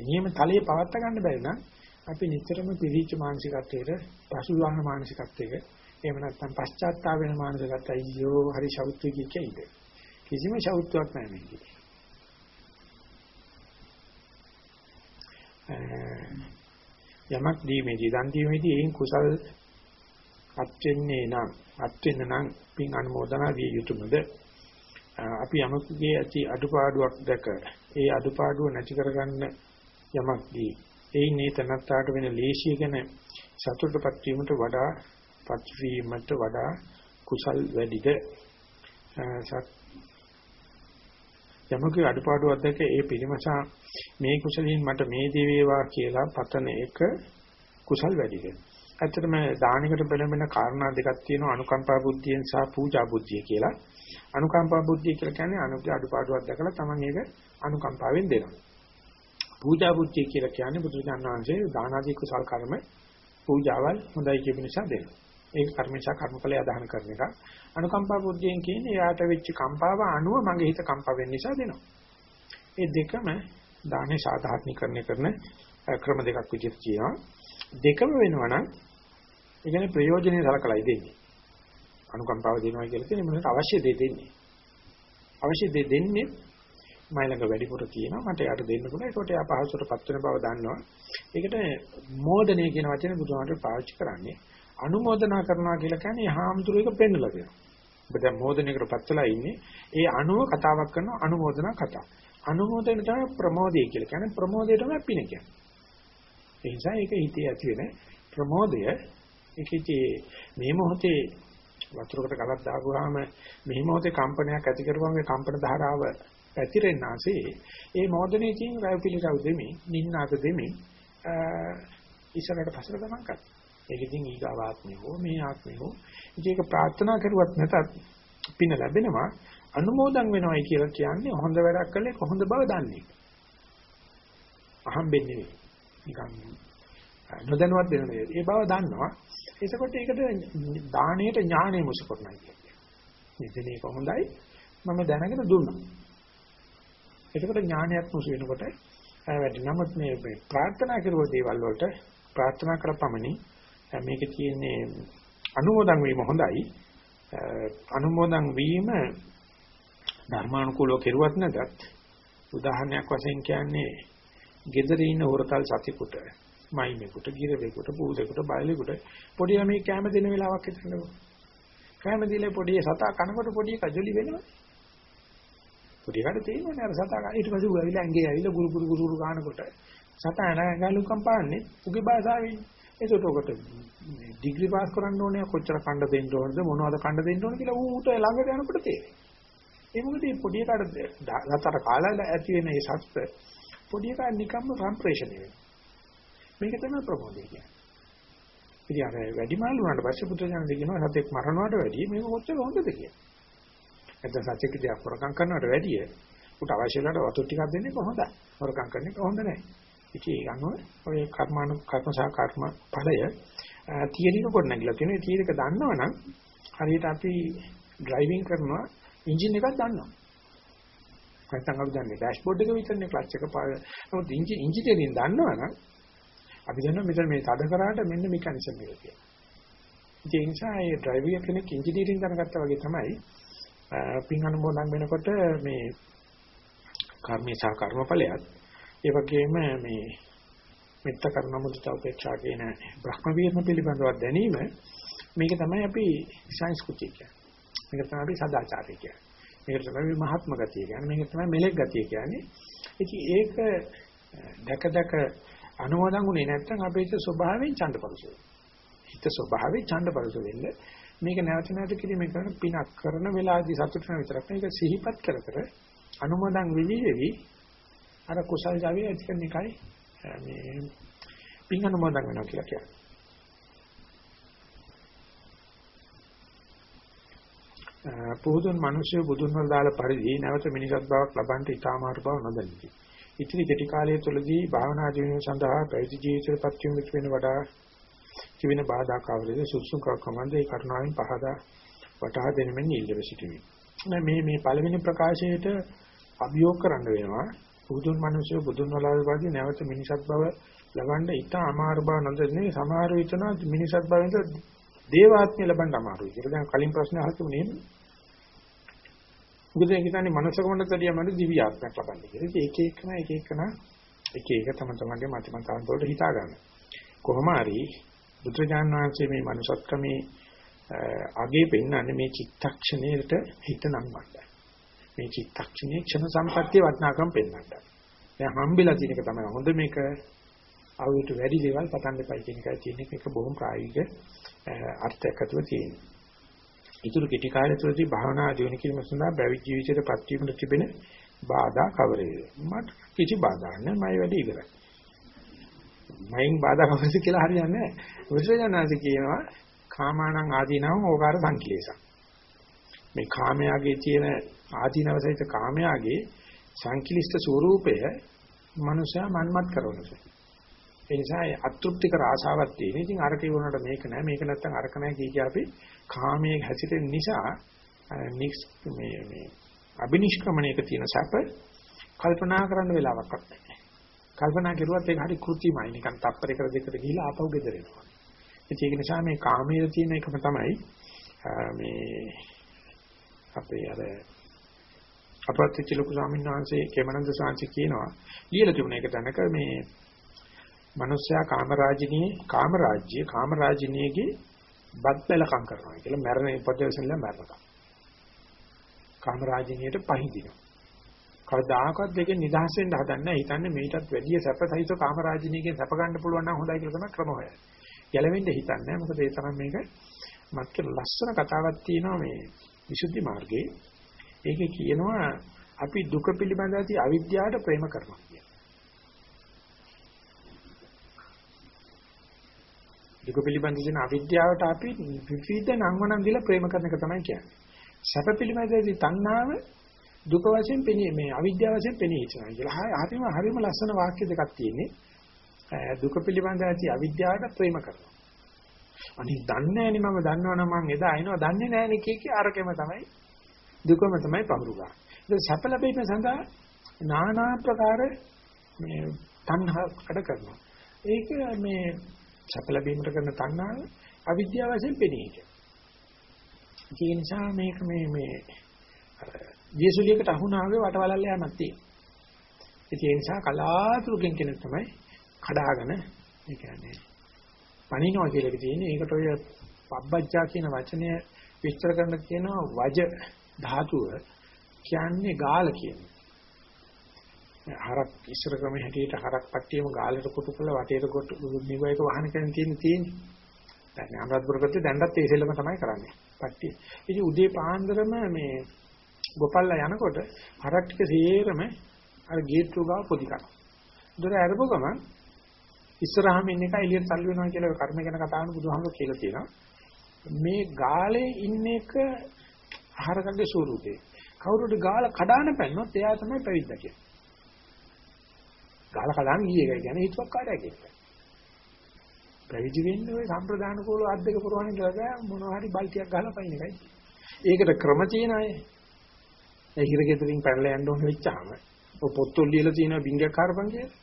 නියම තලයේ පවත්ත ගන්න බැරි නම් අපි නිතරම පිළිච්ච මානසිකත්වයට පසුවාහන මානසිකත්වයක එහෙම නැත්නම් පශ්චාත්තාප වෙන මානසිකත්වය අයියෝ හරි ශෞත්‍ය කියිද කිසිම ශෞත්‍යක් නැහැ මේකේ යමක් දීමේදී දන් දීමේදී එයින් කුසල් අත් වෙන්නේ නම් අත් වෙන්න නම් පින් අනුමෝදනා විය යුතුයමද අපි යමකගේ ඇති අඩුපාඩුවක් දැක ඒ අඩුපාඩුව නැති කරගන්න යමක් දී. එයින් මේ තනත්තාට වෙන ලේසිය ගැන සතුටටපත් වීමට වඩා පත් වීමට වඩා කුසල් වැඩිද? යමකගේ අඩුපාඩුවක් දැක ඒ පිළිමසා මේ කුසලින් මට මේ දේ වේවා කියලා පතන එක කුසල් වැඩිද ඇත්තටම දානයකට පෙළඹෙන කාරණා දෙකක් තියෙනවා අනුකම්පා බුද්ධියෙන් සහ පූජා බුද්ධිය කියලා. අනුකම්පා බුද්ධිය කියලා කියන්නේ අනුගේ අඩුපාඩුවක් දැකලා Taman ඒක අනුකම්පාවෙන් දෙනවා. පූජා බුද්ධිය කියලා කියන්නේ බුදුරජාණන් වහන්සේ දාන ආදී කුසල් කර්ම පූජාවල් හොඳයි කියන නිසා දෙනවා. ඒක කර්මශා කර්මඵලය අදහන කරන එක. අනුකම්පා බුද්ධියෙන් කියන්නේ යාට වෙච්ච කම්පාව අනුව මගේ හිත කම්පා වෙන්න නිසා දෙනවා. මේ දෙකම දානේ සාධාරණීකරණය කරන ක්‍රම දෙකක් විදිහට කියනවා. දෙකම වෙනවා නම් ඒ කියන්නේ ප්‍රයෝජනෙයි සලකලායි දෙන්නේ. අනුකම්පාව දෙනවා කියලා කියන්නේ මොනකට අවශ්‍ය දේ දෙන්නේ. අවශ්‍ය දේ දෙන්නේ මයිලඟ වැඩිපුර කියනවා මට යාට දෙන්න පුළුවන්. ඒකට යා පහසුටපත් වෙන බව දන්නවා. ඒකට මෝදනය කියන වචනේ බුදුහාමර පාවිච්චි කරන්නේ අනුමෝදනා කරනවා කියලා කියන්නේ හාමුදුරුවෝ එක පෙන්නලා දෙනවා. ඔබ දැන් මෝදනයකටපත් වෙලා ඉන්නේ. ඒ අනුව කතාවක් කරන අනුමෝදනා කතා. අනුමෝදන තමයි ප්‍රමෝදය කියලා කියන්නේ ප්‍රමෝදය තමයි පින කියන්නේ. ඒ නිසා ඒක හිතේ ඇති වෙන ප්‍රමෝදය ඒකේ මේ මොහොතේ වතුරකට ගලක් දාපුවාම මේ මොහොතේ කම්පනයක් ඇති කරපුවාම මේ කම්පන ධාරාව පැතිරෙන්න ASCII ඒ මොහොතේ තියෙන රැව්පිලිකව දෙමින් නින්නාත දෙමින් ඉස්සරහට පස්සට ගමන් කරනවා. ඒක ඉතින් ඊගාව ආත්මය හෝ මේ ආත්මය හෝ ඒක ප්‍රාර්ථනා කරුවත් නැතත් පින ලැබෙනවා අනුමෝදන් වෙනවයි කියලා කියන්නේ හොඳ වැඩක් කළේ කොහොඳ බව දන්නේ. අහම්බෙන්නේ නිකන් නොදැනුවත් වෙන නෙවෙයි. ඒ බව දන්නවා. එතකොට ඒකට දාණයට ඥානෙ මුසු කරනවා කියන්නේ. මෙතන ඒක හොඳයි මම දැනගෙන දුන්නා. එතකොට ඥානයක් මුසු වෙනකොට වැඩි නමුත් මේ ප්‍රාර්ථනා කරුව දේවල් වලට ප්‍රාර්ථනා කරපමණින් මේක තියෙන්නේ අනුමෝදන් වීම හොඳයි. අනුමෝදන් වීම ධර්මානුකූලව කෙරුවත් නැතත් උදාහරණයක් වශයෙන් කියන්නේ gedare ඉන්න හොරතල් සතිකුට මයින්ෙකුට, ගිරවෙකුට, පූදෙකුට, බයලෙකුට පොඩි ළමයි කැම දෙන වෙලාවක් හිටන්නකො. කැම දීලා පොඩි සතා කනකොට පොඩි කජොලි වෙනවා. පොඩි කාට තේරෙන්නේ අර සතා ඊට පස්සේ උගවිලා ඇඟේ ඇවිල්ලා ගුරු ගුරු ගුරු ගානකොට සතා නැගලු කම්පාන්නේ උගේ භාෂාවෙන්. ඒකට ඔකට ඩිග්‍රී පාස් කරන්න ඕනේ කොච්චර කණ්ඩ දෙන්න ඕනද මොනවද කණ්ඩ දෙන්න ඕන කියලා ඌට ළඟට යනකොට තේරෙන්නේ. ඒ මොකද මේ පොඩි කාට රතර කාලා ඇති වෙන මේ සත්‍ය පොඩි කාට නිකම්ම සම්ප්‍රේෂණය වෙනවා. මේක තමයි ප්‍රමෝදය කියන්නේ. ඉතින් අර වැඩිමාල් වුණාට පස්සේ පුත්‍රයන් දෙකිනවා සතෙක් මරනවට වැඩිය මේක කොච්චර හොඳද කියලා. නැත්නම් සතෙක් දිහා හොරකම් කරනවට වැඩිය උට අවශ්‍ය කරලා වතුර ටිකක් දෙන්නේ කොහොමද? හොරකම් කරන්නේ කොහොමද නැහැ. ඉතින් ඒ අනුව ඔය කර්මානු කර්ම සහ කර්ම ඵලය තියරික කොට නැගිලා තියෙනවා. ඒ තියරික දන්නවනම් හරියට අපි ඩ්‍රයිවිං කරනවා එන්ජින් එකක් දන්නවා. නැත්නම් අපි දන්නේ ඩෑෂ්බෝඩ් එක විතරනේ ක්ලච් එක පාන. නමුත් ඉංජිනේරින් දන්නවනම් අපි දන්නවා මෙතන මේ තද කරාට මෙන්න මෙකැනිසම් එක කියලා. ඒ නිසා ඒ ඩ්‍රයිවිං කෙනෙක් ඉංජිනේරින් දැනගත්තා වගේ තමයි පින් අනුමෝදන් වෙනකොට මේ කර්මේ සහ කර්මඵලයක් ඒ වගේම මේ මෙත්ත කරුණ මුදිතා උපේක්ෂා කියන බ්‍රහ්ම විහරණ පිළිබඳව දැනීම මේක තමයි අපි සංස්කෘතිය කියන්නේ. මේක තමයි අපි සදාචාරය කියන්නේ. මේක තමයි මහත්ම ගතිය කියන්නේ. මේක තමයි මෙලෙක් ගතිය කියන්නේ. ඉතින් ඒක දැක දැක අනුමೋದන් උනේ නැත්නම් අපේ හිත ස්වභාවයෙන් ඡන්දපරස හිත ස්වභාවයෙන් ඡන්දපරස වෙන්න මේක නැවත නැවත කිරීම කරන පිනක් කරන වෙලාවදී සතුට වෙන විතරක් මේක සිහිපත් කර කර අනුමೋದන් වෙවි වෙවි අර කුසල් ජාවිය ඇති කරන එකයි මේ පින් අනුමෝදන් වෙනවා කියලා කියන්නේ. පුදුන් මිනිස්සු බුදුන් වහන්සේ දාලා පරිදි නැවත මිනිසත් බවක් ලබන්න ඉතාමාරු බව නොදැනිති. ඉතිරි කෙටි කාලය තුළදී භාවනා ජීවන සඳහා පැවිදි ජීවිතයටපත් වීම වෙන වඩා ජීවන බාධා කවරද සුසුම් කමන්දේ කරුණාවෙන් පහදා වටහා දෙනෙමින් ඉල්ලව සිටිමි. මේ මේ පළවෙනි ප්‍රකාශයට අභියෝග කරන්න වෙනවා. බුදුන් මිනිස්සු බුදුන් වලාගේ නැවත මිනිසත් බව ලබන්න ඉතා අමාරු බව නොදැනේ සමහර විටන මිනිසත් භවෙන්ද දේවාත්මය ලබන්න අමාරුයි කියලා. දැන් කලින් ප්‍රශ්න අහතුම නේද? මොකද ඒ කියන්නේ මනුෂ්‍යකමකට වැඩිය මනු දිව්‍ය ආත්මයක් ලබන්න කියලා. ඒක එක එකන එක එකන එක එක තම තමන්ගේ මතමතාන් වලට හිතා ගන්න. කොහොම හරි බුදුරජාන් වහන්සේ මේ මනුෂ්‍යත්කමේ අගේ පෙන්වන්නේ මේ චිත්තක්ෂණයට හිත නම්වන්න. මේ චිත්තක්ෂණයේ ක්ෂණ සම්පත්තිය වටිනාකම් පෙන්වන්නට. දැන් හම්බෙලා තියෙන එක තමයි හොඳ මේක අවුරුදු වැඩි දේවල් පටන් දෙපයි කියන එකයි තියෙන එක බොහොම ප්‍රායෝගික අර්ථයක් ඇතුව තියෙනවා. ඊටු කෙටි කාලය තුළදී භාවනා දියුණු කිරීම සඳහා බැවි ජීවිතයට පත්වීමට තිබෙන බාධා කවරේද? මට කිසි බාධා නැහැ. මම වැඩි ඉවරයි. මයින් බාධා කවරද කියලා හරියන්නේ නැහැ. බුදුරජාණන්සේ කියනවා කාමානං ආදීනවං ඕකාර සංකලේශං. මේ කාමයාගේ තියෙන ආදීනව සහිත කාමයාගේ සංකලිෂ්ඨ ස්වરૂපය මනුෂයා මන්මත් කරනසෙ. ඒ නිසා අතෘප්තිකර ආශාවක් තියෙන. ඉතින් අරක ඉවරනට මේක නෑ මේක නැත්තම් අරක නෑ කිය කිය අපි කාමයේ හැසිරෙන නිසා මික්ස් මේ මේ අබිනිෂ්ක්‍මණයක තියෙන සැප කල්පනා කරන්න වෙලාවක්වත් නැහැ. කල්පනා කරුවත් ඒක හරි කෘතිමයි. නිකන් තප්පරයකට දෙකට ගිහිලා ආපහු ගෙදර එනවා. ඒක නිසා මේ කාමයේ තියෙන එකම තමයි මේ අපේ අර අපත්‍ත්‍ය ලොකු ස්වාමීන් වහන්සේ කේමනන්ද සාංශි කියනවා ලියලා තිබුණ එක තැනක මේ මිනිස්සයා කාමරාජිනියේ කාමරාජ්‍ය කාමරාජිනියේගේ බත් බැලකම් කරනවා කියලා මරණ උපදේශනල මරනවා. කාමරාජිනියට පහඳිනවා. කවදාකවත් දෙකෙන් නිදහස් වෙන්න හදන්නේ හිතන්නේ මේකටත් වැඩිය සැප සහිත කාමරාජිනියකින් සැප ගන්න පුළුවන් නම් හොඳයි කියලා තමයි ක්‍රම හොයන්නේ. ගැලවෙන්න හිතන්නේ මොකද ඒ තරම් මේක මත් ලස්සන කතාවක් තියෙනවා මේ විසුද්ධි මාර්ගයේ ඒකේ කියනවා අපි දුක පිළිබඳ ඇති අවිද්‍යාවට ප්‍රේම කරනවා කියන. දුක පිළිබඳ තියෙන අවිද්‍යාවට අපි විවිධ නම්වනම් දීලා ප්‍රේම කරන එක තමයි කියන්නේ. සැප පිළිබඳ ඇති තණ්හාව දුක වශයෙන් පෙනී මේ අවිද්‍යාව වශයෙන් පෙනී හිටිනවා කියලා. හරිම හරිම ලස්සන වාක්‍ය දෙකක් තියෙන්නේ. දුක පිළිබඳ ඇති අවිද්‍යාවට ප්‍රේම කරනවා. අනිත් දන්නේ නැණි මම දන්නවනම් මම එදා අයින්ව දන්නේ නැණි කිය කී අරකෙම තමයි දුකම තමයි පහරුගා. ඒක සැප ලැබීම සඳහා নানা ප්‍රකාර මේ තණ්හා කඩ කරනවා. ඒක මේ සැප ලැබීමට කරන තණ්හාව අවිද්‍යාව වශයෙන් පෙනී හිටිය. ඒ නිසා මේක මේ මේ ජීසුලියකට අහුණාගේ වටවලල්ල යamak තියෙනවා. ඒ නිසා කලාතුරකින් කෙනෙක් තමයි කඩාගෙන ඒ කියන්නේ පණිනවා කියලා තියෙන්නේ. ඒකට ඔය පබ්බජ්ජා කියන වචනය විස්තර කරන්න කියනවා වජ ධාතුව කියන්නේ ගාල කියන්නේ. හරක් ඉස්සර ක්‍රම හැටියට හරක් පට්ටියම ගාලට කොටු කරලා වටේට කොට නිවයක වහන කෙනෙක් තියෙන තියෙන්නේ. දැන් අනුරාධපුරකට දැන්වත් ඒ සෙල්ලම තමයි කරන්නේ. පට්ටිය. ඉතින් උදේ පාන්දරම මේ ගොපල්ලා යනකොට හරක් ටික සේරම අර ගේට්ටුව ගාව පොඩි කරනවා. දොර අරපුව ගමන් ඉස්සරහම ඉන්න එක එළියට තල්ලු වෙනවා කියලා කර්ම ගැන කතා කරන බුදුහාමුදුරුවෝ කියලා තියෙනවා. මේ ගාලේ ඉන්න එක ආහාරකගේ ස්වරූපේ. කවුරුද ගාල කඩාන පැන්නොත් එයා තමයි පැවිද්ද කියන්නේ. ගාල කඩාන ගියේ එකයි කියන්නේ හිතුවක් කාටයි කියන්නේ. පැවිදි වෙන්නේ ওই සම්ප්‍රදාන කෝල අත් දෙක පුරවන්නේ කියලා බෑ මොනවා හරි බල්ටියක් ගහලා පයින් එකයි. ඒකට ක්‍රම තියෙන අය. ඒ හිරගෙදරින් පැනලා යන්න ඕන වෙච්චාම ඔය පොත්වල ලියලා තියෙන බින්ගයක් කාරපන් කියලා.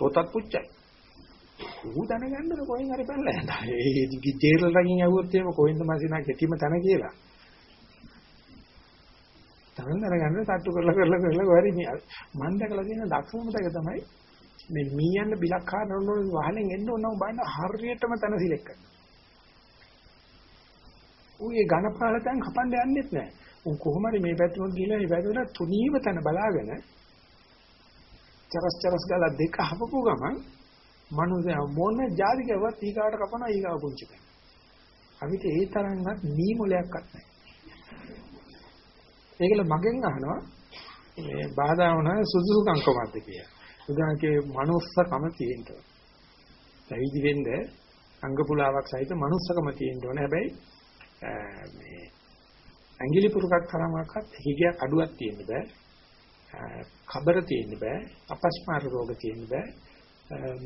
පොතත් පුච්චයි. ඌ දැනගන්නද කොහෙන් හරි පැනලා යනවා. ඒ ජේරල් රකින් ඇහුවොත් එහෙම කොහෙන්ද මාසිනා කෙටිම තන කියලා. තමන් දැනගන්න තට්ටු කරලා කරලා කරලා කොහරි මම දැකලා තියෙන දක්ෂම දෙක තමයි මේ මීයන්න බිලක් කාරනොත් වහලෙන් එන්න ඕන නම් බලන්න හරියටම තන සිලෙක්ක. ඌ ඒ ඝනපාල තැන් කපන්න යන්නෙත් නැහැ. උන් කොහොම හරි මේ පැත්තට ගිහලා මේ පැත්තට තුනීව තන බලාගෙන චරස් චරස් ගාලා දෙක හපපු ගමන් මනුස්සයා මොන જાති කරුවත් ඊගාට කපනවා ඊගාව පුංචි කරනවා. අපිට ඒ තරම්වත් නීමුලයක්වත් නැහැ. ඒකල මගෙන් අහනවා මේ බාධා වුණා සුදුසුකම් කොහොමද කියලා. උදාහරණකේ මනුස්සකම තියෙන්න ඕන. සයිදි වෙන්න අංග පුලාවක් සහිත මනුස්සකම තියෙන්න ඕන. හැබැයි මේ ඇඟිලි පුරුකක් තරමක්වත් හිගයක් අඩුවක් තියෙන්න බෑ. කබර තියෙන්න බෑ. අපස්මාර රෝග තියෙන්න බෑ.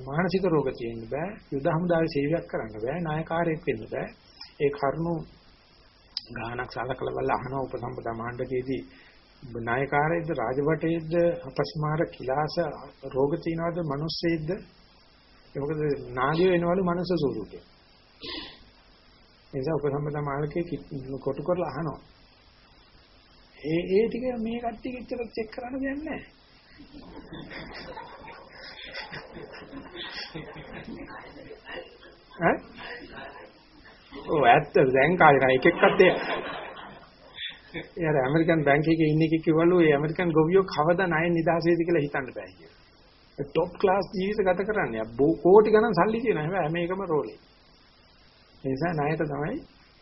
මානසික රෝග තියෙන්න බෑ. යුද හමුදාවේ සේවයක් කරන්න බෑ. නායකාරයෙක් වෙන්න බෑ. ඒ කරුණු ගානක් සලකලා බලලා අහන උපසම්පදා මණ්ඩකයේදී නායකාරයේද රාජවටයේද අපස්මාර කිලාස රෝග තියනවාද මිනිස්සෙද්ද ඒ මොකද නාගය වෙනවලු මනුස්ස ස්වරූපේ එනිසා උපසම්පදා මාළකේ කොටු කරලා අහනවා ඒ ඒ ටික මේ කට්ටිය කිච්චර චෙක් කරන්න දෙයක් නැහැ ඈ ඔව් ඇත්ත දැන් කාලේ නෑ එක එක්කත් ඒ යාර ඇමරිකන් බැංක් එකේ ඉන්න එකෙක් කිව්වලු ඒ ඇමරිකන් ගොවියෝ කවදා ණය නිදහසේද කියලා හිතන්න බෑ කියලා. ඒ টොප් ක්ලාස් ජීවිත ගත කරන්නේ. කෝටි ගණන් සල්ලි තියෙන හැබැයි හැම එකම රෝලේ. ඒ නිසා ණයට තමයි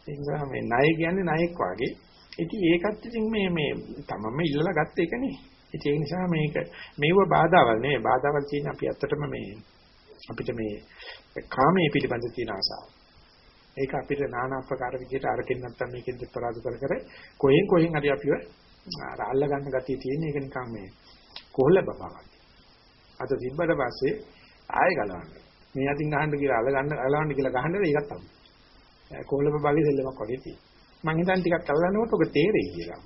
ඒ නිසා මේ ණය කියන්නේ ණයෙක් වාගේ. ඉතින් ඒකත් ඉතින් මේ මේ තමම ඉල්ලලා ගත්ත එකනේ. ඉතින් ඒ නිසා මේක මේව බාධාවල් නේ. බාධාවල් තියෙන අපි ඇත්තටම මේ අපිට මේ කාමයේ පිළිබඳ තියෙන ආසාව. ඒක අපිට নানা ආකාර විදිහට අරකින් නැත්තම් මේකෙන් දෙපරාදු කර කර කොහෙන් කොහෙන් හරි අපිව අර අල්ල ගන්න ගතිය තියෙන එක නිකන් මේ කොහොල්ල බබාවක්. අද තිබ්බට පස්සේ ආයෙ ගලවන්න. මේ අතින් ගහන්න කියලා අල්ල ගන්න අලවන්න කියලා ගහන්න ඒකත් තමයි. කොහොල්ල බබාගේ දෙල්ලමක් වගේ තියෙනවා. මං හිතන්නේ ටිකක් අල්ලනකොට ඔබ තේරෙයි කියලා.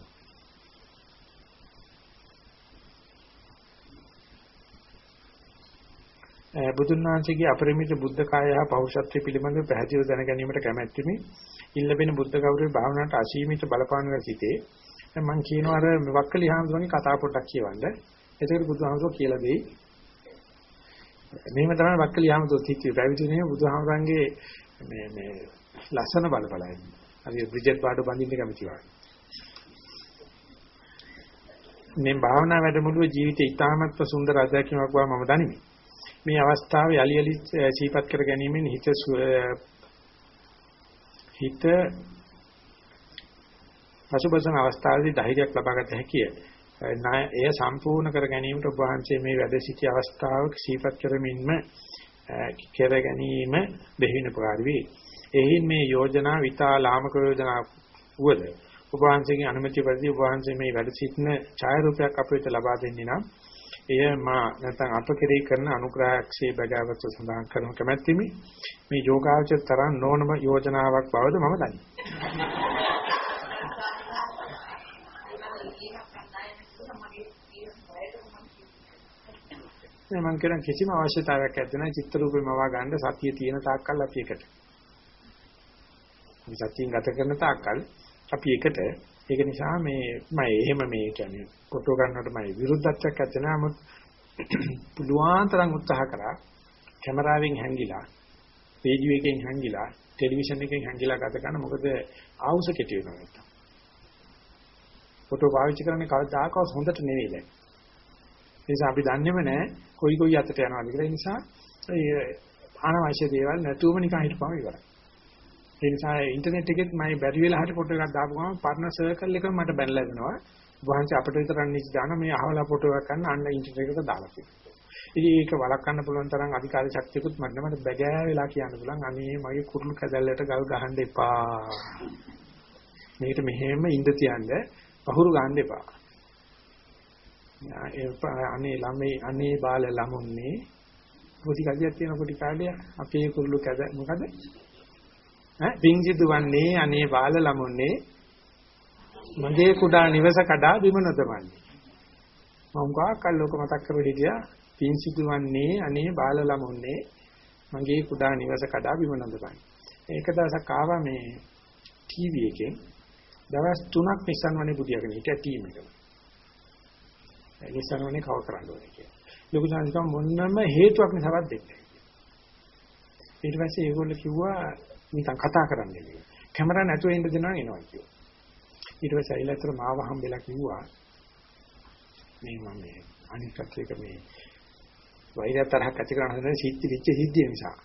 බුදුන් වහන්සේගේ අපරිමිත බුද්ධ කාය හා පෞරුෂත්වය පිළිබඳව පැහැදිලිව දැන ගැනීමට කැමැත්තෙමි. ඉල්ලබෙන බුද්ධ ගෞරවයේ භාවනාවට අසීමිත බලපාන සිටේ. මම කියනවා අර වක්කලි හාමුදුරන්ගේ කතා පොඩ්ඩක් කියවන්න. එතකොට බුදුහාමුදුරුවෝ කියලා දෙයි. මෙහෙම තමයි වක්කලි හාමුදුරුවෝ හිටියේ. පැවිදිනේ බුදුහාමුදුරන්ගේ මේ මේ ලස්සන බලපලයි. හරි බ්‍රිජට් පාඩු බඳින්න කැමති වගේ. මේ භාවනා වැඩමුළුවේ ජීවිතය ඉතාමත්ම සුන්දර අත්දැකීමක් බව මම දනිමි. මේ අවස්ථාවේ යලි යලි සීපත් කර ගැනීමෙන් හිත හිත පසුබසන අවස්ථාවේදී ධෛර්යයක් ලබාගත හැකිය. එය සම්පූර්ණ කර ගැනීමට ඔබ වහන්සේ මේ වැඩ සිටි අවස්ථාවක සීපත් කරමින්ම කෙර ගැනීම දෙහින උපකාරී වේ. එහින් මේ යෝජනා විතා ලාමක යෝජනා වුවද ඔබ වහන්සේගේ අනුමැතිය පරිදි ඔබ වහන්සේ මේ වැඩ සිටින ඡායාරූපයක් අපිට ලබා දෙන්නේ නම් එය මා නැත්නම් අප කෙරෙහි කරන අනුග්‍රහක්ෂේ බගාවත සඳහන් කරන කැමැත්තෙමි. මේ යෝගාචර තරම් නොනම යෝජනාවක් බවද මම දනිමි. මේ මං කියන කිසිම අවශ්‍යතාවයක් නැත්නම් චිත්ත රූපේ මවා ගන්න සතිය තියෙන තාක්කල් අපි එකට. අපි සතියෙන් ගත කරන තාක්කල් අපි එකට ඒක නිසා මේ මම එහෙම මේ කියන්නේ ෆොටෝ ගන්නකොට මම විරුද්ධත්වයක් ඇත්ත නෑ නමුත් පුළුවන් තරම් උත්සාහ කරා කැමරාවෙන් හැංගිලා රේඩියෝ එකෙන් හැංගිලා ටෙලිවිෂන් එකෙන් හැංගිලා ගත කරන මොකද ආවුස කෙටි වෙනවා නැත්තම්. ෆොටෝ පාවිච්චි කරන්නේ කවදාකවත් හොඳට නෙවෙයි දැන්. ඒ නිසා අපි දන්නේම නෑ කොයි කොයි අතට යනවාද කියලා. ඒ නිසා ඒ අනවශ්‍ය දේවල් නැතුවම නිකන් හිටපම ඉවරයි. ඒ නිසා ඉන්ටර්නෙට් එකෙත් මම බැරි වෙලා හරි ෆොටෝ එකක් දාපු ගමන් පර්ණ සර්කල් එකම මට බැනලා දෙනවා. වහන්සේ අපිට විතරක් නිච දාන මේ අහවලා ෆොටෝ එකක් ගන්න අන්න ඉන්ටර්නෙට් එකට දාලා තියෙනවා. ඉතින් ඒක වළක්වන්න පුළුවන් තරම් අධිකාරී ශක්තියකුත් මට මට බැගෑ වෙලා කියන්න පුළුවන්. අනේ මගේ කුරුළු කැදල්ලට ගල් ගහන්න එපා. මේකට මෙහෙම ඉඳ තියන්න පහුරු ගන්න එපා. අනේ ළමයි අනේ බාල ළමුන්නේ පොඩි කඩියක් තියෙන පොඩි කාඩිය අපේ කුරුළු කැද මොකද ඈ පිං සිදුවන්නේ අනේ බාල ළමුන්නේ මගේ කුඩා නිවස කඩා බිම නොදමන්නේ. මම කාකල් ලෝක මතක් කරගෙන හිටියා පින් සිදුවන්නේ අනේ බාල ළමුන්නේ මගේ කුඩා නිවස කඩා බිම නොදමන්නේ. ඒක දවසක් ආවා මේ ටීවී එකෙන් දවස් 3ක් නිසන් වනේ බුදියාගෙන හිටියා ටීම් එකම. නිසන් වනේ කව කරන්න ඕනේ කියලා. ලොකු සංස්කම් මොන්නම හේතුවක් නිසාවත් දෙන්නේ. ඊට පස්සේ ඒගොල්ලෝ කිව්වා නිකන් කතා කරන්න කියලා. කැමරා නැතුව ඉන්න දෙනවා එනවා කිව්වා. ඊට පස්සේ අයිලතර මාව හම්බෙලා කිව්වා මේ මම මේ අනිත් කච්චේක මේ වෛරය තරහක් ඇති කරන හදන සිද්ධි වෙච්ච සිද්ධිය නිසා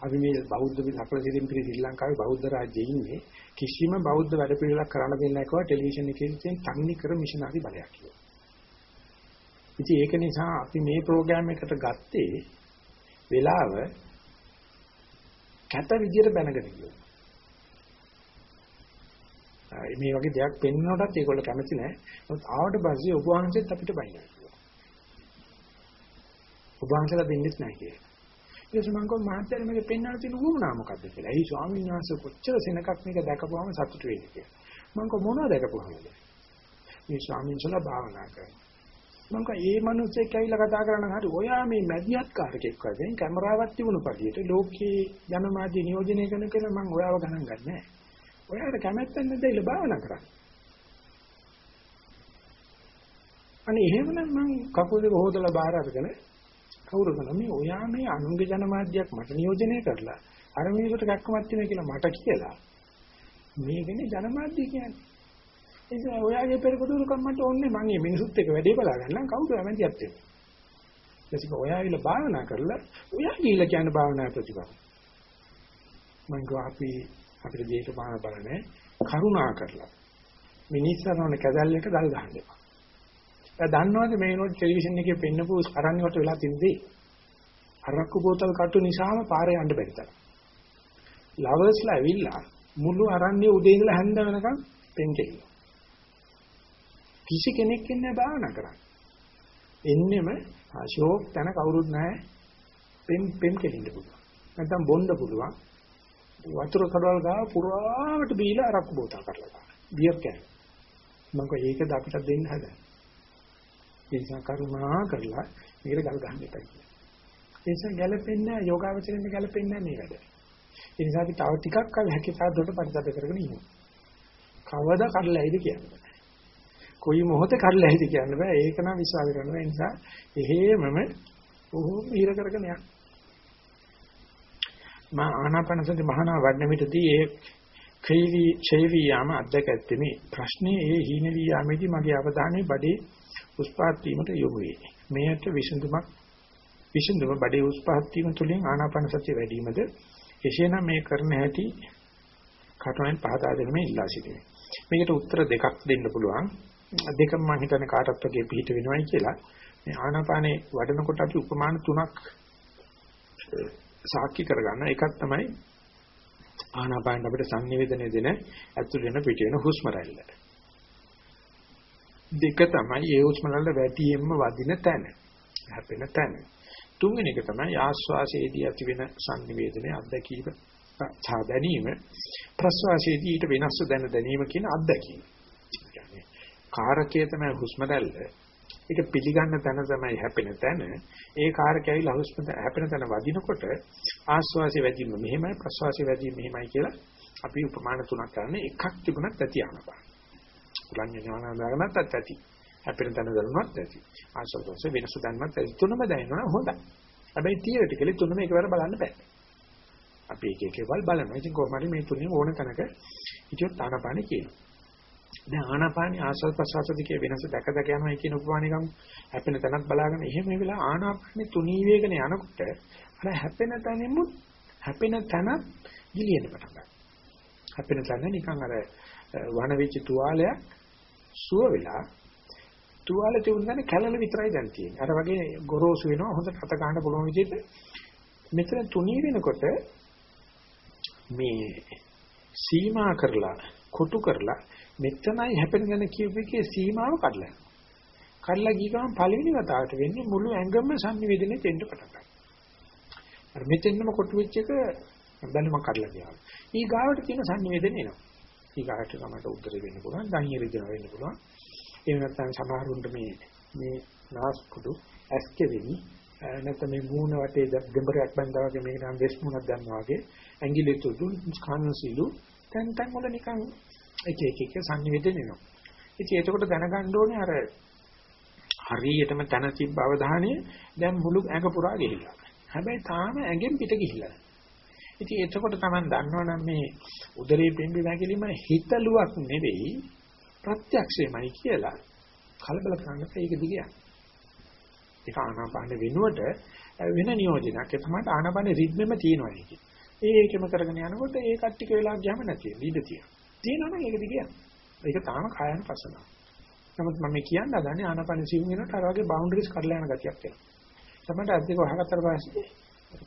අපි මේ බෞද්ධ සකල සිරින් පිරි ශ්‍රී ලංකාවේ බෞද්ධ රාජ්‍යයේ ඉන්නේ කිසිම බෞද්ධ වැඩ පිළිවෙලක් කරන්න දෙන්නේ නැහැ කියලා ටෙලිවිෂන් එකේ තියෙන තන්නේ කර මිෂනරි බලයක් කියලා. ඉතින් ඒක නිසා අපි මේ ප්‍රෝග්‍රෑම් එකට ගත්තේ වෙලාව කැත විදියට බැනගෙන ගියා. මේ වගේ දෙයක් පෙන්වනකොටත් ඒගොල්ලෝ කැමති නැහැ. නමුත් ආවට පස්සේ ඔබ වහන්සේත් අපිට බයිනවා. ඔබ වහන්සේලා දෙන්නෙත් නැහැ කියලා. ඊට පස්සේ මම කිව්වා මහත්තයා මේක පෙන්වන්න තියෙන උවමනා මොකද්ද කියලා. එයි ස්වාමීන් වහන්සේ කොච්චර සෙනකක් මේක දැකපුවම සතුටු වෙන්නේ කියලා. මම කිව්වා මොනවද දැකපුවමද? මේ ස්වාමීන් වහන්සේලා භාවනා කරනවා. මම කිව්වා ඒ මිනිස්සෙක් ඇවිල්ලා කතා කරන හරි ඔයා මේ මැදිහත් කාරකෙක් වගේ කැමරාවක් තිබුණු පළියට ලෝකේ ජනමාධ්‍ය නියෝජනය කරන කෙනා මම ඔයාව ගණන් ගන්නෑ. ඔයාට කැමැත්තක් නැද්ද ඉල භාවනා කරන්න. අනේ එහෙමනම් මං කකුල් දෙක හොදලා බාර අරගෙන කවුරු කරන මේ ඔයා මේ අනුන්ගේ ජනමාධ්‍යයක් මට නියෝජනය කරලා අර මේකට කැක්කමක් තියෙනවා කියලා මට කියලා මේකනේ ජනමාධ්‍ය කියන්නේ එනිසා ඔයාගේ පෙරකටුරුකම් මට ඕනේ මම මේ මිනිසුත් එක්ක වැඩේ බලා ගන්නම් කවුද ඇමතියත් එක්ක? ඊට ඔයා ඇවිල්ලා භාවනා කරලා ඔයා ගිහිල්ලා කියන භාවනා ප්‍රතිපද මම ගෝ අපි අපිට දේශපාලන බල නැහැ. කරුණා කරලා. මිනිස්සුන්වන කැදල්ලට ගල් ගහන්න එපා. දැන් දන්නවද මේ නෝට ටෙලිවිෂන් එකේ පෙන්නපු අරණ්‍යවට වෙලා තින්දේ? අරක්කු බෝතල් කට්ටු නිසාම පාරේ යන්න බැරි තරම්. ලවර්ස්ලා ඇවිල්ලා මුළු අරණ්‍ය උදේ ඉඳලා හැන්ද වෙනකන් පෙන්කෙයි. කිසි කෙනෙක් ඉන්නේ භාවනා කරන්නේ. එන්නෙම අශෝක් තන කවුරුත් නැහැ. පෙම් පෙම් කෙලින්න පුළුවන්. නැත්නම් බොන්න පුළුවන්. වතුර කඩවල් ගාව පුරාවට බීලා අරක්කු බෝතල් කරලා ගන්න. බියර් කෑම. මම කිය ඒකද අපිට දෙන්න හදන්නේ. ඒ නිසා කරුණා කරලා මේකට ගල් ගන්න එපා කියලා. ඒ නිසා ගැළපෙන්නේ යෝගාවචරෙන් ගැළපෙන්නේ මේ වැඩ. ඒ නිසා අපි තව ටිකක් කල් හැකියතාව දොට පරිදද කරගෙන ඉන්නවා. කවදා කඩලායිද කියන්නේ. කොයි මොහොතේ කඩලායිද කියන්න බෑ. ඒක නම් විශ්වාස කරනවා. ඒ නිසා එහෙමම ඔහොම ඉර කරගෙන යන්න. මා ආනාපානසති මහානා වඩන විටදී ඒ ක්‍රීවි ඡේවි යාම අධ්‍යක ඇත්තේ ප්‍රශ්නේ ඒ හීන වී යාමේදී මගේ අවධානය බඩේ උස්පාත් වීමට යොමු වේ. මෙයට විසඳුමක් විසඳුම බඩේ උස්පාත් වීම තුළින් ආනාපාන සතිය වැඩි වීමද එසේනම් මේ කරන හැටි කටවෙන් පහදා දෙන්න මේ ඉල්ලා සිටිනේ. මේකට උත්තර දෙකක් දෙන්න පුළුවන්. දෙකම මම හිතන්නේ කාටත් වගේ පිළිට වෙනවයි කියලා. මේ ආනාපානේ වඩනකොට අපි උපමාන තුනක් සාක්ෂි කරගන්න. එකක් තමයි ආනාපාන අපිට සංනිවේදනය දෙන ඇතුළේ වෙන පිට වෙන හුස්ම රැල්ල. දෙක තමයි ඒ හුස්ම රැල්ල වැටියෙන්ම වදින තැන. හැපෙන තැන. තුන්වෙනි එක තමයි ආස්වාසයේදී ඇති වෙන සංනිවේදනයේ අත්දැකීම සා දැනීම ප්‍රස්වාසයේදී ඊට වෙනස්ව දැන ගැනීම කියන අත්දැකීම. කියන්නේ කාරකයේ තමයි හුස්ම රැල්ල. ඒක පිළිගන්න තැන තමයි හැපෙන තැන. ඒ කාරකය ඇවිල්ලා හුස්ම හැපෙන තැන වදිනකොට ආස්වාසයේ වැදීම මෙහෙමයි ප්‍රස්වාසයේ වැදීම මෙහෙමයි කියලා අපි උපමාන තුනක් කරන්නේ එකක් තිබුණත් ඇති ආනපාන. පුලන්නේ ඥානදාගන්නත් ඇති. හැපෙන තැන දැනුණත් ඇති. ආශ්‍රවස වෙනස දැනුණත් ඇති. තුනම දැනෙනවා හොඳයි. හැබැයි තියරිටිකලි තුනම එකවර බලන්න බෑ. අපි එක එක ඒවල් බලනවා. ඉතින් කොහොම හරි මේ තුනේ ඕන තැනක හිතියොත් ආනාපානෙ කියනවා. දැන් ආනාපානි ආශ්‍රව ප්‍රසවාස දෙකේ වෙනස දැක දැක යනවා කියන උපමානිකම් හැපෙන තැනක් බලාගෙන එහෙම වෙලා ආනාපානෙ තුනී වේගන යනකොට අර හැපෙන තැනෙමුත් හැපෙන තැන ගිලින්න පටන් ගන්නවා. හැපෙන තැන නිකන් අර වණ වෙච්ච තුවාලයක් සුව වෙලා තුවාල තිබුණානේ කැලල විතරයි දැන් තියෙන්නේ. අර වගේ ගොරෝසු වෙනවා හොඳට අත ගන්න පුළුවන් විදිහට මෙතන තුනී වෙනකොට මේ සීමා කරලා කොටු කරලා මෙතනයි හැපෙන ගැන කියපේකේ සීමාව කඩලා යනවා. කඩලා ගිය ගමන් පළවෙනි වතාවට වෙන්නේ මුළු ඇඟම සංනිවේදනයේ දෙන්න පටන් ගන්නවා. අර මෙතෙන්නම කොටු වෙච්ච එක බැලුමක් කඩලා ගියා. ඊ ගාවට තියෙන සංනිවේදනය එනවා. ඊගාට තමයි උත්තර වෙන්න පුළුවන්. දණිය රිදෙන වෙන්න පුළුවන්. එහෙම නැත්නම් සමහරුන්ට මේ මේ නාස්පුඩු ඇස්කෙවෙනි නැත්නම් මේ මූණ වටේ දෙඹරයක් බඳා වගේ මේක නම් වෙස් මුණක් ගන්නවා වගේ ඇඟිලි තුඩු කනසිලු තැන් තැන් වල නිකන් එක එක එක සංනිවේදනය වෙනවා. ඉතින් එතකොට දැනගන්න ඕනේ අර හරියටම තන තිබ්බ අවධානය දැන් මුළු ඇඟ පුරා ගිහිල්ලා. හැබැයි තාම ඇඟෙන් පිට ගිහිල්ලා. ඉතින් එතකොට Taman දන්නවනම් මේ උදරේ පිම්බි නැගිලිම හිතලුවක් නෙවෙයි ප්‍රත්‍යක්ෂයමයි කියලා කලබල කරන්න ඒක දිගියක්. ඒක ආනාපාන වෙනුවට වෙන නියෝජනයක්. ඒ තමයි ආනාපාන රිද්මෙම තියෙනවා ඒක. ඒකෙම කරගෙන යනකොට ඒ කට්ටික වෙලා ගියාම නැති වෙන්නේ ඉඳ තියෙනවා. තියෙනවනම් ඒක දිගියක්. ඒක තාම කායන පසනාව. නමුත් මම කියන්න හදන්නේ ආනාපාන සිවුම් වෙනකොට අර වගේ බවුන්ඩරිස් කඩලා යන ගතියක් එනවා. තමයි අද්දේක වහකට පස්සේ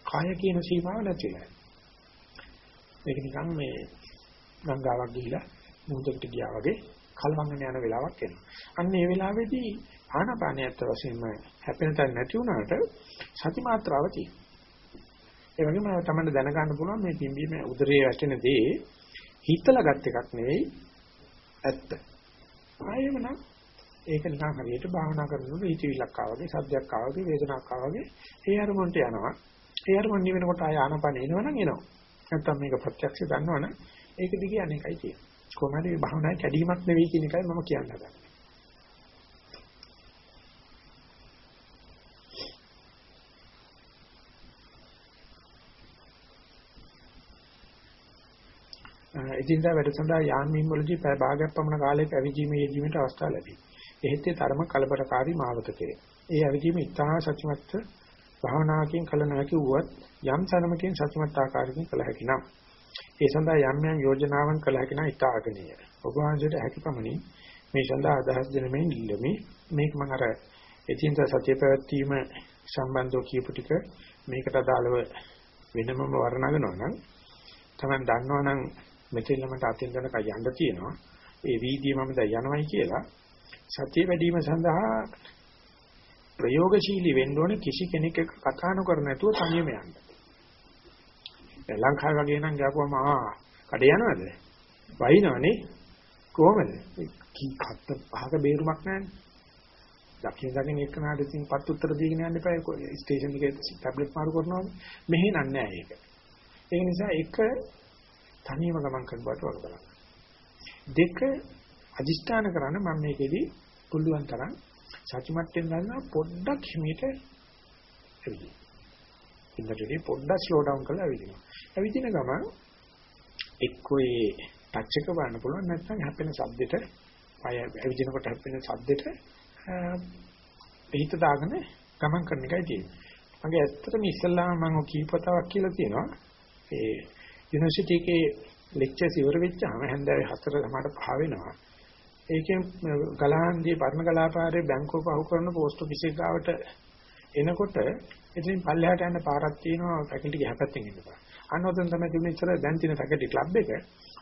කාය කියන සීමාව නැතිලා. මේක නිකන් මේ ගංගාවක් ගිහිලා මුහුදකට ගියා වගේ කලවංගන යන වෙලාවක් එනවා. අන්න ඒ වෙලාවේදී ආනාපානයත් වශයෙන්ම හැපෙන තැන නැති වුණාට සති මාත්‍රාව තියෙනවා. ඒ වගේම තමයි දැනගන්න පුළුවන් මේ පිම්බීම උදරයේ වැටෙන දේ හිතලා ගත් එකක් නෙවෙයි ඇත්ත. ආයෙම නම් ඒක නිකන් හරියට භාවනා කරනකොට හිතවිල්ලක් ආවගේ සද්දයක් ආවගේ වේදනාවක් ආවගේ ඒ අරමුණට යනවා. ඒ අරමුණ නිවෙනකොට ආය ආනපන එනවනම් එනවා. නැත්තම් මේක ප්‍රත්‍යක්ෂ දන්නවනම් ඒක දිගේ අනේකයි තියෙන්නේ. කොහොමද මේ භාවනාවේ කැඩීමක් නෙවෙයි කියන එකයි මම කියන්න හදන්නේ. එදිනදා වැඩ සඳහා යාන්මීන් වලදී පැය භාගයක් පමණ කාලයක ඇවිදීමේ යෙදීමට අවස්ථාව ලැබේ. එහෙත් ඒ තරම කලබලකාරී මාවතකේ. ඒ ඇවිදීම ඉතා සත්‍යමත් භාවනාවකින් කල නොහැකි වුවත් යම් සනමකින් සත්‍යමත් ආකාරයකින් කළ හැකි නම් ඒ සඳහා යම් යම් යෝජනාවන් කළ හැකි නම් ඉතා අගනීය. ඔබ වහන්සේට හැකියපමණින් මේ සඳහා අදහස් දෙන මේ ඉල්ලමි. මේක මම අර එදිනදා සත්‍ය පැවැත්වීම සම්බන්ධව කියපු ටික මේකට අදාළව වෙනමම වර්ණනනවා නම් තමයි දන්නවනම් මෙතන මට අතින් දනක යන්න තියෙනවා. ඒ වීදියේ මම දැන් යනවයි කියලා සතිය වැඩිම සඳහා ප්‍රයෝගශීලී වෙන්න ඕනේ කිසි කෙනෙක් එක්ක කතා නොකර නැතුව තනියම යන්න. දැන් ලංකාව වගේ නම් ගියාපුවම ආ කඩේ යනවද? වහිනවනේ කොහමද? කී කත්ත පහක බේරුමක් නැහැනේ. දකින්න දකින්න එක්කනට ඉතින් පත් උත්තර දීගෙන යන්න එපා ස්ටේෂන් එකේ ටැබ්ලට් මාරු කරනවානේ. මෙහෙ නෑ ඒක. ඒ නිසා එක තනියම ගමන් කරන බවට වග බලන්න. දෙක අදිෂ්ඨාන කරන්න මම මේකෙදි පුළුවන් තරම් සත්‍යමත් වෙන ගන්න පොඩ්ඩක් හිමීට ඇවිදින්න. ඉන්නටදී පොඩ්ඩක් ස්ලෝ ඩවුන් කරලා ඇවිදිනවා. ඇවිදින ගමන් එක්කෝ ඒ ටච් එක බලන්න පුළුවන් නැත්නම් හැපෙන ශබ්දෙට පය ඇවිදිනකොට හැපෙන ශබ්දෙට පිට දාගෙන ගමන් කරන එකයි තියෙන්නේ. මගේ ඇත්තටම ඉස්සල්ලාම මම කීපතාවක් කියලා තියෙනවා. ඒ යුනිවර්සිටි එකේ ලෙක්චර්ස් ඉවර වෙච්චාම හැන්දෑවේ 4 ළමාට පහ වෙනවා. ඒකෙන් ගලහන්දී පරණ ගලාපාරේ බැංකුව පහු කරන පෝස්ට් ඔෆිස් එක ගාවට එනකොට ඉතින් පල්ලෙහාට යන පාරක් තියෙනවා ෆැකල්ටි එක හැපැත්තෙන් ඉන්න පාර. අන්න ඔතන තමයි තිබුණේ ඉස්සර දැන් තියෙන ෆැකල්ටි ක්ලබ් එක.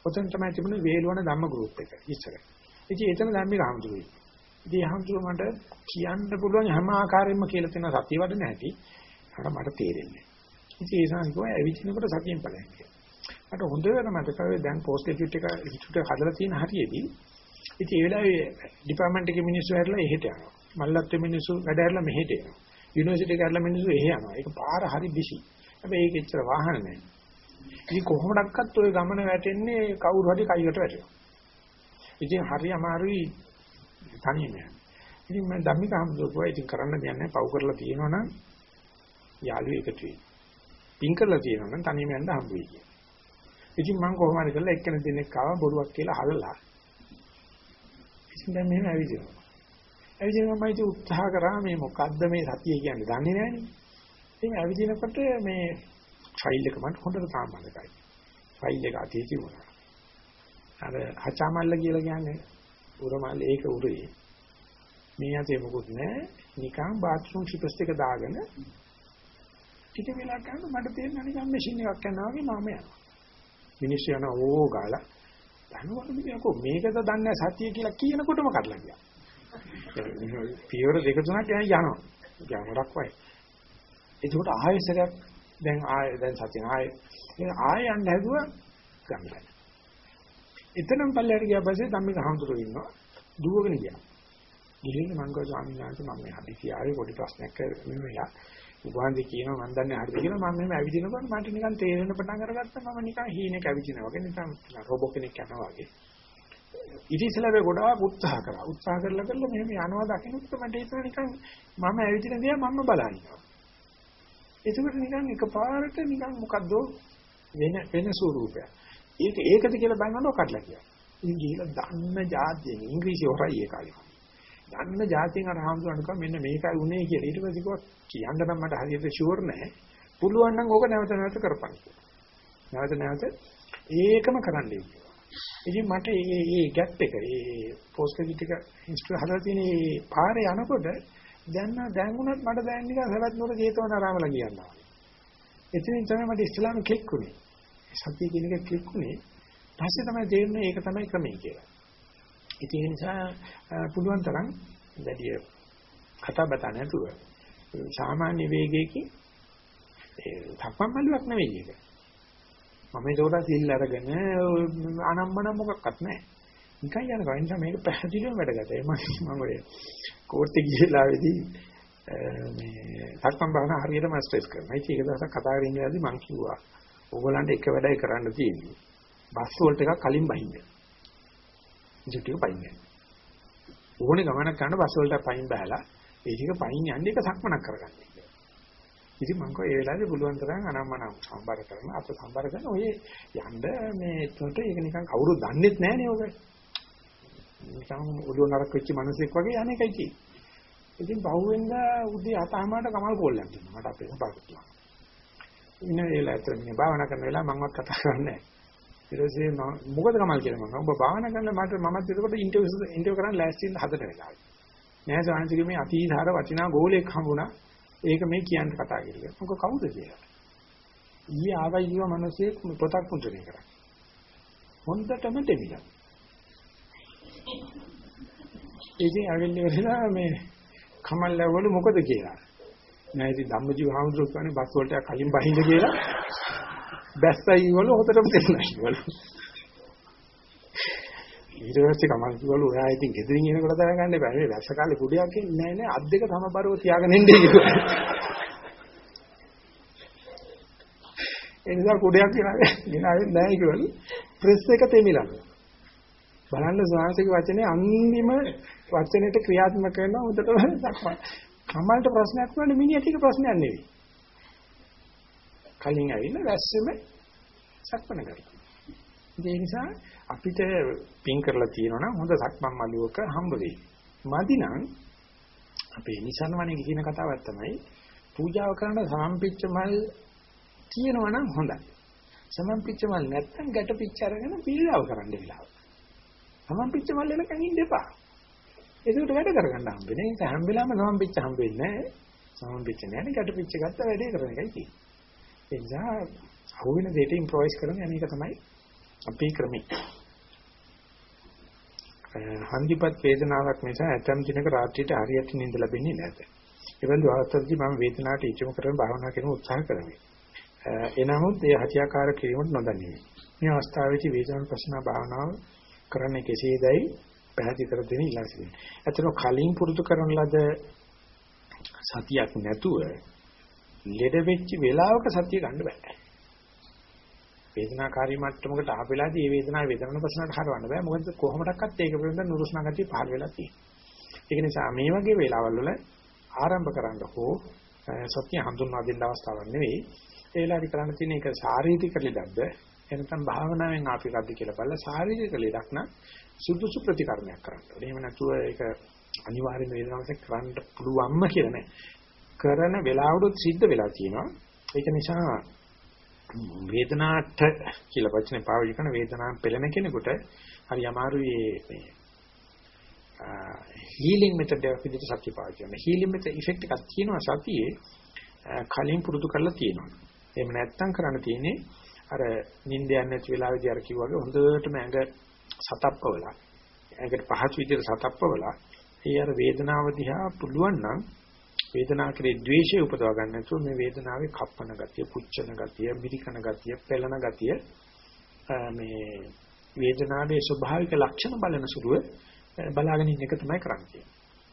ඔතන තමයි තිබුණේ වේලවන ධම්ම ගෲප් එක ඉස්සර. ඉතින් එතන ධම්මික හම්දුරුයි. ඉතින් හම්දුරුව මට කියන්න පුළුවන් හැම ආකාරයෙන්ම කියලා තියෙන සතිය වඩ නැති. අර මට තේරෙන්නේ. ඉතින් ඒ සංස්කෘතිය ඇවිදිනකොට සතියෙන් බලයක් කියලා. මට හොඳට මතකයි දැන් පෝස්ට් ග්‍රැජුවේට් එක ඉන්ස්ටිටියුට් හදලා තියෙන හරියේදී ඉතින් ඒ වෙලාවේ ඩිපාර්ට්මන්ට් එකේ මිනිස්සු හැරලා එහෙට යනවා. මල්ලත්වේ මිනිස්සු වැඩ හැරලා මෙහෙට එනවා. යුනිවර්සිටි එකේ හැරලා මිනිස්සු එහෙ යනවා. ඒක පාර හරි බිසි. හැබැයි ඒක එච්චර වාහන නැහැ. ඉතින් කොහොමඩක්වත් ওই ගමන වැටෙන්නේ කවුරු හරි කයියට වැටෙනවා. ඉතින් හරි අමාරුයි තනියම යන්න. ඉතින් මම ධම්මික හම්දුවා ඉතින් කරන්න දෙයක් නැහැ. පව් කරලා තියෙනවනම් යාළුවෝ එකතු වෙයි. පින් කරලා තියෙනවනම් තනියම යන්න හම්බ වෙයි කියලා. ඉතින් මම කොහොම හරි කරලා එක්කෙනෙක් දෙන්නෙක් ආවා බොරුවක් කියලා හලලා ඉතින් දැන් මෙහෙම ඇවිදිනවා. ඇවිදිනවා මම ඉතින් උත්සාහ කරා මේ මොකද්ද මේ සතිය කියන්නේ දන්නේ නැහනේ. ඉතින් ඇවිදිනකොට මේ ෆයිල් එක මට හොඳට සාමාන්‍යයි. ෆයිල් එක අතේ තිබුණා. අර හචාමල්ල කියලා කියන්නේ උරමල්ල ඒක උරේ. මේ අතේ මොකුත් නැහැ. නිකන් බාත්රූම් ෂිපස් එක දාගෙන ටික වෙලා ගන්න මට තේරෙනවා නිකන් මැෂින් එකක් කරනවා වගේ මම යනවා. මිනිස්සු යන ඕ ගාලා දන්නවද මේකෝ මේකද දන්නේ සතිය කියලා කියනකොටම කඩලා ගියා. පියවර දෙක තුනක් යන යනවා. යනරක් වයි. ඒකට ආයෙසරයක් දැන් ආයෙ දැන් සතිය ආයෙ ආයෙ යන්න හැදුවා ගන්නයි. එතනම පල්ලයට ගියා පස්සේ ධම්මික හඳුරු ඉන්නවා. දුවගෙන ගියා. ගිහින් මං ගෝ ස්වාමීන් වහන්සේ මම මේ හදිසි ආවේ පොඩි ප්‍රශ්නයක් කරලා උගාන්දි කියනවා මම දන්නේ හරිද කියලා. මම මෙහෙම ඇවිදිනකොට මට නිකන් තේරෙන පටන් අරගත්තා. මම නිකන් හීනෙක ඇවිදිනා වගේ නිකන් රොබෝ කෙනෙක් යනවා වගේ. ඉතිසලව ගොඩාක් උත්සාහ කරා. උත්සාහ කරලා කරලා මෙහෙම යනවා දකින්නත් මට ඒක නිකන් මම ඇවිදින දේ මම බලනවා. ඒකට නිකන් එකපාරට නිකන් මොකද්ද වෙන වෙන ස්වරූපයක්. ඒක ඒකද කියලා බලනකොට කඩලා කියනවා ඉතින් ගිහිල්ලා දන්න જાතියෙන් ඉංග්‍රීසි හොරයි ඒ කාලේ දන්න જાතියෙන් අර හාමුදුරන්ට කිව්වා මෙන්න මේකයි උනේ කියලා. ඊට පස්සේ කිව්වා කියන්න නම් මට හරියට ෂුවර් නැහැ. පුළුවන් නම් ඕක නැවත නැවත කරපන් කියලා. නැවත නැවත ඒකම කරන්නයි කිව්වා. ඉතින් මට මේ මේ ગેප් එක මේ පෝස්ට් ටික ඉන්ස්ට්‍රු හදලා තියෙන මේ පාරේ යනකොට දැන් දැන් උනත් මට දැන් නිකන් සවැත් නුර ජේතවනාරාමලා කියනවා. එතනින් තමයි මට ඉස්ලාම ක්ලික් වුනේ. සත්‍ය කියන එක ක්ලික් වුනේ. පස්සේ තමයි තේරුනේ ඒක තමයි ක්‍රමය කියලා. ඉතින් ඒ නිසා පුළුවන් තරම් වැඩි කතා බතා නැතුව සාමාන්‍ය වේගයකින් ඒ සක්මන් මල්ලක් නෙවෙයි ඒක. මම ඒකට සිල් අරගෙන අනම්මන මොකක්වත් නැහැ. නිකන් යනවා. ඒ නිසා මේක පැහැදිලිවම වැඩගතයි. මම මම ඔය කෝට්ටේ ගිහලා වෙදී මේ සක්මන් භාවනා හරියටම ස්ට්‍රෙස් කරනවා. ඒක දවසක් කතා කරගෙන ඉඳලා මම කිව්වා ඕගොල්ලන්ට එක වැඩයි කරන්න තියෙන්නේ. බස් වලට එකක් කලින් බහින්න. ඉතින් පයින් යනවා. ඕනේ ගමනක් කරන බස් වලට පයින් බහලා ඒ ටික පයින් යන්නේ ඒක සක්මනක් කරගන්න. ඉතින් මම කෝ ඒ වෙලාවේ පුළුවන් තරම් අනම්මනම් සම්බර කරන අත සම්බර කරන ඔය යන්න මේ එතකොට ඒක නිකන් කවුරුත් දන්නෙත් නැහැ නේ ඔක. නිකන් ඔළුව නරක වෙච්ච මිනිසෙක් වගේ අනේකයි තියෙන්නේ. ඉතින් බහුවෙන්ද උදේ අතහමාරට කමල් කෝල්ලක් දෙනවා මට අපේ සපාකුතුමා. ඉන්න වෙලාවට ඇත්තට භාවනා කරන වෙලාව මමවත් කතා කරන්නේ නැහැ. ඊට පස්සේ මොකද කමල් කියලා මම ඔබ භාවනා කරලා මට මමත් එතකොට ඉන්ටර්විව් ඉන්ටර්විව් කරන්න ලෑස්ති ඉන්න හදට වෙලාවයි. නෑ සාංශිකේ මේ අතීතහාර වටිනා ගෝලයක් හම්බුණා. ඒක මේ කියන්න කතා කරලා. මොක කවුද කියලා? ඊයේ ආවයි කියව මිනිස්සෙක් පොතක් පුදුරේ කරා. හොඳටම දෙවිලා. ඉතින් අවිල්ලේ වෙලා මේ කමල් ලැබවලු මොකද කියලා. නෑ ඉතින් ධම්මජීව හාමුදුරුවෝ කියන්නේ බස් වලට කලින් බහින්න කියලා බැස්සයි වල හොතටම තේරුණා වල. ඊට පස්සේ කමල් කිව්වලු ඔයා ඉතින් ගෙදරින් එනකොට දැනගන්න බෑ මේ වැස්ස කාලේ කුඩයක් එන්නේ නෑ නෑ අත් දෙක සමබරව තියාගෙන ඉන්නේ කිව්වා. ඒ නිසා කුඩයක් ගෙනාවේ ගෙනාවේ නෑ කිව්වලු ප්‍රෙස් එක තෙමිලා. බලන්න සාංශික වචනේ අන්තිම වචනෙට ක්‍රියාත්මක කරනවා උදේට සක්මන්. කමල්ට ප්‍රශ්නයක් වුණානේ මිනිහට ඒක ප්‍රශ්නයක් නෙවෙයි. කලින් ඇවිල්ලා වැස්සෙම සක්මන කරනවා. ඒ නිසා අපිට පින් කරලා තියෙනවා නම් හොඳ සක්මන් මළුවක හම්බ වෙයි. මදි නම් අපේ නිසන්වනේ කියන කතාවක් තමයි පූජාව කරන සමම්පිච්ච මල් තියෙනවා නම් හොඳයි. සමම්පිච්ච මල් නැත්තම් ගැට පිච්ච අරගෙන පීලාව කරන්න වෙලාව. සමම්පිච්ච මල් එනකන් ඉන්න එපා. ඒකට වැඩ කරගන්න හම්බෙන්නේ. ඒක හැම වෙලාවෙම සමම්පිච්ච හම්බෙන්නේ නැහැ. සමම්පිච්ච නැහැ ගැට පිච්ච ගත්ත වැඩේ කරන එකයි තියෙන්නේ. ඒ නිසා අහුවෙන දෙයට ඉම්ප්‍රොවයිස් කරන යන එක තමයි අපේ ක්‍රමය. හන්දිපත් වේදනාවක් නිසා ඇතම් දිනක රාත්‍රියට හරියට නිින්ද ලැබෙන්නේ නැත. එවැනි අවස්ථාවකදී මම වේදනාවට ඉච්ඡම කරන භාවනා කරන උත්සාහ කරමි. එනමුත් ඒ හතියාකාර කිරීමට නොදන්නේ. මේ අවස්ථාවේදී වේදනාව ප්‍රශ්න භාවනාව කරන්නේ කෙසේදයි පැහැදිලි කර දෙන්න ඉල්ලා සිටිනවා. ඇත්තටම කලින් පුරුදු කරන ලද සතියක් නැතුව ලෙඩ වෙච්ච වෙලාවක සතිය ගන්න බෑ. වේදනාකාරී මට්ටමකට ආපෙලාදී මේ වේදනාව වේදනන ප්‍රශ්නකට හරවන්න බෑ. මොකද කොහොමඩක්වත් ඒක පිළිබඳ නුරුස්නා ගතිය පහළ වෙලා තියෙනවා. ඒක නිසා මේ වගේ වෙලාවල් වල ආරම්භ කරන්න හෝ සත්‍ය හඳුන්වා දෙන්න අවස්ථාවක් නෙවෙයි. ඒ වෙලාවේදී කරන්න තියෙන එක ශාරීරික ලෙඩක්ද එනතම් භාවනාවෙන් ආපිකද්ද කියලා බලලා ශාරීරික ලෙඩක් නම් සුදුසු ප්‍රතිකර්මයක් කරන්න ඕනේ. එහෙම නැතුව ඒක අනිවාර්යයෙන් වේදනාවට කරන්න පුළුවන්ම කියලා නෑ. කරන වෙලාවලුත් සිද්ධ වෙලා තියෙනවා. ඒක නිසා වේදනාට කියලා වචනේ පාවිච්චි කරන වේදනාවෙන් පෙළෙන කෙනෙකුට හරි අමාරුයි මේ හීලින් මෙතඩ් එකක් විදිහට සත්‍ය පාවිච්චි කරන. හීලින් මෙතඩ් ඉෆෙක්ට් එකක් තියෙනවා සතියේ කලින් පුරුදු කරලා තියෙනවා. එහෙම නැත්තම් කරන්න තියෙන්නේ අර නිින්ද යන්නේ නැති වෙලාවේදී අර කිව්වාගේ හොඳටම ඇඟ සතප්පවලා ඇඟට පහසු විදිහට සතප්පවලා ඒ අර වේදනාව දිහා පුළුවන් නම් වේදනාව කෙරේ ද්වේෂය උපදවා ගන්න නැතුව මේ වේදනාවේ කප්පන ගතිය, පුච්චන ගතිය, මිරිකන ගතිය, පෙළන ගතිය මේ වේදනාවේ ස්වභාවික ලක්ෂණ බලන සුළුව බලාගෙන ඉන්න එක තමයි කරන්නේ.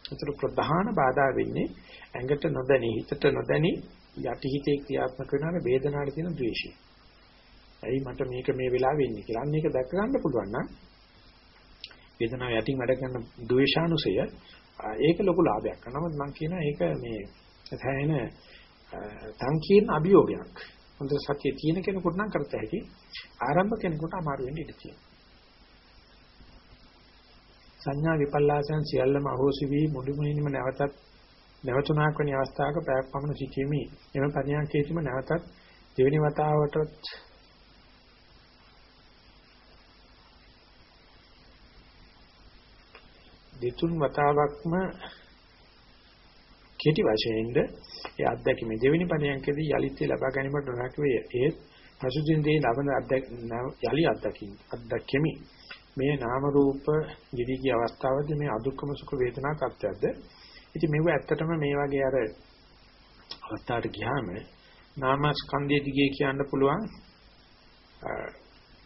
ඒතර ප්‍රධාන බාධා වෙන්නේ ඇඟට නොදැනී හිතට නොදැනී යටිහිතේ ක්‍රියාත්මක වෙනාන වේදනාවේ තියෙන ද්වේෂය. ඇයි මට මේක මේ වෙලාවෙ වෙන්නේ කියලා. අන්න ඒක දැක ගන්න පුළුවන් නම් වේදනාව යටින් වැඩ කරන ද්වේෂානුසය ඒක ලොකු ලාභයක්. නමුත් මම කියනවා ඒක මේ සෑහෙන සංකීර්ණ අභියෝගයක්. හොඳ සත්‍ය තියෙන කෙනෙකුට නම් කරත හැකි. ආරම්භ කෙනෙකුට අමාරු වෙන්න ඉඩ තියෙනවා. සංඥා විපල්ලාසයන් සියල්ලම අහෝසි වී මුළුමනින්ම නැවතත් නැවතුණාක් වැනි අවස්ථාවක පැයක් පමණ සිටීමේ එම පරියන්කේදීම නැවතත් දෙවෙනි වතාවටත් දෙතුන් වතාවක්ම කෙටි වශයෙන්ද ඒ අත්දැකීම දෙවෙනි පරියන්කේදී යලිත් ලබා ගැනීමට නොහැකි වේ. ඒ පසුදින දේ ලබන අත්දැක යලි අත්දැකීම අත්දැකීමි. මේ නාම රූප ගිරිගිය අවස්ථාවේදී මේ අදුක්කම සුඛ වේදනා තත්ත්වයක්ද ඉතින් මේව ඇත්තටම මේ වගේ අර අවස්ථාවට ගියාම නාමස්කන්ධයේ දිගේ කියන්න පුළුවන්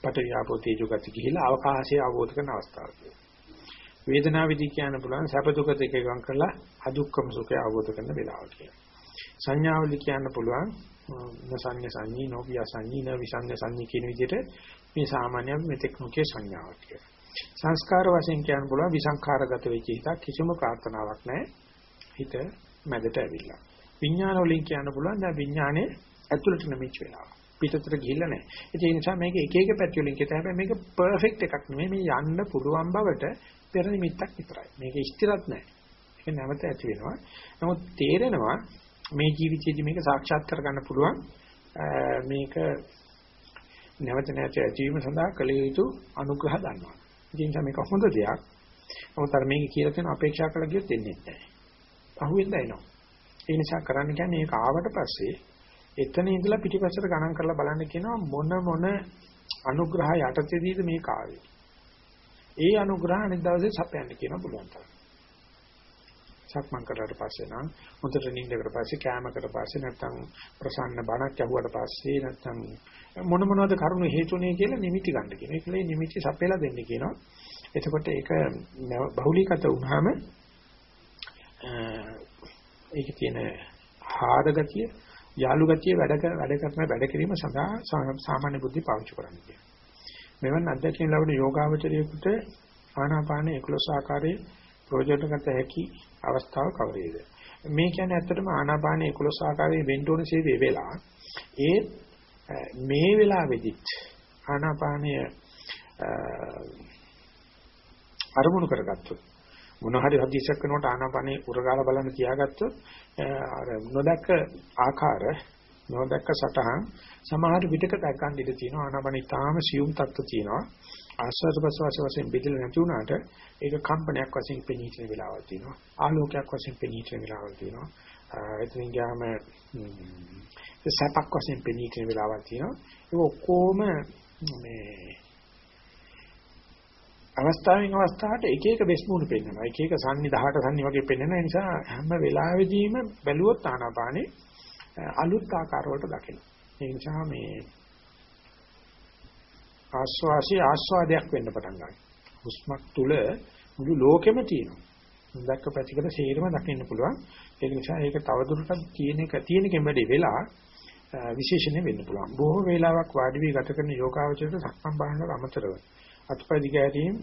පටවියාපෝ තේජෝ ගති ගිහිලා අවකාශය අවබෝධ කරන අවස්ථාවක්. වේදනාව විදි කියන්න පුළුවන් සැප දුක දෙක එකම් කරලා අදුක්කම සුඛය අවබෝධ කරන වෙලාව කියලා. සංඥාවලි කියන්න පුළුවන් නසඤ්ඤ සංඤී නොවිය සංඤී න විසඤ්ඤ සංඤී කියන විදිහට මේ සාමාන්‍යයෙන් මෙතෙක් නොකිය සංඥාවක් කියලා. සංස්කාර වශයෙන් කියන්න පුළුවන් විසංඛාරගත වෙච්ච හිතක් කිසිම ප්‍රාර්ථනාවක් නැහැ. හිත මැදට ඇවිල්ලා. විඥාන වලින් කියන්න පුළුවන් දැන් විඥානේ ඇතුළට නැමිච්ච වෙලාව. පිටතට ගිහිල්ලා නැහැ. ඒ නිසා මේක එක එක පැති වලින් කියත හැබැයි මේක පර්ෆෙක්ට් එකක් නෙමෙයි. මේ යන්න පුළුවන් බවට පෙර නිමිත්තක් විතරයි. මේක ස්ථිරත් නැහැ. ඒක නැවත ඇති වෙනවා. නමුත් තේරෙනවා මේ ජීවිතයේදී මේක සාක්ෂාත් කරගන්න පුළුවන් මේක නැවත නැවත ඇතිවීම සඳහා කළ යුතු අනුග්‍රහ දන්නවා. ඒ නිසා මේක හොඳ දෙයක්. නමුත් අර මේක කියලා තියෙන අපේක්ෂා කළ ගියොත් දෙන්නේ නැහැ. පහුවෙන්ද එනවා. ඒ නිසා කරන්න කියන්නේ ඒක ආවට පස්සේ එතන ඉඳලා පිටිපස්සට ගණන් කරලා බලන්න කියනවා මොන මොන අනුග්‍රහ යටතේදීද මේ කාවේ. ඒ අනුග්‍රහ අනිත් දවසේ සපයන්න කියන පුළුවන් තරම්. සක්මන් කරලාට පස්සේ නම් හොඳට නිින්දකට පස්සේ කෑමකට පස්සේ නැත්තම් ප්‍රසන්න බණක් ඇහුවට පස්සේ නැත්තම් මොන මොනවද කරුණු හේතුනේ කියලා නිමිති ගන්න කියන. ඒකලේ නිමිති සපයලා දෙන්න කියනවා. එතකොට ඒක බහුලීගත වුණාම ඒකේ තියෙන හාද ගතිය, යාලු ගතිය වැඩ වැඩ කරන වැඩ කිරීම සඳහා සාමාන්‍ය බුද්ධි පාවිච්චි කරන්න කියනවා. මෙවන් අධ්‍යක්ෂණ ලැබෙන යෝගාවචරයේකට ආනාපාන 11 ආකාරයේ ප්‍රයෝජනගත හැකි අවස්ථාව කවරේද? මේ කියන්නේ ඇත්තටම ආනාපාන 11 ආකාරයේ වෙන්න ඕන සේවය වෙලා ඒ මේ වෙලාවෙදිත් ආනාපානය අරමුණු කරගත්තොත් මොන හරි හදිසියක් වෙනකොට ආනාපානේ උරගාලා බලන්න තියාගත්තොත් අර නොදැක්ක ආකාර නොදැක්ක සටහන් සමහර විටක දැක් ගන්න ඉඩ තියෙනවා. ආනාපානේ තාම සියුම් තත්ත්ව තියෙනවා. ආස්වාද ප්‍රසවාස වශයෙන් බෙදලා නැති වුණාට ඒක කම්පනයක් වශයෙන් පෙනී හිටින වෙලාවල් තියෙනවා. ආලෝකයක් වශයෙන් පෙනී හිටින වෙලාවල් තියෙනවා. එතනින් ගියාම සපක් වශයෙන් පෙනී හිටින වෙලාවල් තියෙනවා. ඒක ඔක්කොම මේ අවස්ථාවෙන් අවස්ථාවට එක එක බෙස්මුණු පෙන්වනවා. එක එක සන්නි 18 සන්නි වගේ පෙන්වන නිසා හැම වෙලාවෙදීම බැලුවොත් ආනාපානේ අලුත් ආකාර වලට දකිනවා. ඒ නිසා මේ ආස්වාසි ආස්වාදයක් වෙන්න පටන් ගන්නවා. හුස්මක් තුල මුළු ලෝකෙම තියෙනවා. දැක්ක පැතිකඩ සේරම දකින්න පුළුවන්. ඒ නිසා ඒක තවදුරටත් තියෙන එක තියෙන කෙඹඩේ වෙලා විශේෂණය වෙන්න පුළුවන්. බොහෝ වේලාවක් වාඩි වී ගත කරන යෝගාවචරයට සක්මන් බාහනක අමතරව අත්පය දිග ඇරීම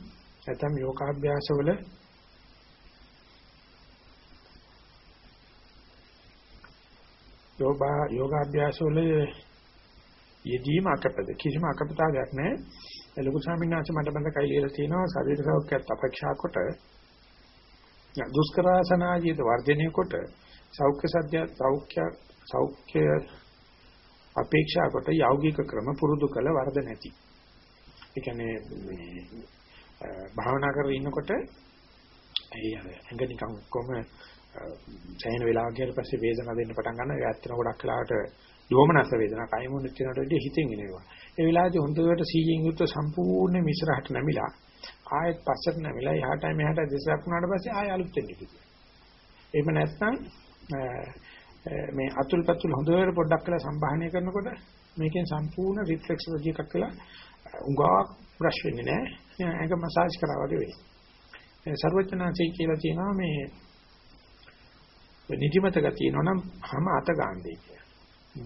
නැත්නම් යෝගාභ්‍යාසවල යෝගා යෝගාභ්‍යාසවල යෙදීම අකපද කිසිම අකපතාවයක් නැහැ. ලොකු ස්වාමීන් වහන්සේ මට බඳ කයිලියලා තියෙනවා ශරීර සෞඛ්‍යයත් අපේක්ෂා කොට දුෂ්කරාසනාජීත වර්ධනය කොට සෞඛ්‍ය සත්‍ය සෞඛ්‍ය සෞඛ්‍ය අපේක්ෂා කොට යෞගික ක්‍රම පුරුදු කළ වර්ධ නැති ඒ කියන්නේ මේ භාවනා කරගෙන ඉන්නකොට ඒ අර ඇඟ නිකන් කොහොම සෑහෙන වෙලාවක් ගියට පස්සේ වේදනාව දෙන්න පටන් ගන්නවා. ඒ ඇත්තට ගොඩක් වෙලාවට දෝමනස වේදනා කයමුණ තියෙනට වඩා හිතෙන් එනවා. ඒ වෙලාවේදී හොඳට සීයෙන් යුක්ත සම්පූර්ණ මිශ්‍රහට නැමිලා ආයෙත් පස්සට නැමිලා එහාට මෙහාට දෙසක් වුණාට පස්සේ ආයෙ අලුත් වෙන්න කිව්වා. එහෙම නැත්නම් මේ අතුල්පතුල් හොඳට පොඩ්ඩක් කරලා සම්බාහනය කරනකොට මේකෙන් සම්පූර්ණ රිෆ්ලෙක්ස් ලොජික් එකක් කියලා උඟා බ්‍රෂ් වෙන්නේ නැහැ. ඒක මසාජ් කරා වගේ වෙයි. සර්වඥාන්සේ කියලා තියෙනවා මේ නිදිමත ගතිය නෝනම් හැම අත ගන්නදී කියලා.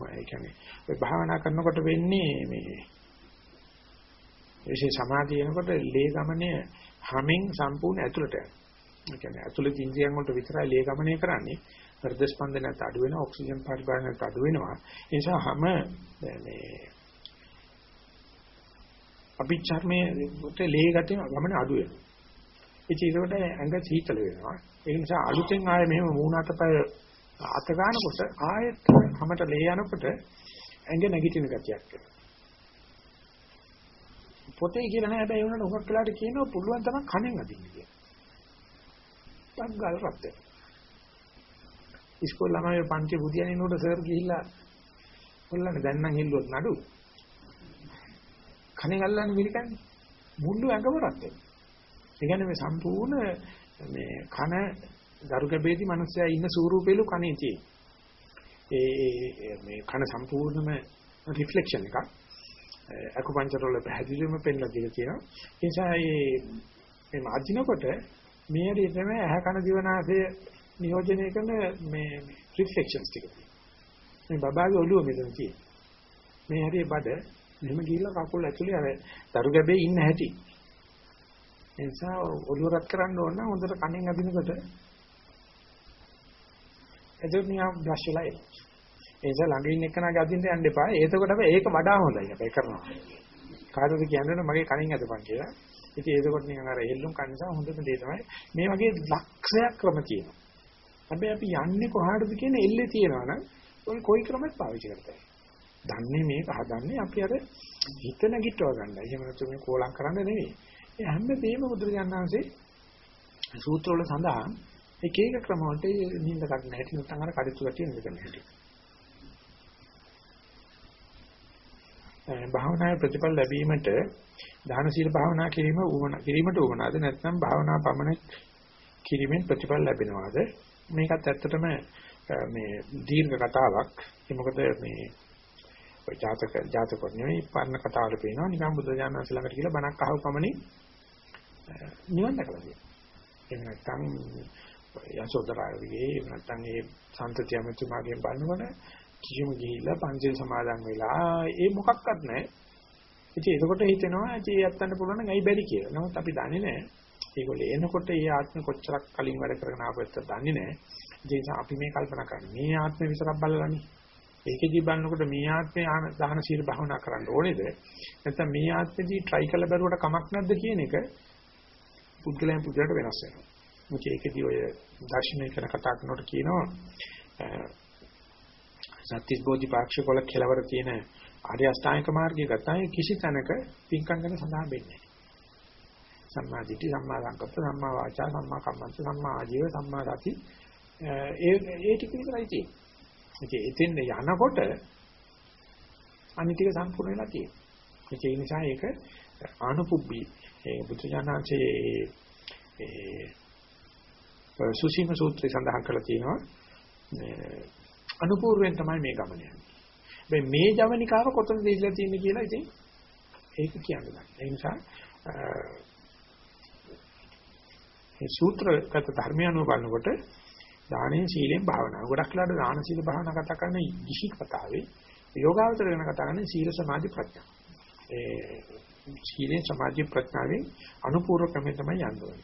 ඒ කියන්නේ ඔය භාවනා කරනකොට වෙන්නේ මේ විශේෂ සමාධිය එනකොට ලේ ගමනේ හැමෙන් සම්පූර්ණ ඇතුළට යනවා. ඒ කියන්නේ ඇතුළේ ඉන්ද්‍රියන් වලට විතරයි ලේ ගමනේ කරන්නේ. හෘද ස්පන්දනයත් අඩු වෙනවා, ඔක්සිජන් පරිභාෂණයත් අඩු වෙනවා. ඒ නිසා හැම මේ අපි චර්මයේ ලේ ගැටෙන ගමන අඩු වෙනවා. ඒකට ඇඟ සීතල වෙනවා. ඒ නිසා අලුතෙන් ආයේ මෙහෙම මූණ අතපය අත ගන්නකොට ආයෙත් හැමත ලේ යනකොට ඇඟ නැගිටින ගතියක් එනවා. පොතේ කියලා නෑ හැබැයි උනට උගක් වෙලාට කියනවා පුළුවන් තරම් කණෙන් අදින්න කියලා. ඩග්ගල් රත් වෙනවා. ඉස්කෝල ළමයි පන්ති බුදියන්නේ නෝඩ සර් ගිහිල්ලා ඔල්ලන්නේ දැන් නම් හෙල්ලුවොත් නඩු. කණෙන් අල්ලන්නේ මිලිකන්නේ. මුළු ඇඟම රත් වෙනවා. ඒ කියන්නේ මේ සම්පූර්ණ මේ කන දරු ගැබේදී මිනිස්සයා ඉන්න ස්වරූපෙලු කනේ තියෙන. ඒ මේ කන සම්පූර්ණම රිෆ්ලෙක්ෂන් එකක්. අකුපංචර් වල පැහැදිලිවම පෙන්ලා දීලා තියෙනවා. ඒ නිසා මේ මේ අදිනකොට මේ හරිය තමයි ඇහ කන දිවනාසය නියෝජනය කරන මේ රිෆ්ලෙක්ෂන්ස් ටික. මේ බබාගේ ඔළුව මෙතන තියෙන. මේ හරිය බඩ මෙහෙම ගිහිල්ලා කකුල් ඇතුලේ අර දරු ගැබේ ඉන්න හැටි. ඒ නිසා ඔළුව රත් කරන්න ඕන නම් හොඳට කණෙන් අදිනකොට එතකොට නිකන් බ්‍රෂ් වෙලා එනවා. ඒ නිසා ළඟ ඉන්න එක්කනගේ අදින්න යන්න එපා. ඒකකොට අපි ඒක වඩා හොඳයි අපි කරනවා. කාටද කියන්නේ මගේ කණින් අදපන් කියලා. ඉතින් ඒකකොට නිකන් අර හෙල්ලුම් කන නිසා හොඳම දේ තමයි මේ වගේ ලක්ෂයක් ක්‍රම තියෙනවා. හැබැයි අපි යන්නේ කොහාටද කියන එල්ලේ තියෙනවා නම් ඔය කොයි ක්‍රමයක් පාවිච්චි කරතයි. දන්නේ මේක හදන්නේ අපි අර හිත නැගිටව ගන්නයි. එහෙම නැත්නම් මේ කෝලම් කරන්න නෙවෙයි. ඒ හැම දෙයක්ම බුදුරජාණන් වහන්සේ සූත්‍ර වල සඳහන් එක එක ක්‍රම වලට නිින්ද ගන්න හැටි නැත්නම් අර කඩਿੱතු ගැටිය නිද කරන හැටි. භාවනාවේ ප්‍රතිඵල ලැබීමට දාන සීල භාවනා කිරීම උවන කිරීමට උවනද නැත්නම් භාවනා පමණ කිරීමෙන් ප්‍රතිඵල ලැබෙනවද මේකත් ඇත්තටම මේ දීර්ඝ කතාවක් ඒ මොකද මේ ඔය ජාතක ජාතක නෙවෙයි පරණ කතාවල පේනවා නිකන් බුදුරජාණන් වහන්සේ ළඟට ගිහලා බණක් අහව පමණින් නිවන් දැකලා තියෙනවා. එහෙම නැත්නම් යසෝදරාගේ නැත්නම් ඒ සම්තතිය මෙතුමාගෙන් බලනකොට කිසිම ගිහිල්ලා පංචිල් සමාදන් වෙලා ඒ මොකක්වත් නැහැ. ඉතින් ඒකකොට හිතෙනවා ඒ යත්තන්න පුළුවන් නම් ඇයි බැරි කියලා. නමුත් අපි දන්නේ නැහැ. ඒගොල්ලෝ එනකොට ඒ ආත්ම කොච්චරක් කලින් වැඩ කරගෙන ආපුවත් දන්නේ නැහැ. ඒ නිසා අපි මේ කල්පනා කරන්නේ මේ ආත්මේ විතරක් බලලානේ. ඒකෙදි බලනකොට මේ ආත්මේ දහන සීල භාවනා කරන්න ඕනේද? නැත්නම් මේ ආත්මෙදී try කළ බැලුවට කමක් නැද්ද කියන එක පුද්ගලයන් පුද්ගලට වෙනස් වෙනවා. මොකද ඒකෙදි ඔය දර්ශනය කරන කතා කරනකොට කියනවා සත්‍තිස් බෝධිපාක්ෂික වල කෙලවර තියෙන ආර්ය අෂ්ටාංගික මාර්ගය ගත්තාම කිසි තැනක පින්කම් ගැන සඳහන් වෙන්නේ නැහැ. සම්මා දිට්ඨි, සම්මා සංකප්ප, සම්මා වාචා, සම්මා කම්මන්ත, සම්මා ආජීව, සම්මා සති ඒ ඒ ටික විතරයි තියෙන්නේ. ඉතින් එතෙන් යනකොට අනිතික සම්පූර්ණ වෙලා තියෙනවා. ඒ නිසා ඒක ආනුපුබ්බි ඒ බුදුජානන්සේ ඒ සුසීම සූත්‍රය සඳහන් කරලා තියෙනවා අනුපූර්වෙන් තමයි මේ ගමන යන්නේ. හැබැයි මේ ජවනිකාව කොතනද ඉඳලා තියෙන්නේ කියලා ඉතින් ඒක කියන්න බෑ. ඒ නිසා මේ සූත්‍රගත ධර්මය අනුව බලනකොට දානෙන් සීලෙන් භාවනාව. ගොඩක් වෙලාට දාන සීල භාවනා කතා කරන ඉහි කතාවේ යෝගාවචර ගැන කතා කරන්නේ සීල සමාධි ප්‍රඥා. ඒ සීලෙන් සමාධි ප්‍රඥාවෙන් අනුපූර්ව ක්‍රමය තමයි යන්නේ.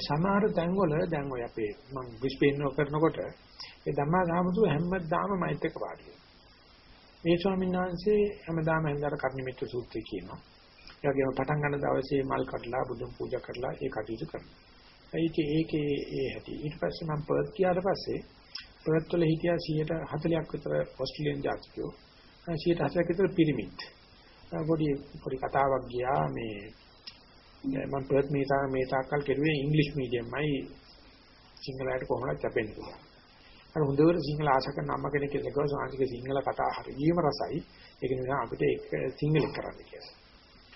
සමහර තැන්වල දැන් ඔය අපේ මම විශ්පේන්නව කරනකොට ඒ ධම්මා සාමුතු හැමදාම මෛත් එක්ක පාඩිය. මේ ස්වාමීන් වහන්සේ හැමදාම හන්දර කර්ණිමිත්‍ර සූත්‍රය කියනවා. ඒ වගේම පටන් ගන්න දවසේ මල් කඩලා බුදුන් පූජා කරලා ඒ කටයුතු කරනවා. ඒක ඒකේ ඒ හැටි. ඊට පස්සේ මම පර්ත් ගියාට පස්සේ පර්ත් වල හිටියා 140ක් විතර ඕස්ට්‍රේලියානු ජාතිකයෝ. 140ක් විතර පිරිමිත්. පොඩි පොඩි කතාවක් ගියා මේ මම පර්ත් මේ තා මේ තාක්කල් කෙරුවේ ඉංග්‍රීසි මීඩියම්මයි සිංහලයට කොහොමද කැපෙන්නේ කියලා. අර හොඳට සිංහල ආශ කරන අම්ම කෙනෙක් ඉන්නකෝ සාංශික සිංහල කතා හරියම රසයි. ඒක නිසා අපිට ඒක සිංහලෙන් කරන්න කියලා.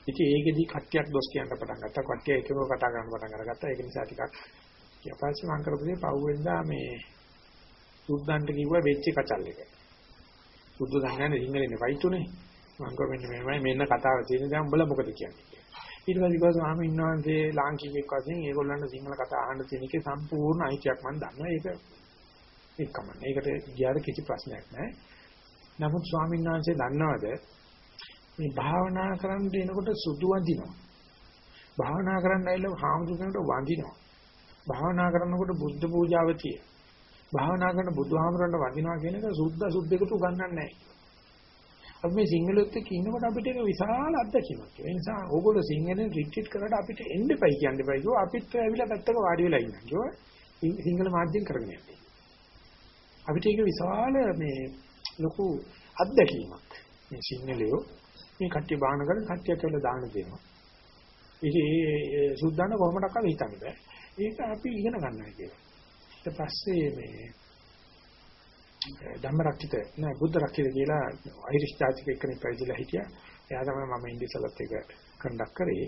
ඉතින් ඒකෙදි කට්ටියක් දොස් කියන්න පටන් ගත්තා. කට්ටිය එකම කතා කරන්න පටන් අරගත්තා. ඒක නිසා ටිකක් ඊපස්සේ මම කරපු දේ පහුවෙන්දා මේ සුද්දන්ට කිව්වා වෙච්ච කචල් එක. සුද්ද දන්නේ සිංහලෙන් වයිතුනේ. මම කිව්වා මෙන්න මේමයි මෙන්න කතාව තියෙන දැන් උඹලා මොකද කියන්නේ. ඊට පස්සේ කිව්වා ස්වාමීන් වහන්සේ ලාංකිකෙක් වශයෙන් ඒගොල්ලන්ට සිංහල කතා අහන්න තියෙන එකේ සම්පූර්ණ අයිතියක් මම දන්නවා. ඒක එක්කම. ඒකට ගියාට කිසි ප්‍රශ්නයක් නැහැ. නමුත් ස්වාමීන් වහන්සේ දන්නවද මේ භාවනා කරන්න දෙනකොට සුදු වඳිනවා. භාවනා කරන්න ඇවිල්ලා හාමුදුරනට වඳිනවා. භාවනා කරනකොට බුද්ධ පූජාව තිය. භාවනා කරන බුදුහාමුදුරන්ට වඳිනවා කියන එක සුද්ධ සුද්ධයකට උගන්වන්නේ නැහැ. අපි මේ සිංහලෙත් එක්ක ඉන්නකොට අපිට ඒක විශාල අත්දැකීමක්. ඒ නිසා ඕගොල්ලෝ සිංහලෙන් රිට්‍රීට් කරලා අපිට එන්න එපයි කියන්න එපයි. කිව්වා අපිත් ඇවිල්ලා පැත්තක වාඩි වෙලා ඉන්න. කිව්වා සිංහල මාධ්‍යෙන් කරගෙන යන්න. අපිට ඒක විශාල මේ ලොකු අත්දැකීමක්. මේ සිංහලයෝ මේ කට්ටිය බාහන කරන කට්ටියට වල දාන දෙනවා. ඉතින් ඒ සුද්ධාන කොහොමඩක්වත් හිතන්න බෑ. ඒක අපි ඉගෙන ගන්නවා කියලා. ඊට පස්සේ මේ ධම්මරක්කිත නෑ බුද්ධ රක්කිත කියලා අයිරිෂ් ජාතික එක්කෙනෙක් පැවිදිලා හිටියා. එයා තමයි මම ඉන්දිසලත් එක කන්ඩක් කරේ.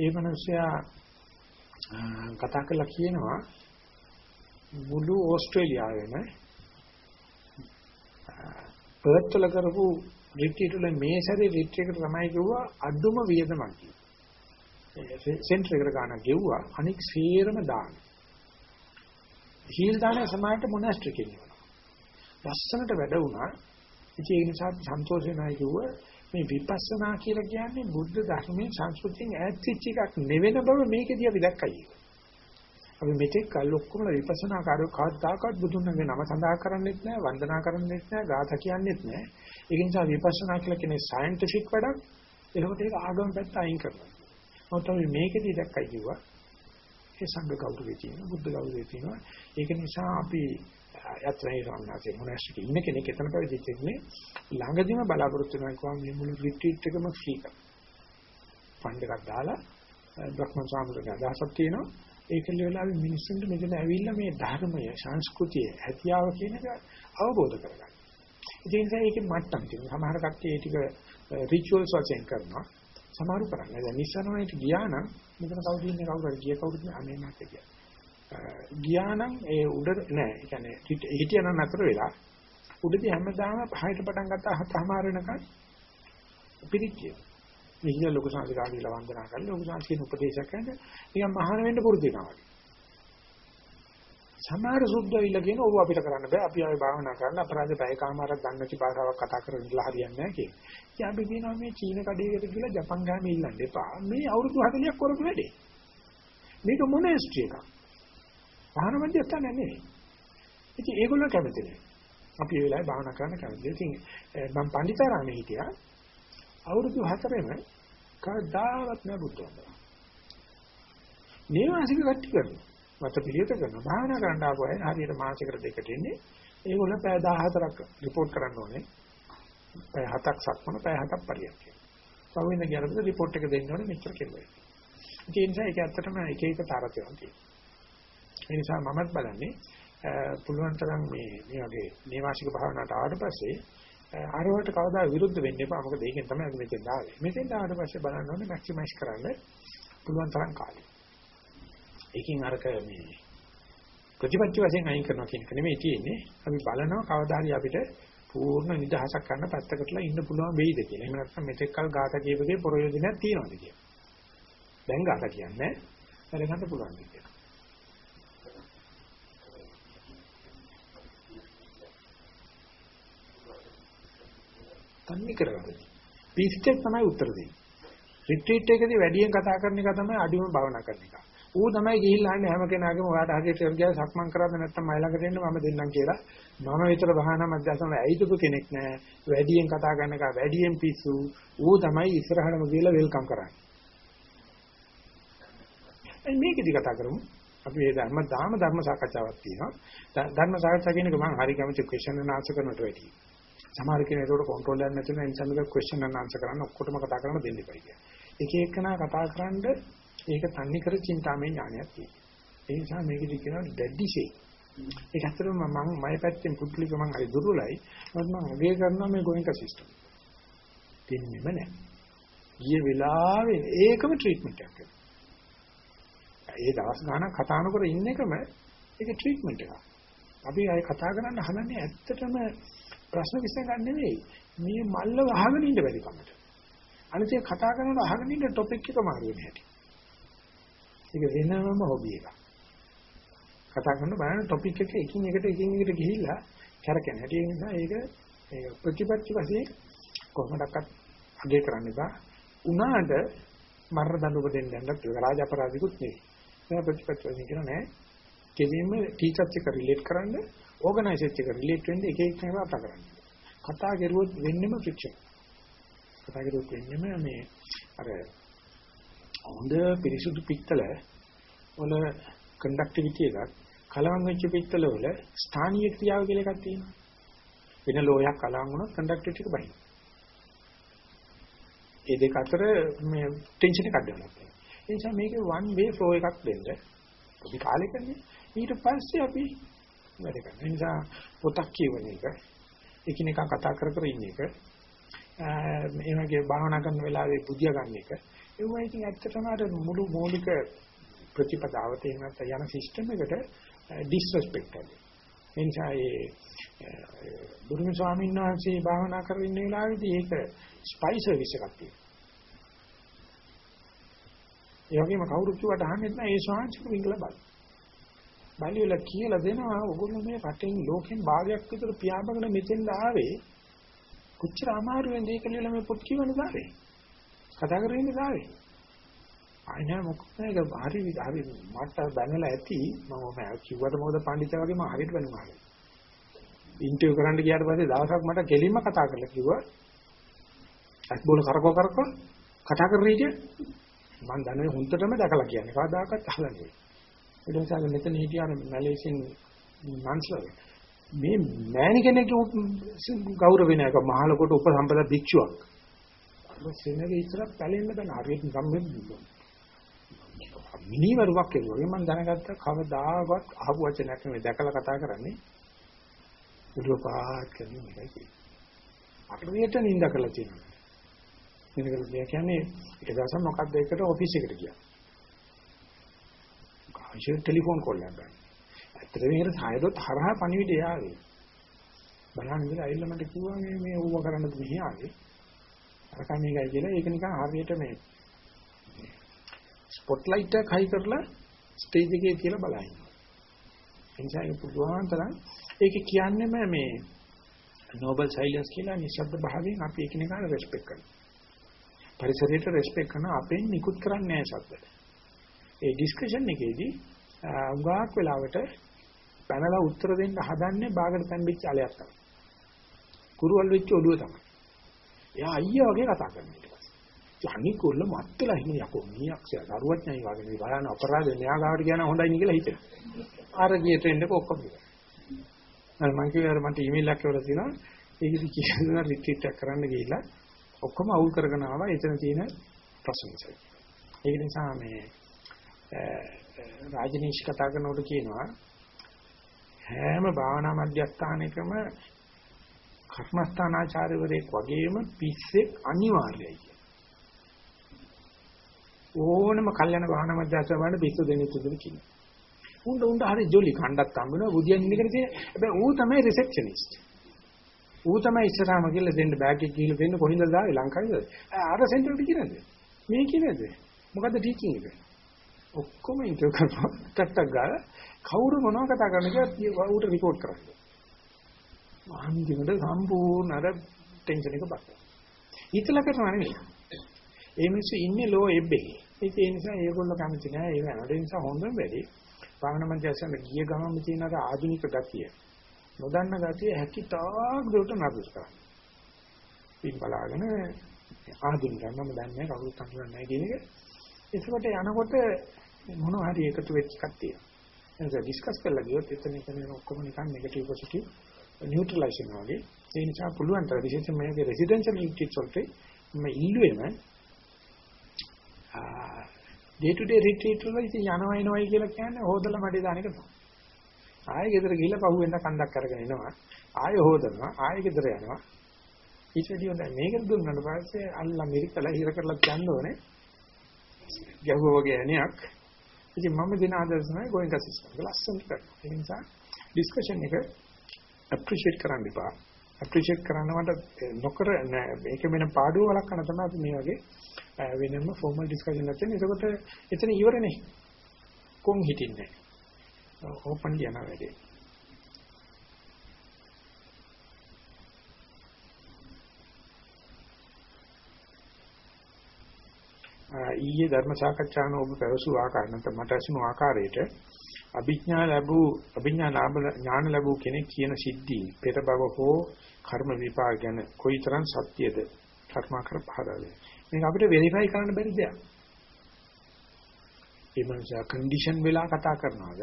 ඒ මිනිස්සයා කතා කරලා කියනවා මුළු ඕස්ට්‍රේලියාවෙම පර්ත් වල කරපු රිට්‍රීට් වල මේ සැරේ රිට්‍රීට් එකට තමයි කිව්වා අඩුම වියදමක් කියලා. සෙන්ටර් එකට ගන්න ගෙව්වා අනික් සීරම දාන. හීල් දාන සමාජයට මොනාස්ට්‍රි කියනවා. ලස්සනට වැඩ වුණා. ඉතින් ඒ නිසා සන්තෝෂ වෙනයි කිව්වා මේ විපස්සනා කියලා කියන්නේ බුද්ධ ධර්මයේ සංස්කෘතියෙන් ඈත් වෙච්ච එකක් නෙවෙන බව මේකදී අපි දැක්කයි. අපි මෙතෙක් කල් ඔක්කොම විපස්සනා කාර්ය කවදාකවත් බුදුන්ගේ නම සඳහන් කරන්නේත් නැහැ වන්දනා කරන්නේත් නැහැ ගාථා කියන්නේත් නැහැ ඒක නිසා විපස්සනා කියලා කියන්නේ සයන්ටිෆික් වැඩක්. එතකොට ඒක ආගම පැත්ත අයින් කරනවා. මොකද අපි මේකෙදී දැක්කයි කිව්වා. ඒ සංඝ ගෞරවය තියෙනවා බුද්ධ ගෞරවය තියෙනවා. ඒක නිසා අපි යත්‍රේ රාමනාසේ මොනෑස්ටි ඉන්න කෙනෙක් එතන පැවිදිච්ච ඉන්නේ ළඟදිම බලාපොරොත්තු වෙනවා කොහොම මේ මුළු රිට්‍රීට් එකම ෆ්‍රී කරනවා ෆන්ඩ් එකක් දාලා බ්‍රහ්ම සාමුද්‍රක අදහසක් තියෙනවා ඒක ලෙවලාවේ මිනිස්සුන්ට මෙතන ඇවිල්ලා මේ ධර්මය, සංස්කෘතිය, හැකියාව කියන එක අවබෝධ කරගන්න. ඒ නිසා ඒකේ මට්ටම් තියෙනවා. සමහර කට්ටිය ඒ ටික රිචුවල්ස් වශයෙන් කරනවා. සමහරු කරන්නේ. දැන් නිස්සනෝයිට ගියා නම් මෙතන කවුද ඉන්නේ කවුරු හරි ගිය කවුරුද අනේ මාත් කිය. ගියා නම් ඒ උඩ නෑ. ඒ කියන්නේ හිටියනම් අතර වෙලා උඩදී හැමදාම පහයට පටන් ගත්තා හතමාර වෙනකන් පිළිච්චිය. මෙහිලා ලොකු සංස්කාරීලා වන්දනා කරලා ලොකු සංස්කෘතික උපදේශයක් කරන නිකන් මහාන වෙන්න පුරුදු වෙනවා වගේ. සමහර සුද්ධවිල්ල කියන ඕව අපිට කරන්න බෑ. අපි ආවේ භාවනා කරන්න අපරාධ පැයකමාරක් ගන්න නැති භාෂාවක් කතා කරගෙන ඉඳලා හරියන්නේ නැහැ කියලා. ඉතින් අපි කියනවා මේ චීන කඩේකට ගිහලා ජපන් ගාමේ ඉල්ලන්න එපා. මේ අවුරුදු 40ක් කරපු වැඩේ. මේක මොනස්ට්‍රි එකක්. භාවන මධ්‍යස්ථාන නෙමෙයි. ඉතින් ඒගොල්ලෝ කැමති නෑ. අපි ඒ වෙලාවේ භාවනා කරන්න කැමති. ඉතින් මම පඬිතරාමේ හිටියා. අවුරුදු 4ෙම කවදාවත් නෑ බුද්ධ වන්දනා. නේවාසික කට්ටි කරනවා. මත පිළියෙත කරනවා. භාවනා කරන්න ආපු අය හරියට මාසෙකට දෙකට ඉන්නේ. ඒගොල්ලෝ පැය 14ක් report කරන්න ඕනේ. පැය 7ක් සක්මන පැය 7ක් පරියන්ක. පහුවෙන ගියරපද report එක දෙන්න ඕනේ මෙච්චර කෙරුවා. ඒ නිසා ඒක ඇත්තටම එක එක තරතයක් තියෙනවා. ඒ නිසා මමත් බලන්නේ පුළුවන් තරම් මේ මේ වගේ නේවාසික භාවනාවට ආවට පස්සේ ආරවට කවදා විරුද්ධ වෙන්න එපා. මොකද ඒකෙන් තමයි අපි මෙතෙන් ආවේ. මෙතෙන් ආවට පස්සේ බලන්න ඕනේ මැක්සිමයිස් කරන්න පුළුවන් තරම් කාලය. ඒකෙන් අරක මේ ප්‍රතිපත්ති වශයෙන් අයින් කරනවා කියන එක නෙමෙයි තියෙන්නේ. අපි බලනවා කවදා හරි අපිට පූර්ණ නිදහසක් ගන්න පැත්තකටලා ඉන්න පුළුවන් වෙයිද කියලා. එහෙම නැත්නම් මෙතෙක් කල් ගාත කියපගේ ප්‍රයෝජනයක් තියනවාද කියලා. දැන් ගාත කියන්නේ වැඩ ගන්න පුළුවන් කියලා. තන්නේ කරගන්න. පිස්ටෙක් තමයි උත්තර දෙන්නේ. රිට්‍රීට් එකේදී වැඩියෙන් කතා කරන එක තමයි අඩිම භවනා කරන එක. ඌ තමයි ගිහිල්ලා අහන්නේ හැම කෙනාගේම ඔයාට හරියට කරගියා සක්මන් කරාද නැත්නම් මයි ළඟට එන්න මම දෙන්නම් කියලා. මම විතර භාවනා මධ්‍යස්ථාන ඇයිදුපු කෙනෙක් නෑ. වැඩියෙන් කතා කරන එක වැඩියෙන් පිස්සු. ඌ තමයි ඉස්සරහටම ගිහලා වෙල්කම් කරන්නේ. මේකෙදි කතා කරමු. අපි මේ ධර්ම දාම ධර්ම සාකච්ඡාවක් තියෙනවා. ධර්ම සාකච්ඡා කියන එක මම හරි කැමති ක්වෙස්චන් and ආන්සර් කරනට වැඩියි. සමහර කෙනෙක් ඒකට කන්ට්‍රෝල් එකක් නැති වෙන නිසා මේක ක්වෙස්චන් and ආන්සර් කරන්න ඔක්කොටම කතා කරන්න දෙන්න එපා කියලා. එක එකනා කතා කරන්න ඒක තන්නේ කර චින්තාමය ඥානයක් තියෙනවා. ඒ නිසා මේකෙදි කියනවා දැඩිසේ. ඒක ඇත්තටම මම මම පැත්තෙන් පුදුලික මම හරි දුර්වලයි. මොකද මම අගය කරනවා මේ ගෝයින්ක සිස්ටම්. දෙන්නෙම නැහැ. ගිය වෙලාවේ ඒකම ට්‍රීට්මන්ට් එකක් කරනවා. ඒ දවස් ගානක් කතා නොකර ඉන්න එකම ඒක ට්‍රීට්මන්ට් එකක්. අපි අය කතා කරන්න හදන්නේ ඇත්තටම ප්‍රශ්න විසඳගන්න නෙවෙයි. මේ මල්ල වහගෙන ඉන්න බැරි කමට. අනිත් ඒ කතා කරනකොට අහගෙන ඉන්න ටොපික් එක මාරු වෙන හැටි. ඒක වෙනම හොබි එකක්. කතා කරන බලන ටොපික් එක එකින් එකට එකින් එකට ගිහිල්ලා කරකැන හැටි ඒ නිසා ඒක ඒක ප්‍රතිපත්ති වශයෙන් කොහොමඩක්වත් අගය කරන්න එපා. උනාට මරණ දඬුවම දෙන්න යන්නත් ඒක රාජ අපරාධිකුත් නෙවෙයි. ඒක ප්‍රතිපත්ති වශයෙන් කියන නෑ. කෙලින්ම ටීචර්ස් එක රිලේට් කරන්න, ඕගනයිසර්ස් එක රිලේට් වෙන්න එක එක ඒවා කතා කරන්න. කතා කරුවොත් වෙන්නෙම ෆ්‍රික්ෂන්. කතා කරුවොත් වෙන්නෙම මේ අර හොඳ පිරිසුදු පිත්තල වල කන්ඩක්ටිවිටි එකක් කලවම් වෙච්ච පිත්තල වල ස්ථානීය ක්‍රියාව කියලා එකක් තියෙනවා. වෙන ලෝයක් කලවම් වුණොත් කන්ඩක්ටිවිටි එක බහිනවා. ඒ දෙක අතර මේ ටෙන්ෂන් එකක් දෙනවා. ඒ නිසා මේකේ වන් වේ ෆ්ලෝ එකක් දෙන්න. පොඩි කාලෙකදී ඊට පස්සේ අපි වැඩ කරනවා. ඒ නිසා පොතක් කියවන එක, එකිනෙකා කතා කර කර ඉන්න එක, මේ වගේ භාවනා කරන වෙලාවේ බුදියා ගන්න එක, ඒවා ඉතින් ඇත්තටම අර මුළු මৌলিক ප්‍රතිපදාවට එහෙම නැත්නම් යන සිස්ටම් එකට ඩිස්රෙස්පෙක්ට් කරනවා. ඒ නිසා ඒ බුදුම ස්වාමීන් වහන්සේ භාවනා කරගෙන ඉන්න වෙලාවේදී ඒක ස්පයි සර්විස් එකක් තියෙනවා. ඒ වගේම කවුරු කිව්වට අහන්නේ නැහැ ඒ ස්වාමීන් විංගල බල. බලි වල කියලා දෙනවා ඔගොල්ලෝ මේ රටෙන් ලෝකෙන් භාගයක් විතර පියාඹගෙන මෙතෙන් ආවේ කොච්චර අමාරුවෙන්ද ඒක ලියලා මේ පොත් කියවන්නේ දාවේ. කතා කරගෙන ඉන්නේ දාවේ. අයිනා මොකද ඒක හරි හරි මට දැනලා ඇති මම කිව්වට මොකද පඬිතුමා වගේ මම හරියට වෙනවා. ඉන්ටර්විව් කරන්න ගියාට පස්සේ දවසක් මට කෙලින්ම කතා කරලා කිව්වා ඇස් බෝල කරකව කරකව කතා කරේ ඉතින් මම දන්නේ හුන්ටටම දැකලා කියන්නේ කවදාකවත් අහලා නෙවෙයි. ඊට පස්සේ මෙතන හිටියාන මැලේසියන් මන්ස්ලර් මේ මෑණි කෙනෙක් ගෞරව වෙන එක මහලකොට උපසම්පදා භික්ෂුවක්. අර සෙනගේ ඉස්සර පැලෙන්න බෑ හරියට නිකම් වෙන්නේ. මිනිවරුවක් කෙරුවා. මම දැනගත්ත කවදාවත් අහපු වචනයක් නෙමෙයි දැකලා කතා කරන්නේ. උඩපාත් කරන්නේ මේකයි. අපිට නින්ද කරලා තියෙනවා. නින්ද කරලා කියන්නේ එක දවසක් මොකක්ද එකට ඔෆිස් එකට ගියා. කාෂේ ටෙලිෆෝන් කෝල් එකක් ගන්න. ඇත්තටම මේකට සායදොත් හරහා පණිවිඩය ආවේ. බලන්න ඉතින් ඇවිල්ලා මට කිව්වා මේ මේ ඌව කරන්න මෙහි ආවේ. අර කමීගයි කියලා ඒක නිකන් හරියට මේ ස්පොට්ලයිට් එක හයි කරලා ස්ටේජ් එකේ තියලා බලන්න. එනිසා ඒක පුළුවන් තරම් ඒක කියන්නේම මේ නෝබල් සයිලන්ස් කියලා නිශ්ශබ්ද භාවයෙන් අපි එකිනෙකාට රෙස්පෙක්ට් කරනවා. පරිසරයට රෙස්පෙක්ට් කරන අපෙන් නිකුත් කරන්නේ නැහැ ශබ්ද. ඒ ඩිස්කෂන් එකේදී උගාක් වෙලාවට පැනලා උත්තර දෙන්න හදන්නේ බාගට තැම්බිච්ච අලයක් තමයි. කුරුවල් වෙච්ච ඔළුව තමයි. එයා අයියා වගේ කතා කරනවා. අනික කොල්ල මත් වෙලා ඉන්නේ යකෝ මියක්ෂය දරුවඥයි වගේ මේ බලන අපරාධ න්‍යාගාවට කියන හොඳයි නේ කියලා හිතෙන. අර ගිය ට්‍රෙන්ඩ් එක ඔක්කොම ඉවරයි. මම කිව්වා මට ඊමේල් එකක් එවලා තියෙනවා. ඒකෙදි කියනවා රිට්‍රීට් එකක් කරන්න ගිහිල්ලා ඔක්කොම අවුල් කරගෙන ආවා එතන තියෙන ප්‍රශ්න නිසා. ඒක නිසා මේ රාජනීෂ් කතා කරනකොට කියනවා හැම භාවනා මධ්‍යස්ථානයකම කර්මස්ථානාචාර්යවරයෙක් වගේම පිස්සෙක් අනිවාර්යයි. ඕනම කල්යන වාහන මැදට බලන්න පිස්සු දෙන්නේ තුදුන කියනවා. උන්ට උන්ට හරි ජොලි කණ්ඩක් හම්බෙනවා බුදියන් ඉන්නකන තියෙන. හැබැයි ඌ තමයි රිසෙප්ෂනිස්ට්. ඌ තමයි ඉස්සරහම ගිහලා දෙන්න බෑග් එක ගිහලා දෙන්න කොහින්ද දාවේ ලංකාවේද? අර සෙන්ටර් එක කියනද? මේ කියනද? මොකද්ද ටීචින් එක? ඔක්කොම ඉන්ටර්වයුව කරපුවා ටක් ගාලා කවුරු මොනව කතා කරනද කියලා ඌට report කරන්නේ. අන්තිමට සම්පූර්ණ අර ටෙන්ෂන් එක බස්සා. හිතලා කරනවා නෙවෙයි. ඒ මිනිස්සු ඉන්නේ ලෝ එබ්බේ. ඒක ඒ නිසා ඒගොල්ලෝ කැමති නෑ ඒ වෙනකොට ඒ නිසා හොඳම වැඩි. භාවනා මධ්‍යස්ථාන ගිය ගමන් තියෙන අර ආධුනික ගතිය. නොදන්න ගතිය හැකිතාක් දුරට නඩුස් කරන්න. පින් බලාගෙන ආධුනිකයන් මම දන්නේ කවුරුත් අඳුරන්නේ නැහැ කියන එක. ඒකට යනකොට මොනවා හරි එකතු වෙච්ච එකක් තියෙනවා. එනිසා ඩිස්කස් කරලා ගියොත් එතන එතන ඔක්කොම නිකන් නෙගටිව් පොසිටිව් නියුට්‍රලයිස් වෙනවා වගේ. ඒ නිසා පුළුවන් තරම් විශේෂයෙන් මේ රෙසිඩෙන්ෂල් රිට්‍රීට්ස් වලට මේ ඉල්ලුවෙම ඩේ ටු ඩේ රිට්‍රීට් වල ඉතින් යනවා එනවයි කියලා කියන්නේ හොදලා මඩේ දාන එක තමයි. ආයෙ ගෙදර ගිහිල්ලා පහුවෙන්ද කන්දක් අරගෙන එනවා. ආයෙ හොදනවා. ආයෙ ගෙදර යනවා. ඊට වැඩි හොඳයි මේක දුන්නාට පස්සේ අල්ලා මිරිකලා හිර කරලා යන්න ඕනේ. ගැහුවා වගේ ඇණයක්. ඉතින් මම දෙන ආදර්ශ තමයි ගෝයින්ග සිස්ටම් එක ලස්සනට කරනවා. ඒ නිසා ඩිස්කෂන් එක අප්‍රීෂিয়েට් කරන්න එපා. අප්‍රීෂিয়েට් කරනවට නොකර මේක වෙන පාඩුව වලක්වන තමයි අපි මේ වගේ වෙනම ෆෝමල් ඩිස්කෂන් එකක් තියෙන. ඒකට එතන ඉවරනේ. කොන් හිටින්නේ. ඕපන් යන වැඩේ. ඊයේ ධර්ම සාකච්ඡාන ඔබ පැවසු ආකාරය නැත්නම් මට ඇසුණු ආකාරයට අභිඥා ලැබූ අභිඥා ඥාන ලැබූ කෙනෙක් කියන සිද්ධි පෙර බව හෝ කර්ම විපාක ගැන කොයිතරම් සත්‍යද කර්මාකර පහදාවේ මේක අපිට වෙරිෆයි කරන්න බැරි දෙයක්. ඒ මනුස්සයා කන්ඩිෂන් වෙලා කතා කරනවාද?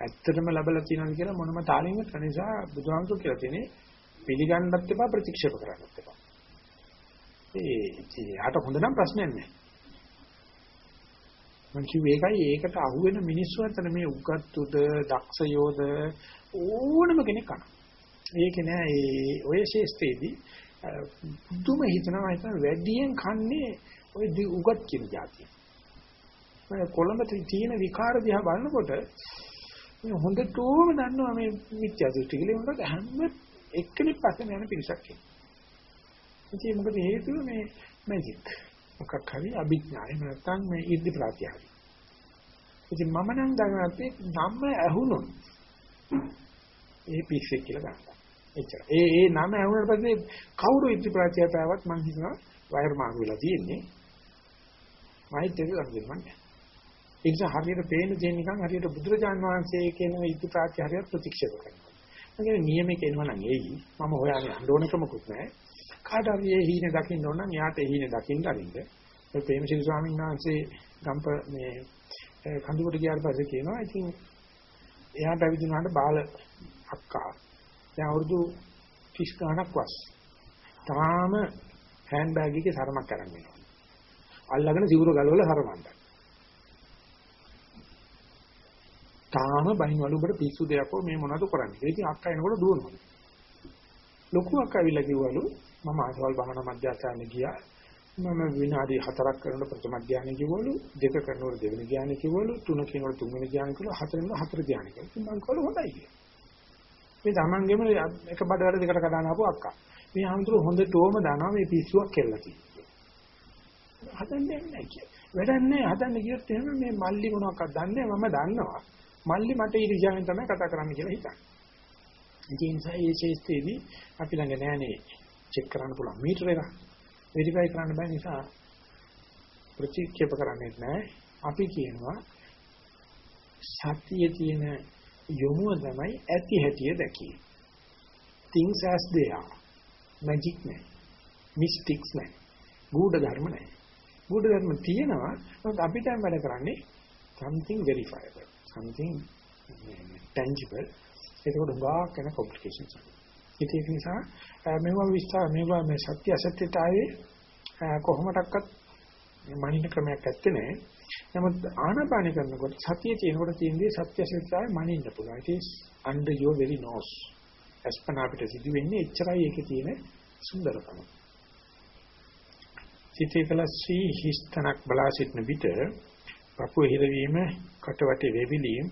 ඇත්තටම ලැබලා තියෙනවද කියලා මොනම තාලින්වත් නිසා බුදුහාමුදුරු කියලා තියෙන්නේ පිළිගන්නත් එපා ප්‍රතික්ෂේප කරන්නත් එපා. ඒ යාට හොඳ නම් ප්‍රශ්නයක් නැහැ. මං කිව්වේ ඒකයි ඒකට අහුවෙන මිනිස්සු අතර මේ උගත්තුද දක්ෂයෝද ඕනම කෙනෙක් අහන. ඒක නෑ ඒ ඔය ශේෂ්ඨයේදී පුදුම හිතනවා හිතන වැඩියෙන් කන්නේ ඔය උගත් කියන જાතිය. මම කොළඹ තියෙන විකාර දිහා බලනකොට මේ හොඳටම දන්නවා මේ මිත්‍යා දෘෂ්ටි කියලා මොකද හැම එක්කෙනෙක් පස්සේ යන පිරිසක් ඉන්නේ. ඉතින් මොකද හේතුව මේ මැජික්. මොකක් හරි අභිඥා එහෙම නැත්නම් මේ ඉර්ධි ප්‍රත්‍යහයි. ඉතින් මම නම් දන්නත් නම ඇහුනොත් ඒ පිස්සෙක් කියලා ගන්නවා. එච්චර. ඒ ඒ නම ඇහුනට පස්සේ කවුරු ඉර්ධි ප්‍රත්‍යහතාවක් මං හිතනවා වයර් මාරු වෙලා තියෙන්නේ. මයිත් එක ගන්න මන්නේ. ඒ නිසා හරියට පේන දේ නිකන් හරියට බුදුරජාන් වහන්සේ කියන ඉර්ධි ප්‍රත්‍යහරියත් ප්‍රතික්ෂේප කරනවා. මගේ නියමයක එනවා නම් එයි. මම හොයාගෙන යන්න ඕනකමකුත් නැහැ. කාට හරි ඒ හීන දකින්න ඕන නම් එයාට ඒ හීන දකින්න අරින්න. ඒ ප්‍රේමසිරි ස්වාමීන් වහන්සේ ගම්ප මේ කඳුකට ගියාට පස්සේ කියනවා ඉතින් එයාට ඇවිදිනාට බාල අක්කා. දැන් අවුරුදු 30 ගණක් වස්. තාම හෑන්ඩ් බෑග් එකේ සරමක් කරන් ඉන්නවා. අල්ලගෙන සිවුර ගලවලා සරමන්ට. තාම බයින්වල උඹට පිස්සු දෙයක් මේ මොනවද කරන්නේ? ඉතින් අක්කා එනකොට දුවනවා. ලොකු අක්කා ඇවිල්ලා කිව්වලු මම ආසවල් භාවනා මධ්‍යස්ථානෙ ගියා. මම විනාඩි 4ක් කරනකොට ප්‍රථම ධානය කිව්වලු, දෙක කරනකොට දෙවෙනි ධානය කිව්වලු, තුන කරනකොට තුන්වෙනි ධානය කිව්වලු, හතරෙන් හතර ධානය කිව්වලු. ඉතින් මම කවල හොඳයි කියලා. මේ තමන්ගෙම එක බඩවැල දෙකට කඩන ආපු අක්කා. මේ ආම්තුරු හොඳටම දනවා මේ පිස්සුවක් කෙල්ල කියලා. හදන්නේ නැහැ කිය. වැඩක් නැහැ හදන්න කියොත් එහෙම මේ මල්ලි මොනවක්වත් දන්නේ මම දන්නවා. මල්ලි මට ඊර්ෂ්‍යාවෙන් තමයි කතා කරන්න කියලා හිතන්නේ. ඒ නිසා මේ ශේෂ්ත්‍රයේදී අපි ළඟ නෑනේ චෙක් කරන්න පුළුවන් මීටර එක. වෙරිෆයි කරන්න බෑ නිසා ප්‍රතික්ෂේප කරන්නේ නැහැ. අපි කියනවා සතියේ තියෙන යොමුව තමයි ඇති හැටිය දැකීම. things as they are. magic නෑ. mystics නෑ. ගුඪ ධර්ම නෑ. ගුඪ ධර්ම තියෙනවා. නමුත් අපිට වැඩ කරන්නේ something verifiable. something tangible. ඒක උඩඟා කරන complications. ඒක නිසා මේවා විස්තර මේවා මේ සත්‍ය අසත්‍යතාවයේ කොහොමඩක්වත් මනින ක්‍රමයක් ඇත්තේ නැහැ. නමුත් ආනාපාන කරනකොට සතිය තියෙනකොට තියෙන්නේ සත්‍ය අසත්‍යතාවයේ මනින්න පුළුවන්. it is under your very nose. අස්පන අපිට සිදු වෙන්නේ එච්චරයි ඒකේ තියෙන සුන්දරකම. සිතේ කල සී හිස්තනක් බලා සිටන විට පපුව හිරවීම කටවටේ වෙවිලීම්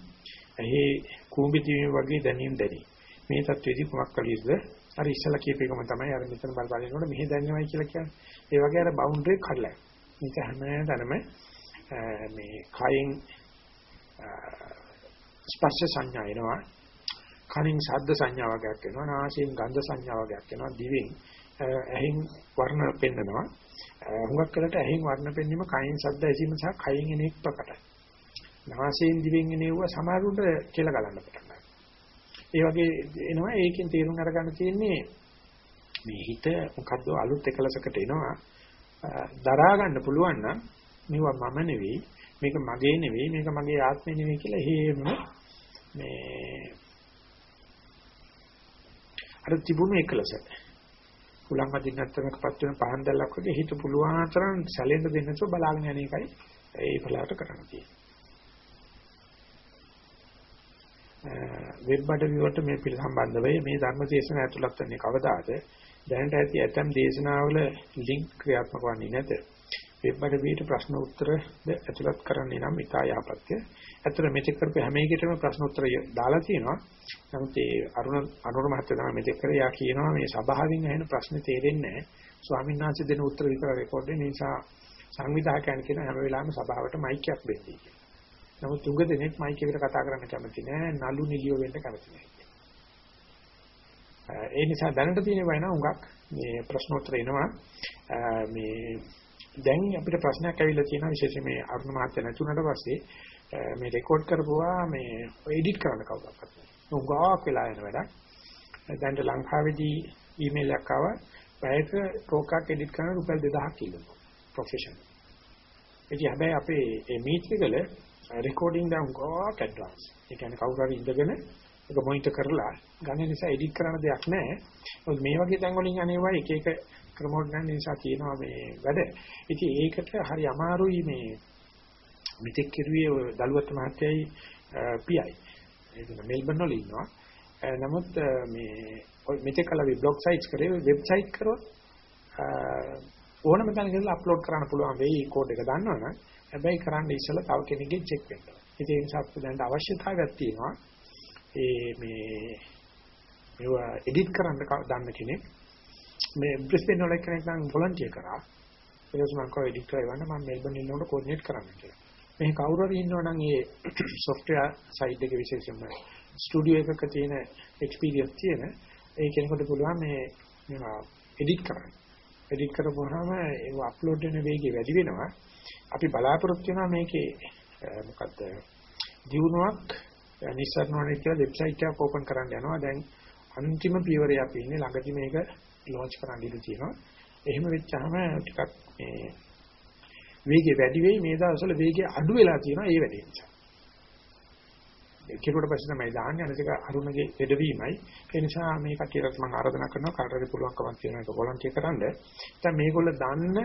එහි කූඹි දිවීම වගේ දැනීම් දැනේ. මේ தത്വෙදි කුමක් කළියද? අර ඉස්සලා කියපේකම තමයි අර මෙතන බල බලනකොට මෙහෙ දැන්නේමයි කියලා කියන්නේ. ඒ වගේ අර බවුන්ඩරි කඩලා. මේක හැමදාම මේ කයින් ස්පර්ශ සංඥා එනවා. කනින් ශබ්ද සංඥාවක් එනවා. නාසයෙන් ගන්ධ සංඥාවක් එනවා. දිවෙන් ඇහෙන් වර්ණ පෙන්නනවා. හුඟක් වෙලට ඇහෙන් වර්ණ පෙන්වීම කයින් ශබ්ද ඇසීම සහ කයින් එන එක් ප්‍රකටයි. නාසයෙන් දිවෙන් එන ඒවා සමහරුට කියලා ගලන්න පටන් ගන්නවා. ඒ වගේ එනවා. ඒකෙන් තේරුම් අරගන්න තියෙන්නේ මේ හිත මොකද්ද අලුත් එකලසකට එනවා. දරා ගන්න පුළුවන් නම් මේවා මම නෙවෙයි මේක මගේ නෙවෙයි මේක මගේ ආත්මෙ නෙවෙයි කියලා හේම මේ අර තිබුණු එකලස. කුලං අදින්නත්තරකපත් වෙන පහන් දැල්ලක් වගේ හිත පුළුවන් තරම් සැලෙන්න දෙන්නසෝ බලාගෙන යන එකයි ඒ පළාට කරන්න තියෙන්නේ. වෙබ් අඩවි වලට මේ පිළ සම්බන්ධ වෙයි මේ ධර්ම දේශන ඇතුළත් වෙන්නේ කවදාද දැනට ඇති ඇතම් දේශනාවල ලින්ක් ක්‍රියාත්මක වන්නේ නැත. වෙබ් අඩවියට ප්‍රශ්න උත්තර ඇතුළත් කරන්නේ නම් ඉතා යහපත්ය. ඇත්තට මෙතෙක් කරපු හැම එකකටම ප්‍රශ්න උත්තර දාලා තියෙනවා. නමුත් ඒ අරුණ අනුර මහත්තයා තමයි මෙතෙක් කරේ. යා කියනවා මේ සභාවෙන් ඇහෙන ප්‍රශ්න තේරෙන්නේ නැහැ. ස්වාමීන් වහන්සේ දෙන උත්තර විතර රෙකෝඩ් වෙන නිසා සංවිධායකයන් කියන හැම වෙලාවෙම සභාවට මයික් එකක් දෙන්නේ කියලා. නමුත් තුඟ දෙනෙක් මයික් එකට කතා කරන්න කැමති නැහැ. නලු නිලියෝ වෙන්න කැමති නැහැ. ඒ නිසා දැනට තියෙන වයින් උඟක් මේ ප්‍රශ්නෝත්තර එනවා. මේ දැන් අපිට ප්‍රශ්නයක් ඇවිල්ලා තියෙනවා විශේෂයෙන් මේ අරුණ මහත්තයා නැතුණට පස්සේ මේ රෙකෝඩ් කරපුවා මේ එඩිට් කරන්න කවුරක්වත් නැහැ. උඟාවක් වෙලා යන වැඩක්. දැන් ලංකාවේදී ඊමේල් එකක් ආවා පැයක ටෝක් එකක් එඩිට් කරන රුපියල් 2000ක් කිල්ලනවා. ප්‍රොෆෙෂනල්. ඒ හැබැයි අපේ මේ මීට් එකවල රෙකෝඩින් දැන් උඟාවක් ඇඩ්වාන්ස්. ඒ කියන්නේ කවුරු හරි ඉඳගෙන ඒක මොනිටර් කරලා ගන්න නිසා එඩිට් කරන්න දෙයක් නැහැ. මොකද මේ වගේ තැන් වලින් අනේවා එක එක ක්‍රමෝඩ් ගන්න නිසා තියෙනවා මේ වැඩ. ඉතින් ඒකට හරි අමාරුයි මේ මෙතෙක් කිරුවේ දලුවත් මහත්තයයි පියයි. ඒක මෙල්බන් වල ඉන්නවා. නමුත් මේ මෙතෙක් කල බ්ලොග් සයිට්ස් කරේ වෙබ්සයිට් කරොත් ඕනම තැනක ඉඳලා අප්ලෝඩ් කරන්න පුළුවන් වෙයි කෝඩ් එක දන්නවනම් හැබැයි කරන්න ඉස්සෙල්ලා තව කෙනෙක්ගෙන් චෙක් වෙන්න ඕනේ. ඒ නිසා අපිට දැන් අවශ්‍යතාවයක් තියෙනවා. ඒ මේ මේවා එඩිට් කරන්න දන්න කෙනෙක් මේ බ්‍රිස්බේන් වල කෙනෙක් නම් වොලන්ටියර් කරා. ඊට මම කව එඩිට් කරලා ඉවන්න මම මෙල්බන් ඉන්නකොට කෝඩිනේට් කරන්න කියලා. මේ කවුරු හරි ඉන්නවා නම් ඒ software side එකේ විශේෂයෙන්ම ස්ටුඩියෝ එකක තියෙන experience තියෙන ඒ කෙනෙකුට පුළුවන් මේ මේවා එඩිට් කරන්න. එඩිට් කරපුවාම ඒක අප්ලෝඩ් වෙන වේගය වැඩි වෙනවා. අපි බලාපොරොත්තු වෙනවා මේකේ මොකද්ද දියුණුවක් නිස්සාරණවනේ කියලා වෙබ්සයිට් එකක් ඕපන් කරන්න යනවා. දැන් අන්තිම පියවරේ අපි ඉන්නේ ළඟදි මේක ලොන්ච් කරන්න ඉඩ තියෙනවා. එහෙම වෙච්චාම ටිකක් මේ වේගය වැඩි වෙයි මේ දවස්වල වේගය අඩු වෙලා තියෙනවා ඒ වැඩේ නිසා. කෙරුවට පස්සේ තමයි දාන්නේ අනිත් එක අරුණගේ දෙඩවීමයි. ඒ නිසා මේ කටියට මම ආරාධනා කරනවා කාටරි පුළුවන්කමක් තියෙන එක වොලන්ටියර් කරන්න. දැන් මේගොල්ලෝ දන්න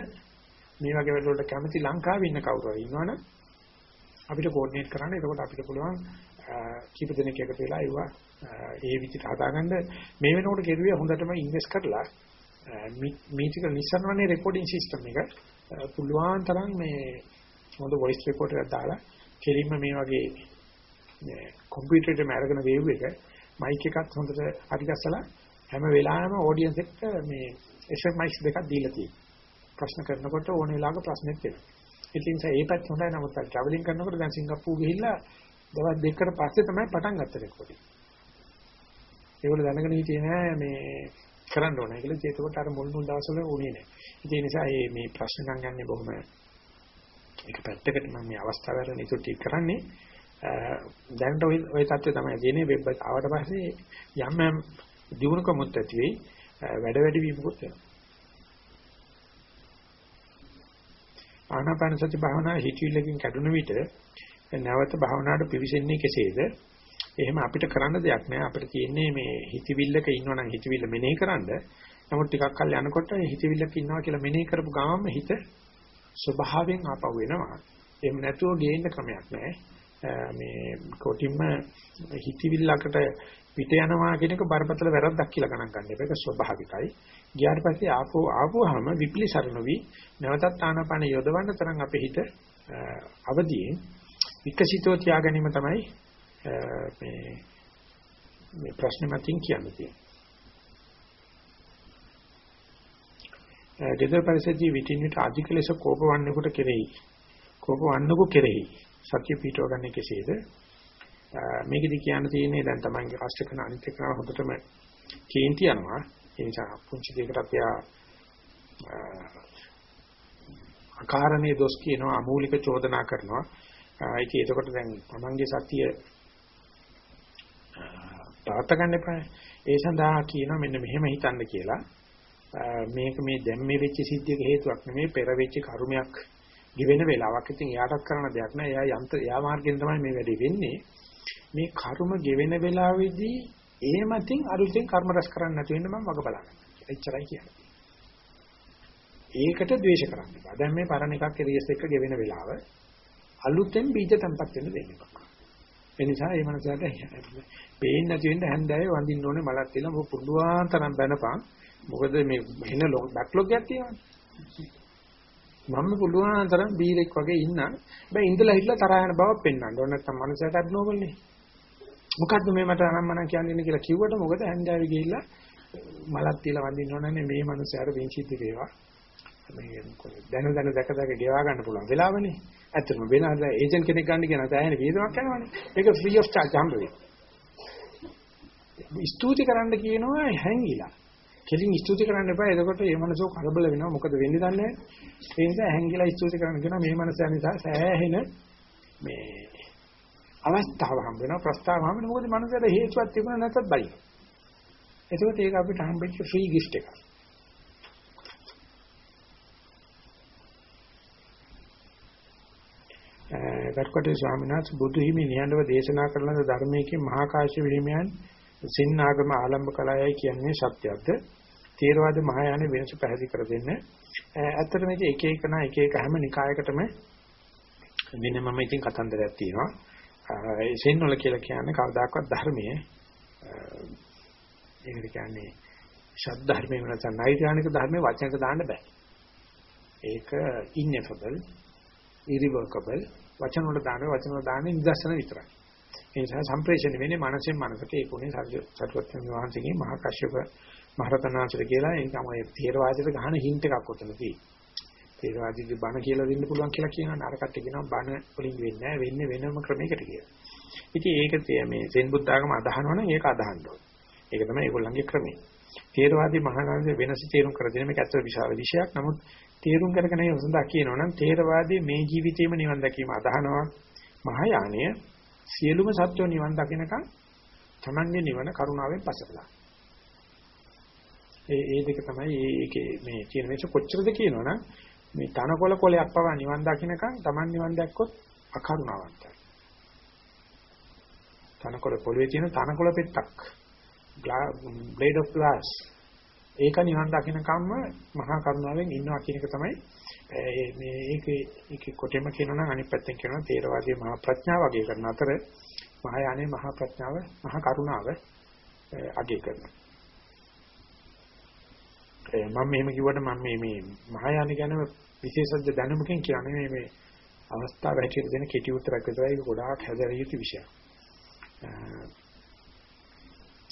මේ වගේ වැඩවලට කැමති ලංකාවේ ඉන්න කවුරු හරි ඉන්නවනම් අපිට කෝඩිනේට් කරන්න. එතකොට අපිට පුළුවන් කීප දෙනෙක් එකතු වෙලා ඒවා ඒ විදිහට හදාගන්න මේ වෙනකොට කෙරුවේ හොඳටම ඉන්වෙස්ට් කරලා මේක නිසරණනේ රෙකෝඩින් සිස්ටම් එක පුළුවන් තරම් මේ හොඳ වොයිස් රෙකෝඩර් එකක් දාලා කෙලින්ම මේ වගේ කම්පියුටර් එකේ අරගෙන වේව් එක මයික් එකත් හොඳට හරි ගස්සලා හැම වෙලාවෙම ඔඩියන්ස් එක්ක මේ එෆෙක්ට් මයික්ස් දෙකක් දීලා තියෙනවා. ප්‍රශ්න කරනකොට ඕන වෙලාවක ප්‍රශ්නෙත් එනවා. ඉතින් ඒ පැත්ත හොඳයි නමුත් ට්‍රැවලින් කරනකොට දැන් සිංගප්පූරු ගිහිල්ලා දවස් දෙකකට පස්සේ තමයි පටන් ගත්තේ රෙකෝඩින්. ඒගොල්ලෝ දැනගෙන හිටියේ නෑ මේ කරන්න ඕනේ කියලා. ඒකකොට අර මුල් මුල් දවස්වල උනේ නෑ. ඒ නිසා මේ මේ ප්‍රශ්න නම් ගන්නේ බොහොම එක පැත්තකට මම මේ අවස්ථාව වල නිතර ටික කරන්නේ දැනට ওই ওই தත්ත්වය තමයි තියෙන්නේ. වෙබ් එකට ආවට පස්සේ යම් යම් දිනුකමුත් ඇති වෙයි වැඩ වැඩි වීමකුත් වෙනවා. ආනාපාන සති භාවනාව හිතවිල්ලකින් කැඩුණු විට නැවත භාවනාවට පිවිසෙන්නේ කෙසේද? එහෙම අපිට කරන්න දෙයක් නෑ. අපිට තියෙන්නේ මේ හිතවිල්ලක ඉන්නවනම් හිතවිල්ල මෙනෙහි කරන්න. නමුත් ටිකක් කල් යනකොට හිතවිල්ලක ඉන්නවා කියලා මෙනෙහි කරපු ගමන්ම හිත ස්වභාවයෙන් ආපහු වෙනවා එහෙම නැතුව ගේන්න ක්‍රමයක් නෑ. මේ කොටින්ම හිතවිල්ලකට පිට යනවා කියන එක බරපතල වැරද්දක් කියලා ගණන් ගන්න එපා. ඒක ස්වභාවිකයි. ගියාට පස්සේ ආපෝ ආපුවාම විපලිසරණ වී නැවතත් ආනාපාන යොදවන්න තරම් අපේ හිත අවදියෙන් විකසිතව තියාගැනීම තමයි මේ මේ ප්‍රශ්න මතින් කියන්නේ. ගෙදර පරිසරයේ විටින් විට අධික ලෙස කෝපවන්නේකට කෙරෙහි කෝපවන්නකෝ කෙරෙහි සත්‍ය පිටව ගන්න කෙසේද? මේකෙදි කියන්න තියෙන්නේ දැන් තමන්ගේ කෂ්ට කරන අනිත් එක හොඳටම කේන්ති යනවා. ඒ නිසා පුංචි දෙයකට එයා අකාරණේ දොස් කියනවා අමූලික චෝදනා කරනවා. ඒක එතකොට දැන් තමන්ගේ සතිය තාත්ත ගන්න එපා. ඒ සඳහා කියනවා මෙන්න මෙහෙම හිතන්න කියලා. මේක මේ දැන් මේ වෙච්ච සිද්ධියක හේතුවක් නෙමෙයි පෙර වෙච්ච කර්මයක් ගෙවෙන වෙලාවක්. ඉතින් එයාටත් කරන්න දෙයක් නෑ. එයා යන්ත්‍ර එයා මාර්ගෙන් තමයි මේ වැඩේ වෙන්නේ. මේ කර්ම ගෙවෙන වෙලාවේදී ඒ මතින් අලුතෙන් කර්ම රැස් කරන්න නැතු වෙන්න මම වග බලන්න. එච්චරයි කියන්නේ. ඒකට ද්වේෂ කරන්න එපා. දැන් මේ පරණ එකක් රියස් එක ගෙවෙන වෙලාව අලුතෙන් බීජ තැම්පත් වෙන්න දෙන්න එපා. ඒ නිසා මේ මනසට පේන්නේ නැති වෙන්න හැන්දෑවේ වඳින්න ඕනේ මලක් තියලා මොක පුළුවන් තරම් බැනපන්. මොකද මේ එන බැක්ලොග් එකක් තියෙනවා. මම පුළුවන් තරම් බීරෙක් වගේ ඉන්න. හැබැයි ඉඳලා හිටලා තරහ යන බවක් පෙන්වන්න ඕන නැත්නම් මනසට අඩනෝබල්නේ. මොකද්ද මේ මට අනම්මනම් කියන්නේ කියලා කිව්වට මොකද හැන්දෑවේ ගිහිල්ලා මලක් තියලා වඳින්න ඕනනේ මේ මනුස්සයාට වෙන්චිත් වේවා. මේ දැන දැන දැක දැක ගෙවා ගන්න පුළුවන් වෙලාවනේ. ඇත්තටම වෙන අද ඒජන්ට් කෙනෙක් ගන්න කියන තැහෙන වේදමක් යනවනේ. ඒක ෆ්‍රී ඔෆ් චාර්ජ් හම්බ වෙයි. ස්තුති කරන්න කියනවා හැංගිලා. කෙලින් ස්තුති කරන්න එපා. එතකොට මේ මනසෝ කරබල වෙනවා. මොකද වෙන්නේ දන්නේ නැහැ. ඒ නිසා හැංගිලා ස්තුති කරන්න කියනවා මේ මනස නිසා සෑහෙන මේ අවස්ථාව හම්බ වෙනවා. ප්‍රස්තාව හම්බ වෙනවා. මොකද මනසට හේතුවක් තිබුණා නැත්නම් බයි. එතකොට ඒක අපිට හම්බෙච්ච ෆ්‍රී ගිෆ්ට් එකක්. ගරුකටේ ස්වාමීන් වහන්සේ බුදු හිමි නිහඬව දේශනා කරන ධර්මයේ මහා කාශ්‍යප හිමියන් සින්නාගම ආලම්බ කලයයි කියන්නේ සත්‍යයක්ද? තේරවාද මහායාන වෙනස පැහැදිලි කර දෙන්න. ඇත්තටම මේක එක එක නා එක එක හැම නිකායකටම වෙනමම ඉතින් කතන්දරයක් තියෙනවා. ඒ සෙන්වල කියලා කියන්නේ කවදාකවත් ධර්මයේ ඒකට කියන්නේ ශබ්ද ධර්මයේ වෙනස නෛර්යානික ධර්මයේ වචනක දාන්න බෑ. ඒක ineffable irrevocable වචන වල දාන වචන වල දාන්නේ නිදර්ශන විතරයි. ඒ නිසා සම්ප්‍රේෂණය වෙන්නේ මනසෙන් මනසට ඒ කොනේ සරුවත්න වහන්සේගේ මහා කශ්‍යප මහරතනාංශර කියලා ඒක තමයි තේරවාදයට ගහන හින්ට් එකක් උතන තියෙන්නේ. තේරවාදීගේ බණ කියලා දෙන්න පුළුවන් කියලා කියනවා අරකට කියනවා බණ වලින් වෙන්නේ නැහැ වෙන්නේ වෙනම ක්‍රමයකට කියලා. ඉතින් ඒක මේ සෙන් බුද්ධාගම අදහනවනම් ඒක අදහන්න ඕනේ. ඒක තමයි ඒගොල්ලන්ගේ ක්‍රමය. තේරවාදී මහානාංශ වෙනස තේරුම් කර දෙන මේක ඇත්තට විශාල විෂයක්. නමුත් තේරුම් කරගෙන ඒ හොඳක් කියනවනම් තේරවාදී මේ ජීවිතේම නිවන් දැකීම අදහනවා. මහායානය සියලුම සත්‍යෝ නිවන් දකිනකන් තමන්ගේ නිවන කරුණාවෙන් පසකලා. ඒ ඒ දෙක තමයි ඒකේ මේ කියන මේක කොච්චරද කියනවනම් මේ තනකොළ කොලයක් පවා නිවන් දකින්නකන් Taman නිවන් දැක්කොත් අකරුණාවන්තයි. තනකොළ පොළවේ තියෙන තනකොළ පෙත්තක් blade of glass ඒක නිවන් දකින්නකම්ම මහා කරුණාවෙන් ඉන්නවා කියන එක තමයි මේ ඒකේ ඒකේ කොටෙම කියනවා නම් අනිත් පැත්තෙන් කියනවා තේරවාදී මහා ප්‍රඥාව වගේ කරන අතර මහායානේ මහා ප්‍රඥාව මහා කරුණාව අගය කරනවා. මම මෙහෙම කිව්වට මම මේ මේ මහායාන ගැන විශේෂඥ දැනුමකින් කියන්නේ මේ මේ අවස්ථාව හැටියට දෙන කෙටි උත්තරයක් විතරයි ඒක ගොඩාක් හැදරිය යුතු විෂයක්.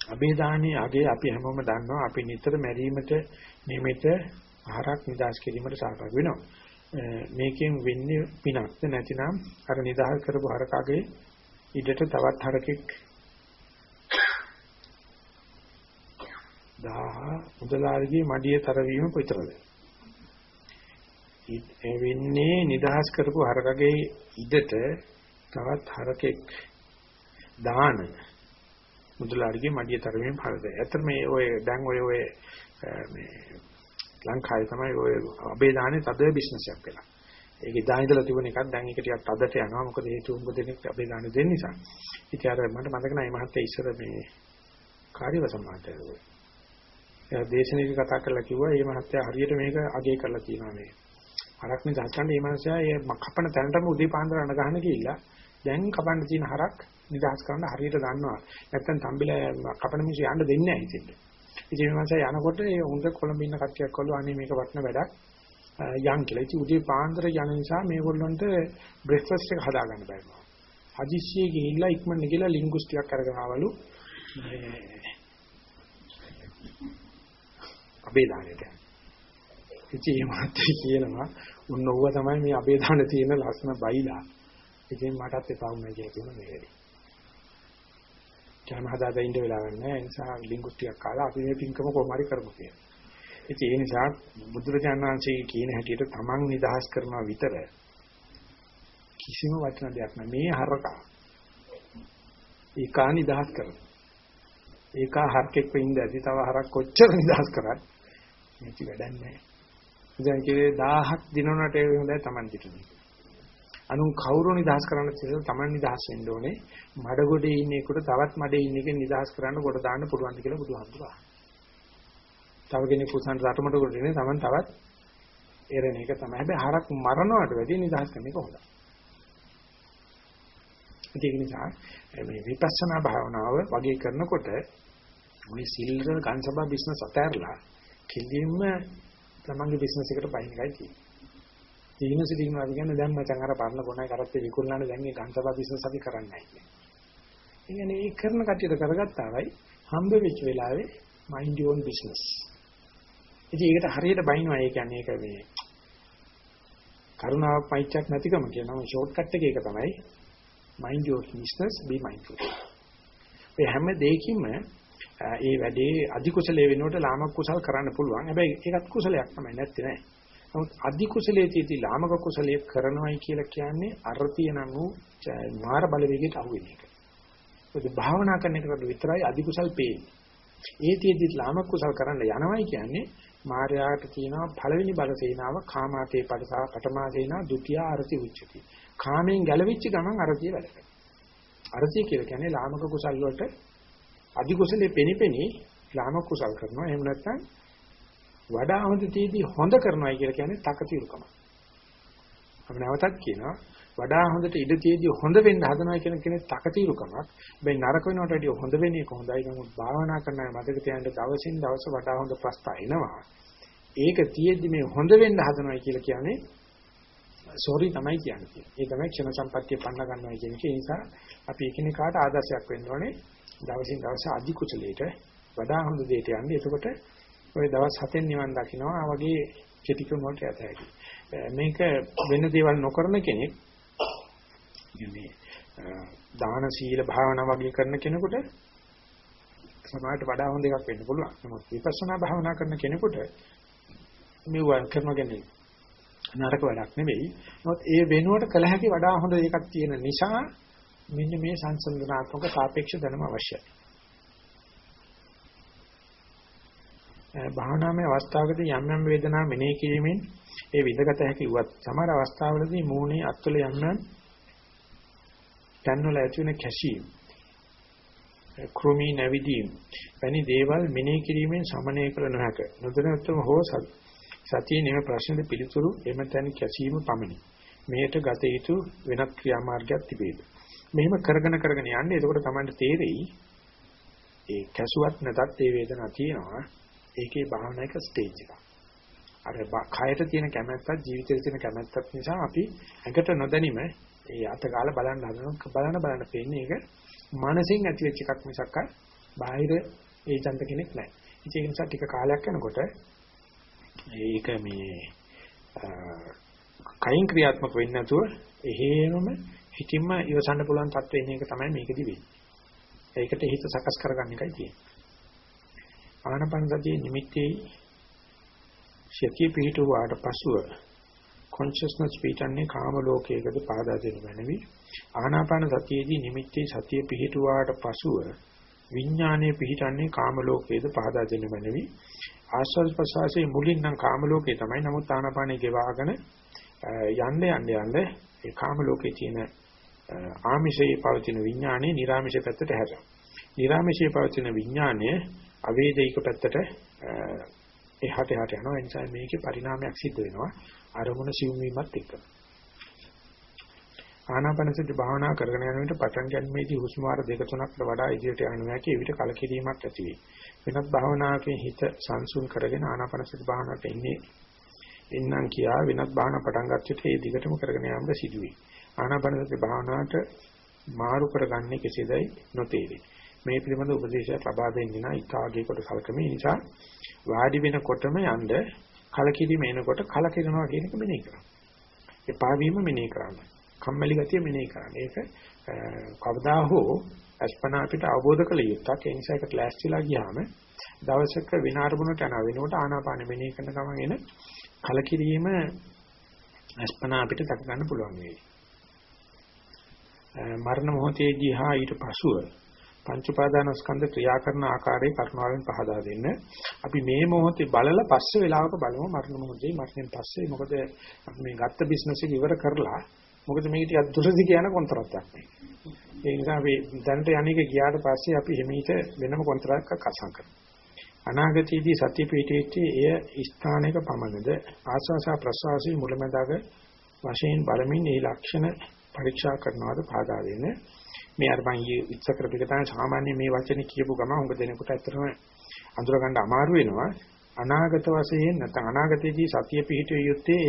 අභේදානී අගේ අපි හැමෝම දන්නවා අපි නිතර මැරීමට නිමිත ආහාරක් නිදාස් කිරීමට සහභාගී වෙනවා. මේකෙන් වෙන්නේ පිනක්ද නැතිනම් අර නිදාස් කරපු හරකගේ ඉඩට තවත් හරකෙක් 10 මුදලාරිගේ මඩිය තරවීම විතරද? ඒ වෙන්නේ නිදහස් කරපු හරකගේ ඉඩට තවත් හරකෙක් දාන මුදලාරිගේ මඩිය තරමේ පරද. ඇත්තට මේ ඔය දැන් ඔය ඔය මේ ලංකාවේ තමයි ඔය අබේදානේ තද බිස්නස් එකක් වෙලා. ඒක ඉදා ඉඳලා තිබුණ එකක් දැන් ඒක ටිකක් තදට යනවා. මොකද හේතු උඹ දෙනෙක් අබේදානේ දෙන්න නිසා. ඉතින් අර මට මතක නැහැ මේ මහත්තයා ඉස්සර මේ කාර්යවස මහත්තයා. එයා දේශනාවේ කතා කරලා කිව්වා මේ මහත්තයා හරියට මේක අගය කරලා තියෙනවා මේ. හරක් නේ දැක්කම මේ මනුස්සයා ඒ කපන තැනටම උදේ පාන්දර අඬ ගහන ගිහිල්ලා දැන් කපන්න තියෙන හරක් නිදහස් කරන්න හරියට දන්නවා. නැත්තම් තම්බිලා කපන මිනිස්සු යන්න දෙන්නේ නැහැ ඉතින්. ඉතින් මේ මනුස්සයා යනකොට ඒ හොඳ කොළඹ ඉන්න කට්ටියක් කළා අනේ මේක වටන වැඩක්. යන් කියලා. ඉතින් උදේ පාන්දර යන නිසා මේගොල්ලන්ට බ්‍රෙක්ෆාස්ට් එක හදාගන්න බැරිනවා. හදිස්සියේ ගිහිල්ලා ඉක්මනට ගිහලා ලින්ගුස් ටිකක් අරගෙන ආවලු. අපේ දානෙට. ඉතින් මේ මාත්‍රි කියනවා උන්න ඕව තමයි මේ අපේ දාන තියෙන ලස්සන බයිලා. ඉතින් මටත් එපා වුණා කියලා කියන මේ වැඩි. කැම හදාගෙන ඉන්න වෙලාවක් නැහැ. ඒ නිසා ලින්ගුස් ටිකක් කාලා අපි මේ පින්කම කොහොම හරි කරමු කියලා. ඉතින් ඒ නිසා බුදුරජාණන් වහන්සේ කියන හැටියට තමන් නිදහස් කරනවා විතර කිසිම වචන දෙයක් නැහැ. මේ හරකා ඒකා නිදහස් කරනවා. ඒකා හරකෙක් වෙන්න ඇති තව හරක් කොච්චර නිදහස් කරත් මේක වැඩක් නැහැ. ඉතින් කියේ 1000ක් දිනනට ඒ හොඳයි Taman දිටුනේ. අනුන් කවුරු නිදහස් කරන්න තියෙද Taman නිදහස් වෙන්න ඕනේ. මඩ ගොඩේ ඉන්න එකට තවත් මඩේ ඉන්න එකෙන් නිදහස් කරන්න කොට දාන්න පුළුවන් කියලා බුදුහාමුදුරුවෝ. තව කෙනෙක් කුසන් රටමඩ කොට ඉන්නේ Taman තවත් එරෙන එක තමයි. හැබැයි හරක් මරනවට වැඩිය නිදහස් කරන එක හොඳයි. ඒක නිසා මේ විපස්සනා භාවනාව වගේ කරනකොට මේ සිල්ර ගන්සබා බිස්නස් අතහැරලා කෙලින්ම තමන්ගේ බිස්නස් එකට පයින් එකයි තියෙන්නේ. යුනිවර්සිටි එකනවා කියන්නේ දැන් මචං අර පරණ ගොනයි කරත්තේ විකුණනනේ දැන් මේ ගන්සබා බිස්නස් අපි කරන්නේ නැහැ කියන්නේ. ඒ කියන්නේ ඒ කරන කටියට කරගත්තාමයි හම්බ වෙච්ච වෙලාවේ mind your own business. ඉතින් ඒකට හරියට බයින්නවා ඒ කියන්නේ ඒක මේ කරුණාවක් පයිච්චක් නැතිකම කියනවා ෂෝට් කට් එක ඒක තමයි mind your business be mindful. මේ හැම දෙයකින්ම ඒ වැඩේ අධි කුසලයේ වෙනුවට ලාමක කුසල් කරන්න පුළුවන්. හැබැයි ඒකත් කුසලයක් තමයි නැත්තේ නෑ. නමුත් අධි කුසලයේ තියෙති ලාමක කුසලයේ කරනවයි කියලා කියන්නේ අර්ථිය නම් වූ මාර බලවේගයට අහු වෙන එක. මොකද භාවනා කරන එකට විතරයි අධි කුසල් පේන්නේ. ඒ තියෙති ලාමක කුසල් කරන්න යනවයි කියන්නේ මාර්යාට කියනවා පළවෙනි බල සේනාව කාමාතේ පදසා පඨමා සේනා ဒုတိ ය අර්ථි උච්චති. කාමයෙන් ගැලවිච්ච ගමන් අර්ථිය වැඩ කරනවා. අර්ථිය කියලා කියන්නේ ලාමක කුසල් වලට අධි කුසලයේ පෙනිපෙනි ලාමක කුසල් කරනවා. එහෙම නැත්නම් වඩා හොඳ තීදී හොඳ කරනවා කියලා කියන්නේ තකතිරුකම. අපි නැවතත් කියනවා වඩා හොඳට ඉඩ තියදී හොඳ වෙන්න හදනවා කියන කෙනෙක් තකතිරුකමක්. හැබැයි නරක වෙනවට වඩා හොඳ වෙන එක හොඳයි. නමුත් භාවනා කරන අය මතක තියාගන්න දවසින් දවස වඩා හොඳ ප්‍රස්තාව එනවා. ඒක තියෙද්දි මේ හොඳ වෙන්න හදනවා කියලා කියන්නේ සෝරි තමයි කියන්නේ. ඒ තමයි ක්ෂණ සම්පත්තිය පන්න ගන්නවා කියන එක. ඒ නිසා අපි එකිනෙකාට ආදර්ශයක් වෙන්න ඕනේ. දවසින් දවස අධි කුසලයට වඩා හොඳ දෙයට යන්නේ. එතකොට ওই දවස් 7න් නිවන් දකින්නවා. ආ වගේ කෙටි ක්‍රම වලට යත හැකියි. මේක වෙන දේවල් නොකරන කෙනෙක් මේ දාන සීල භාවනා වගේ කරන කෙනෙකුට සමාජයට වඩා හොඳ එකක් වෙන්න පුළුවන්. නමුත් විපස්සනා භාවනා කරන කෙනෙකුට මෙව කරනගෙන නරක වැඩක් නෙවෙයි. නමුත් ඒ වෙනුවට කළ හැකි වඩා හොඳ එකක් තියෙන නිසා මෙන්න මේ සංසන්දනාත්මක සාපේක්ෂ දැනුම අවශ්‍යයි. භාවනාමය අවස්ථාවකදී යම් යම් වේදනා මෙනෙහි කිරීමෙන් ඒ විඳගත හැකි වත් සමහර අවස්ථාවලදී මූණේ අත්වල යම් යම් තන්වල ඇති වෙන කැෂීම් කෘමී නැවිදීම් වැනි දේවල් මෙනෙහි කිරීමෙන් සමනය කළ නොහැක. නොදැනත්වම හෝ සතිය නෙම ප්‍රශ්නෙට පිළිතුරු එම තැන කැසීම පමණි. මෙයට ගත යුතු වෙනත් ක්‍රියාමාර්ගයක් තිබේද? මෙහෙම කරගෙන කරගෙන යන්නේ එතකොට තමයි තේරෙයි ඒ කැසුවත් නැතත් ඒ වේදනාව තියෙනවා. ඒකේ භාවනායක ස්ටේජ් එක. අර කයට තියෙන කැමැත්තත් ජීවිතේ තියෙන කැමැත්තත් නිසා අපි ඇඟට නොදැනීම ඒ අත ගාලා බලන්න හදන බලන බලන පේන්නේ ඒක මානසින් ඇති වෙච්ච එකක් මිසක් බාහිර ඒජන්ත කෙනෙක් නැහැ. ඒක නිසා ටික කාලයක් යනකොට ඒක මේ කයින් ක්‍රියාත්මක වෙන්නේ නැතුව එහෙමම හිතින්ම ඉවසන්න පුළුවන් තත්ත්වෙ ඉන්න එක තමයි මේකෙදි වෙන්නේ. ඒකට හිත සකස් කරගන්න එකයි තියෙන්නේ. ආනපන සතියේ නිමිත්තේ ශක්තිය පිහිටුවාට පසුව consciousness පිටන්නේ කාම ලෝකයකද පාදා දෙනු මැනවි. ආනාපාන සතියේදී නිමිත්තේ සතිය පිහිටුවාට පසුව විඥානයේ පිහිටන්නේ කාම ලෝකයේද පාදා දෙනු මැනවි. ආස්වාද ප්‍රසවාසයේ මුලින් නම් කාම ලෝකේ තමයි. නමුත් ආනාපානේ ගෙවාගෙන යන්න යන්න යන්න ඒ කාම ලෝකේ තියෙන ආමිෂයේ පවතින විඥානේ නිර්ආමිෂ පැත්තට හැරෙනවා. නිර්ආමිෂයේ පවතින විඥානය අවේදික පැත්තට එහාට එහාට යනවා. ඒ නිසා මේකේ පරිණාමයක් සිද්ධ වෙනවා. අරමුණ සිවුම් වීමත් එක්ක. ආනාපානසති භාවනා කරගෙන යනකොට පටන් ගැනීමේදී හුස්ම වාර දෙක තුනකට වඩා ඉදිරියට යනවා නැකි එවිට කලකිරීමක් ඇති වේ. වෙනත් භාවනාවකින් හිත සංසුන් කරගෙන ආනාපානසති භාවනාවට එන්නේ එන්නම් කියා වෙනත් භාවනා පටන් ගත්තට ඒ දිගටම කරගෙන යාමද සිදුවේ. ආනාපානසති භාවනාවට මාරු කරගන්නේ කෙසේදයි නොතේරේ. මේ පිළිබඳ උපදේශයක් ලබා දෙන්නේ නැහැ ඉකාගේ කොට සලකමේ නිසා වාඩි වෙනකොටම යන්න කලකිරීම එනකොට කලකිරනවා කියන එක මෙනෙහි කරන්න. එපා වීම මෙනෙහි කරන්න. කම්මැලි ගතිය මෙනෙහි කරන්න. ඒක කවදා හෝ අස්පනා අපිට අවබෝධ කළ යුත්තක්. ඒ නිසා ඒකට ලෑස්තිලා ගියාම දවසක විනාඩුවකට යන වෙනකොට ආනාපාන මෙනෙහි කරන ගමන් එන කලකිරීම අස්පනා අපිට දක ගන්න පුළුවන් වෙයි. මරණ මොහොතේදී හා ඊට පසුව පංච උපාදානස්කන්ධ ක්‍රියා කරන ආකාරය කරුණාවෙන් පහදා දෙන්න. අපි මේ මොහොතේ බලලා පස්සේ වෙලාවක බලමු මරණ මොහොතේ මරණයෙන් පස්සේ මොකද අපි මේ ගත්ත බිස්නස් එක ඉවර කරලා මොකද මේක ටිකක් දුරදි කියන කොන්ත්‍රාත්තක් නේ. ඒ නිසා අපි දැනට යන්නේක ගියාට පස්සේ අපි හිමීට වෙනම කොන්ත්‍රාත්තයක් අසං කරනවා. අනාගතයේදී සත්‍ය පිටේටි එය ස්ථානයක පමණද ආස්වාසා ප්‍රසවාසී මුලමදාග වශයෙන් බලමින් මේ ලක්ෂණ පරීක්ෂා කරනවාද පාදා දෙන්නේ මේ අර මම ඉච්ඡ කරපිට තමයි සාමාන්‍ය මේ වචනේ කියපු ගම උඟ දෙනකොට ඇත්තටම අඳුර ගන්න අමාරු වෙනවා. අනාගත වශයෙන් නැත්නම් අනාගතයේදී සතිය පිහිටිය යුත්තේ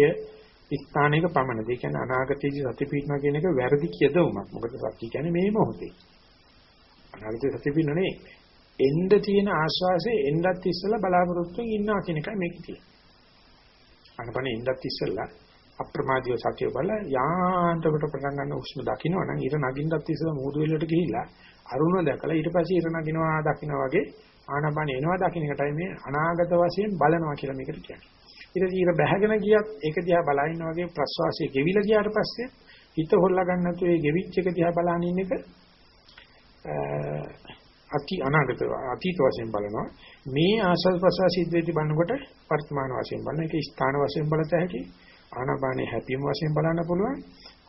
එය ස්ථානයක පමණද. ඒ කියන්නේ අනාගතයේදී සතිය පිහිටනවා කියන එක වැරදි කියදවමක්. මොකද සතිය කියන්නේ මේ මොහොතේ. අනාගතයේ සතිය පිහිටන්නේ එන්න තියෙන ආශ්වාසයේ එන්නත් ඉස්සෙල්ලා බලාපොරොත්තුෙන් ඉන්නවා කියන එකයි මේකේ තියෙන්නේ. අනපන එන්නත් ඉස්සෙල්ලා අප්‍රමාදීව සතිය බල යාන්තමට පටන් ගන්න උෂ්ම දකින්නවා. නම් ඊට නගින්නත් ඉස්සෙල්ලා මූදු වෙලට ගිහිල්ලා අරුණ දැකලා ඊට පස්සේ ඊට නගිනවා දකින්න වගේ ආනපන එනවා දකින්න එකටයි මේ අනාගත වශයෙන් බලනවා කියලා මේකට කියන්නේ. ඊට ඊට බැහැගෙන ගියත් ඒක දිහා බලන වගේ ප්‍රස්වාසයේ ගෙවිලා ගියාට පස්සේ හිත හොල්ලා ගන්න නැතුව ඒ ගෙවිච්ච එක දිහා බලන ඉන්න එක අති අනාගත අතීත වශයෙන් බලනවා. මේ ආසල් ප්‍රසවාස සිද්ධ බලනකොට වර්තමාන වශයෙන් බලන එක ස්ථාන වශයෙන් බලත හැකි. ආනාපානේ හැපීම වශයෙන් බලන්න පුළුවන්.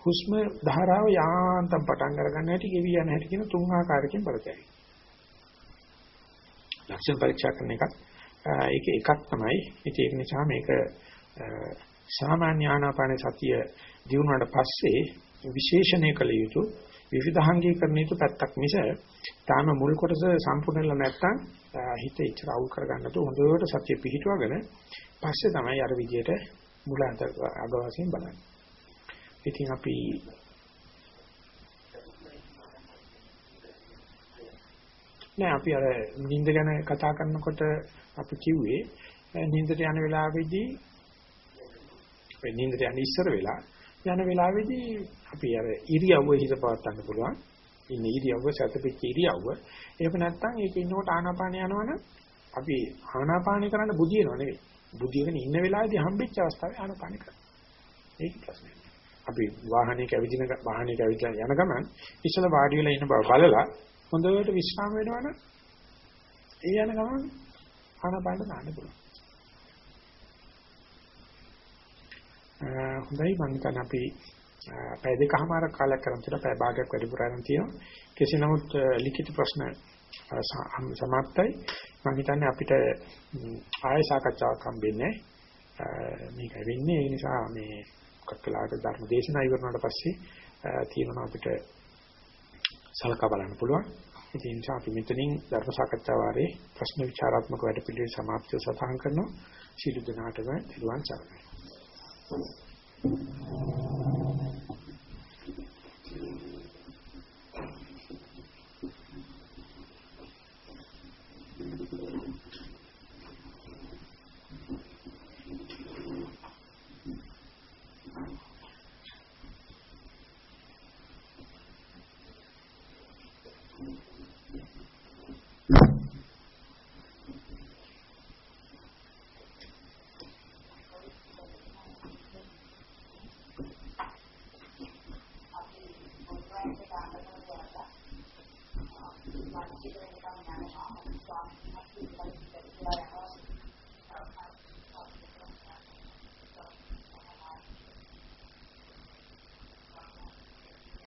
හුස්ම ධාරාව යාන්තම් පටන් අරගන්න හැටි ගෙවි යන හැටි කියන තුන් ආකාරයකින් බලත හැකි ලක්ෂණ පරීක්ෂා කරන එකත් ඒක එකක් තමයි. ඉතින් ඒක නිසා මේක සාමාන්‍ය ආනාපාන සතිය දිනුනාට පස්සේ විශේෂණය කළ යුතු විවිධාංගීකරණ යුතු පැත්තක් මිස තාම මුල් කොටස සම්පූර්ණලා නැත්තම් හිත ඉච්චර අවුල් කරගන්න තු හොඳට සත්‍ය පිහිටුවගෙන පස්සේ තමයි අර විදියට මුල අග වශයෙන් බලන්නේ. ඉතින් අපි නෑ අපි අර නිින්ද ගැන කතා කරනකොට අපි කිව්වේ නිින්දට යන වෙලාවේදී නිින්දට යන ඉස්සර වෙලා යන වෙලාවේදී අපි අර ඉරියව්ව හිත පවත්වන්න පුළුවන්. ඉන්නේ ඉරියව්ව සැතපෙච්ච ඉරියව්ව. ඒක නැත්තම් ඒක ඉන්නකොට ආනාපාන යනවනම් අපි ආනාපාන කරන්න බුදියනව නෙවෙයි. බුදියගෙන ඉන්න වෙලාවේදී හම්බෙච්ච අවස්ථාවේ ආනාපාන කරනවා. ඒක ප්‍රශ්නේ. අපි වාහනයක ඇවිදින වාහනයක ඇවිදලා යන ගමන් ඉස්සල වාඩි වෙලා ඉන්න බව බලලා හොඳට විශ්‍රාම වෙනවනම් ඒ යන ගමන් ආනාපාන දාන්න පුළුවන්. හොඳයි මම හිතන්නේ අපි පැය දෙකමාර කාලයක් කරන් තියෙනවා පැය භාගයක් වැඩිපුර ආරන් තියෙනවා කෙසේ නමුත් ලිඛිත ප්‍රශ්න සමාප්තයි මම හිතන්නේ අපිට ආය සාකච්ඡාවක් හම්බෙන්නේ මේක වෙන්නේ. ඒ නිසා මේ කක්කලාට ධර්ම දේශනා ඉවරනාට පස්සේ තියෙනවා අපිට සලකා බලන්න පුළුවන්. ඒ නිසා අපි මෙතනින් ධර්ම සාකච්ඡා වාරේ ප්‍රශ්න විචාරාත්මක වැඩ පිළිවෙල සමාප්තිය සටහන් කරනවා. ශිළු දනාටම දිරුවන් සරණයි. Thank you.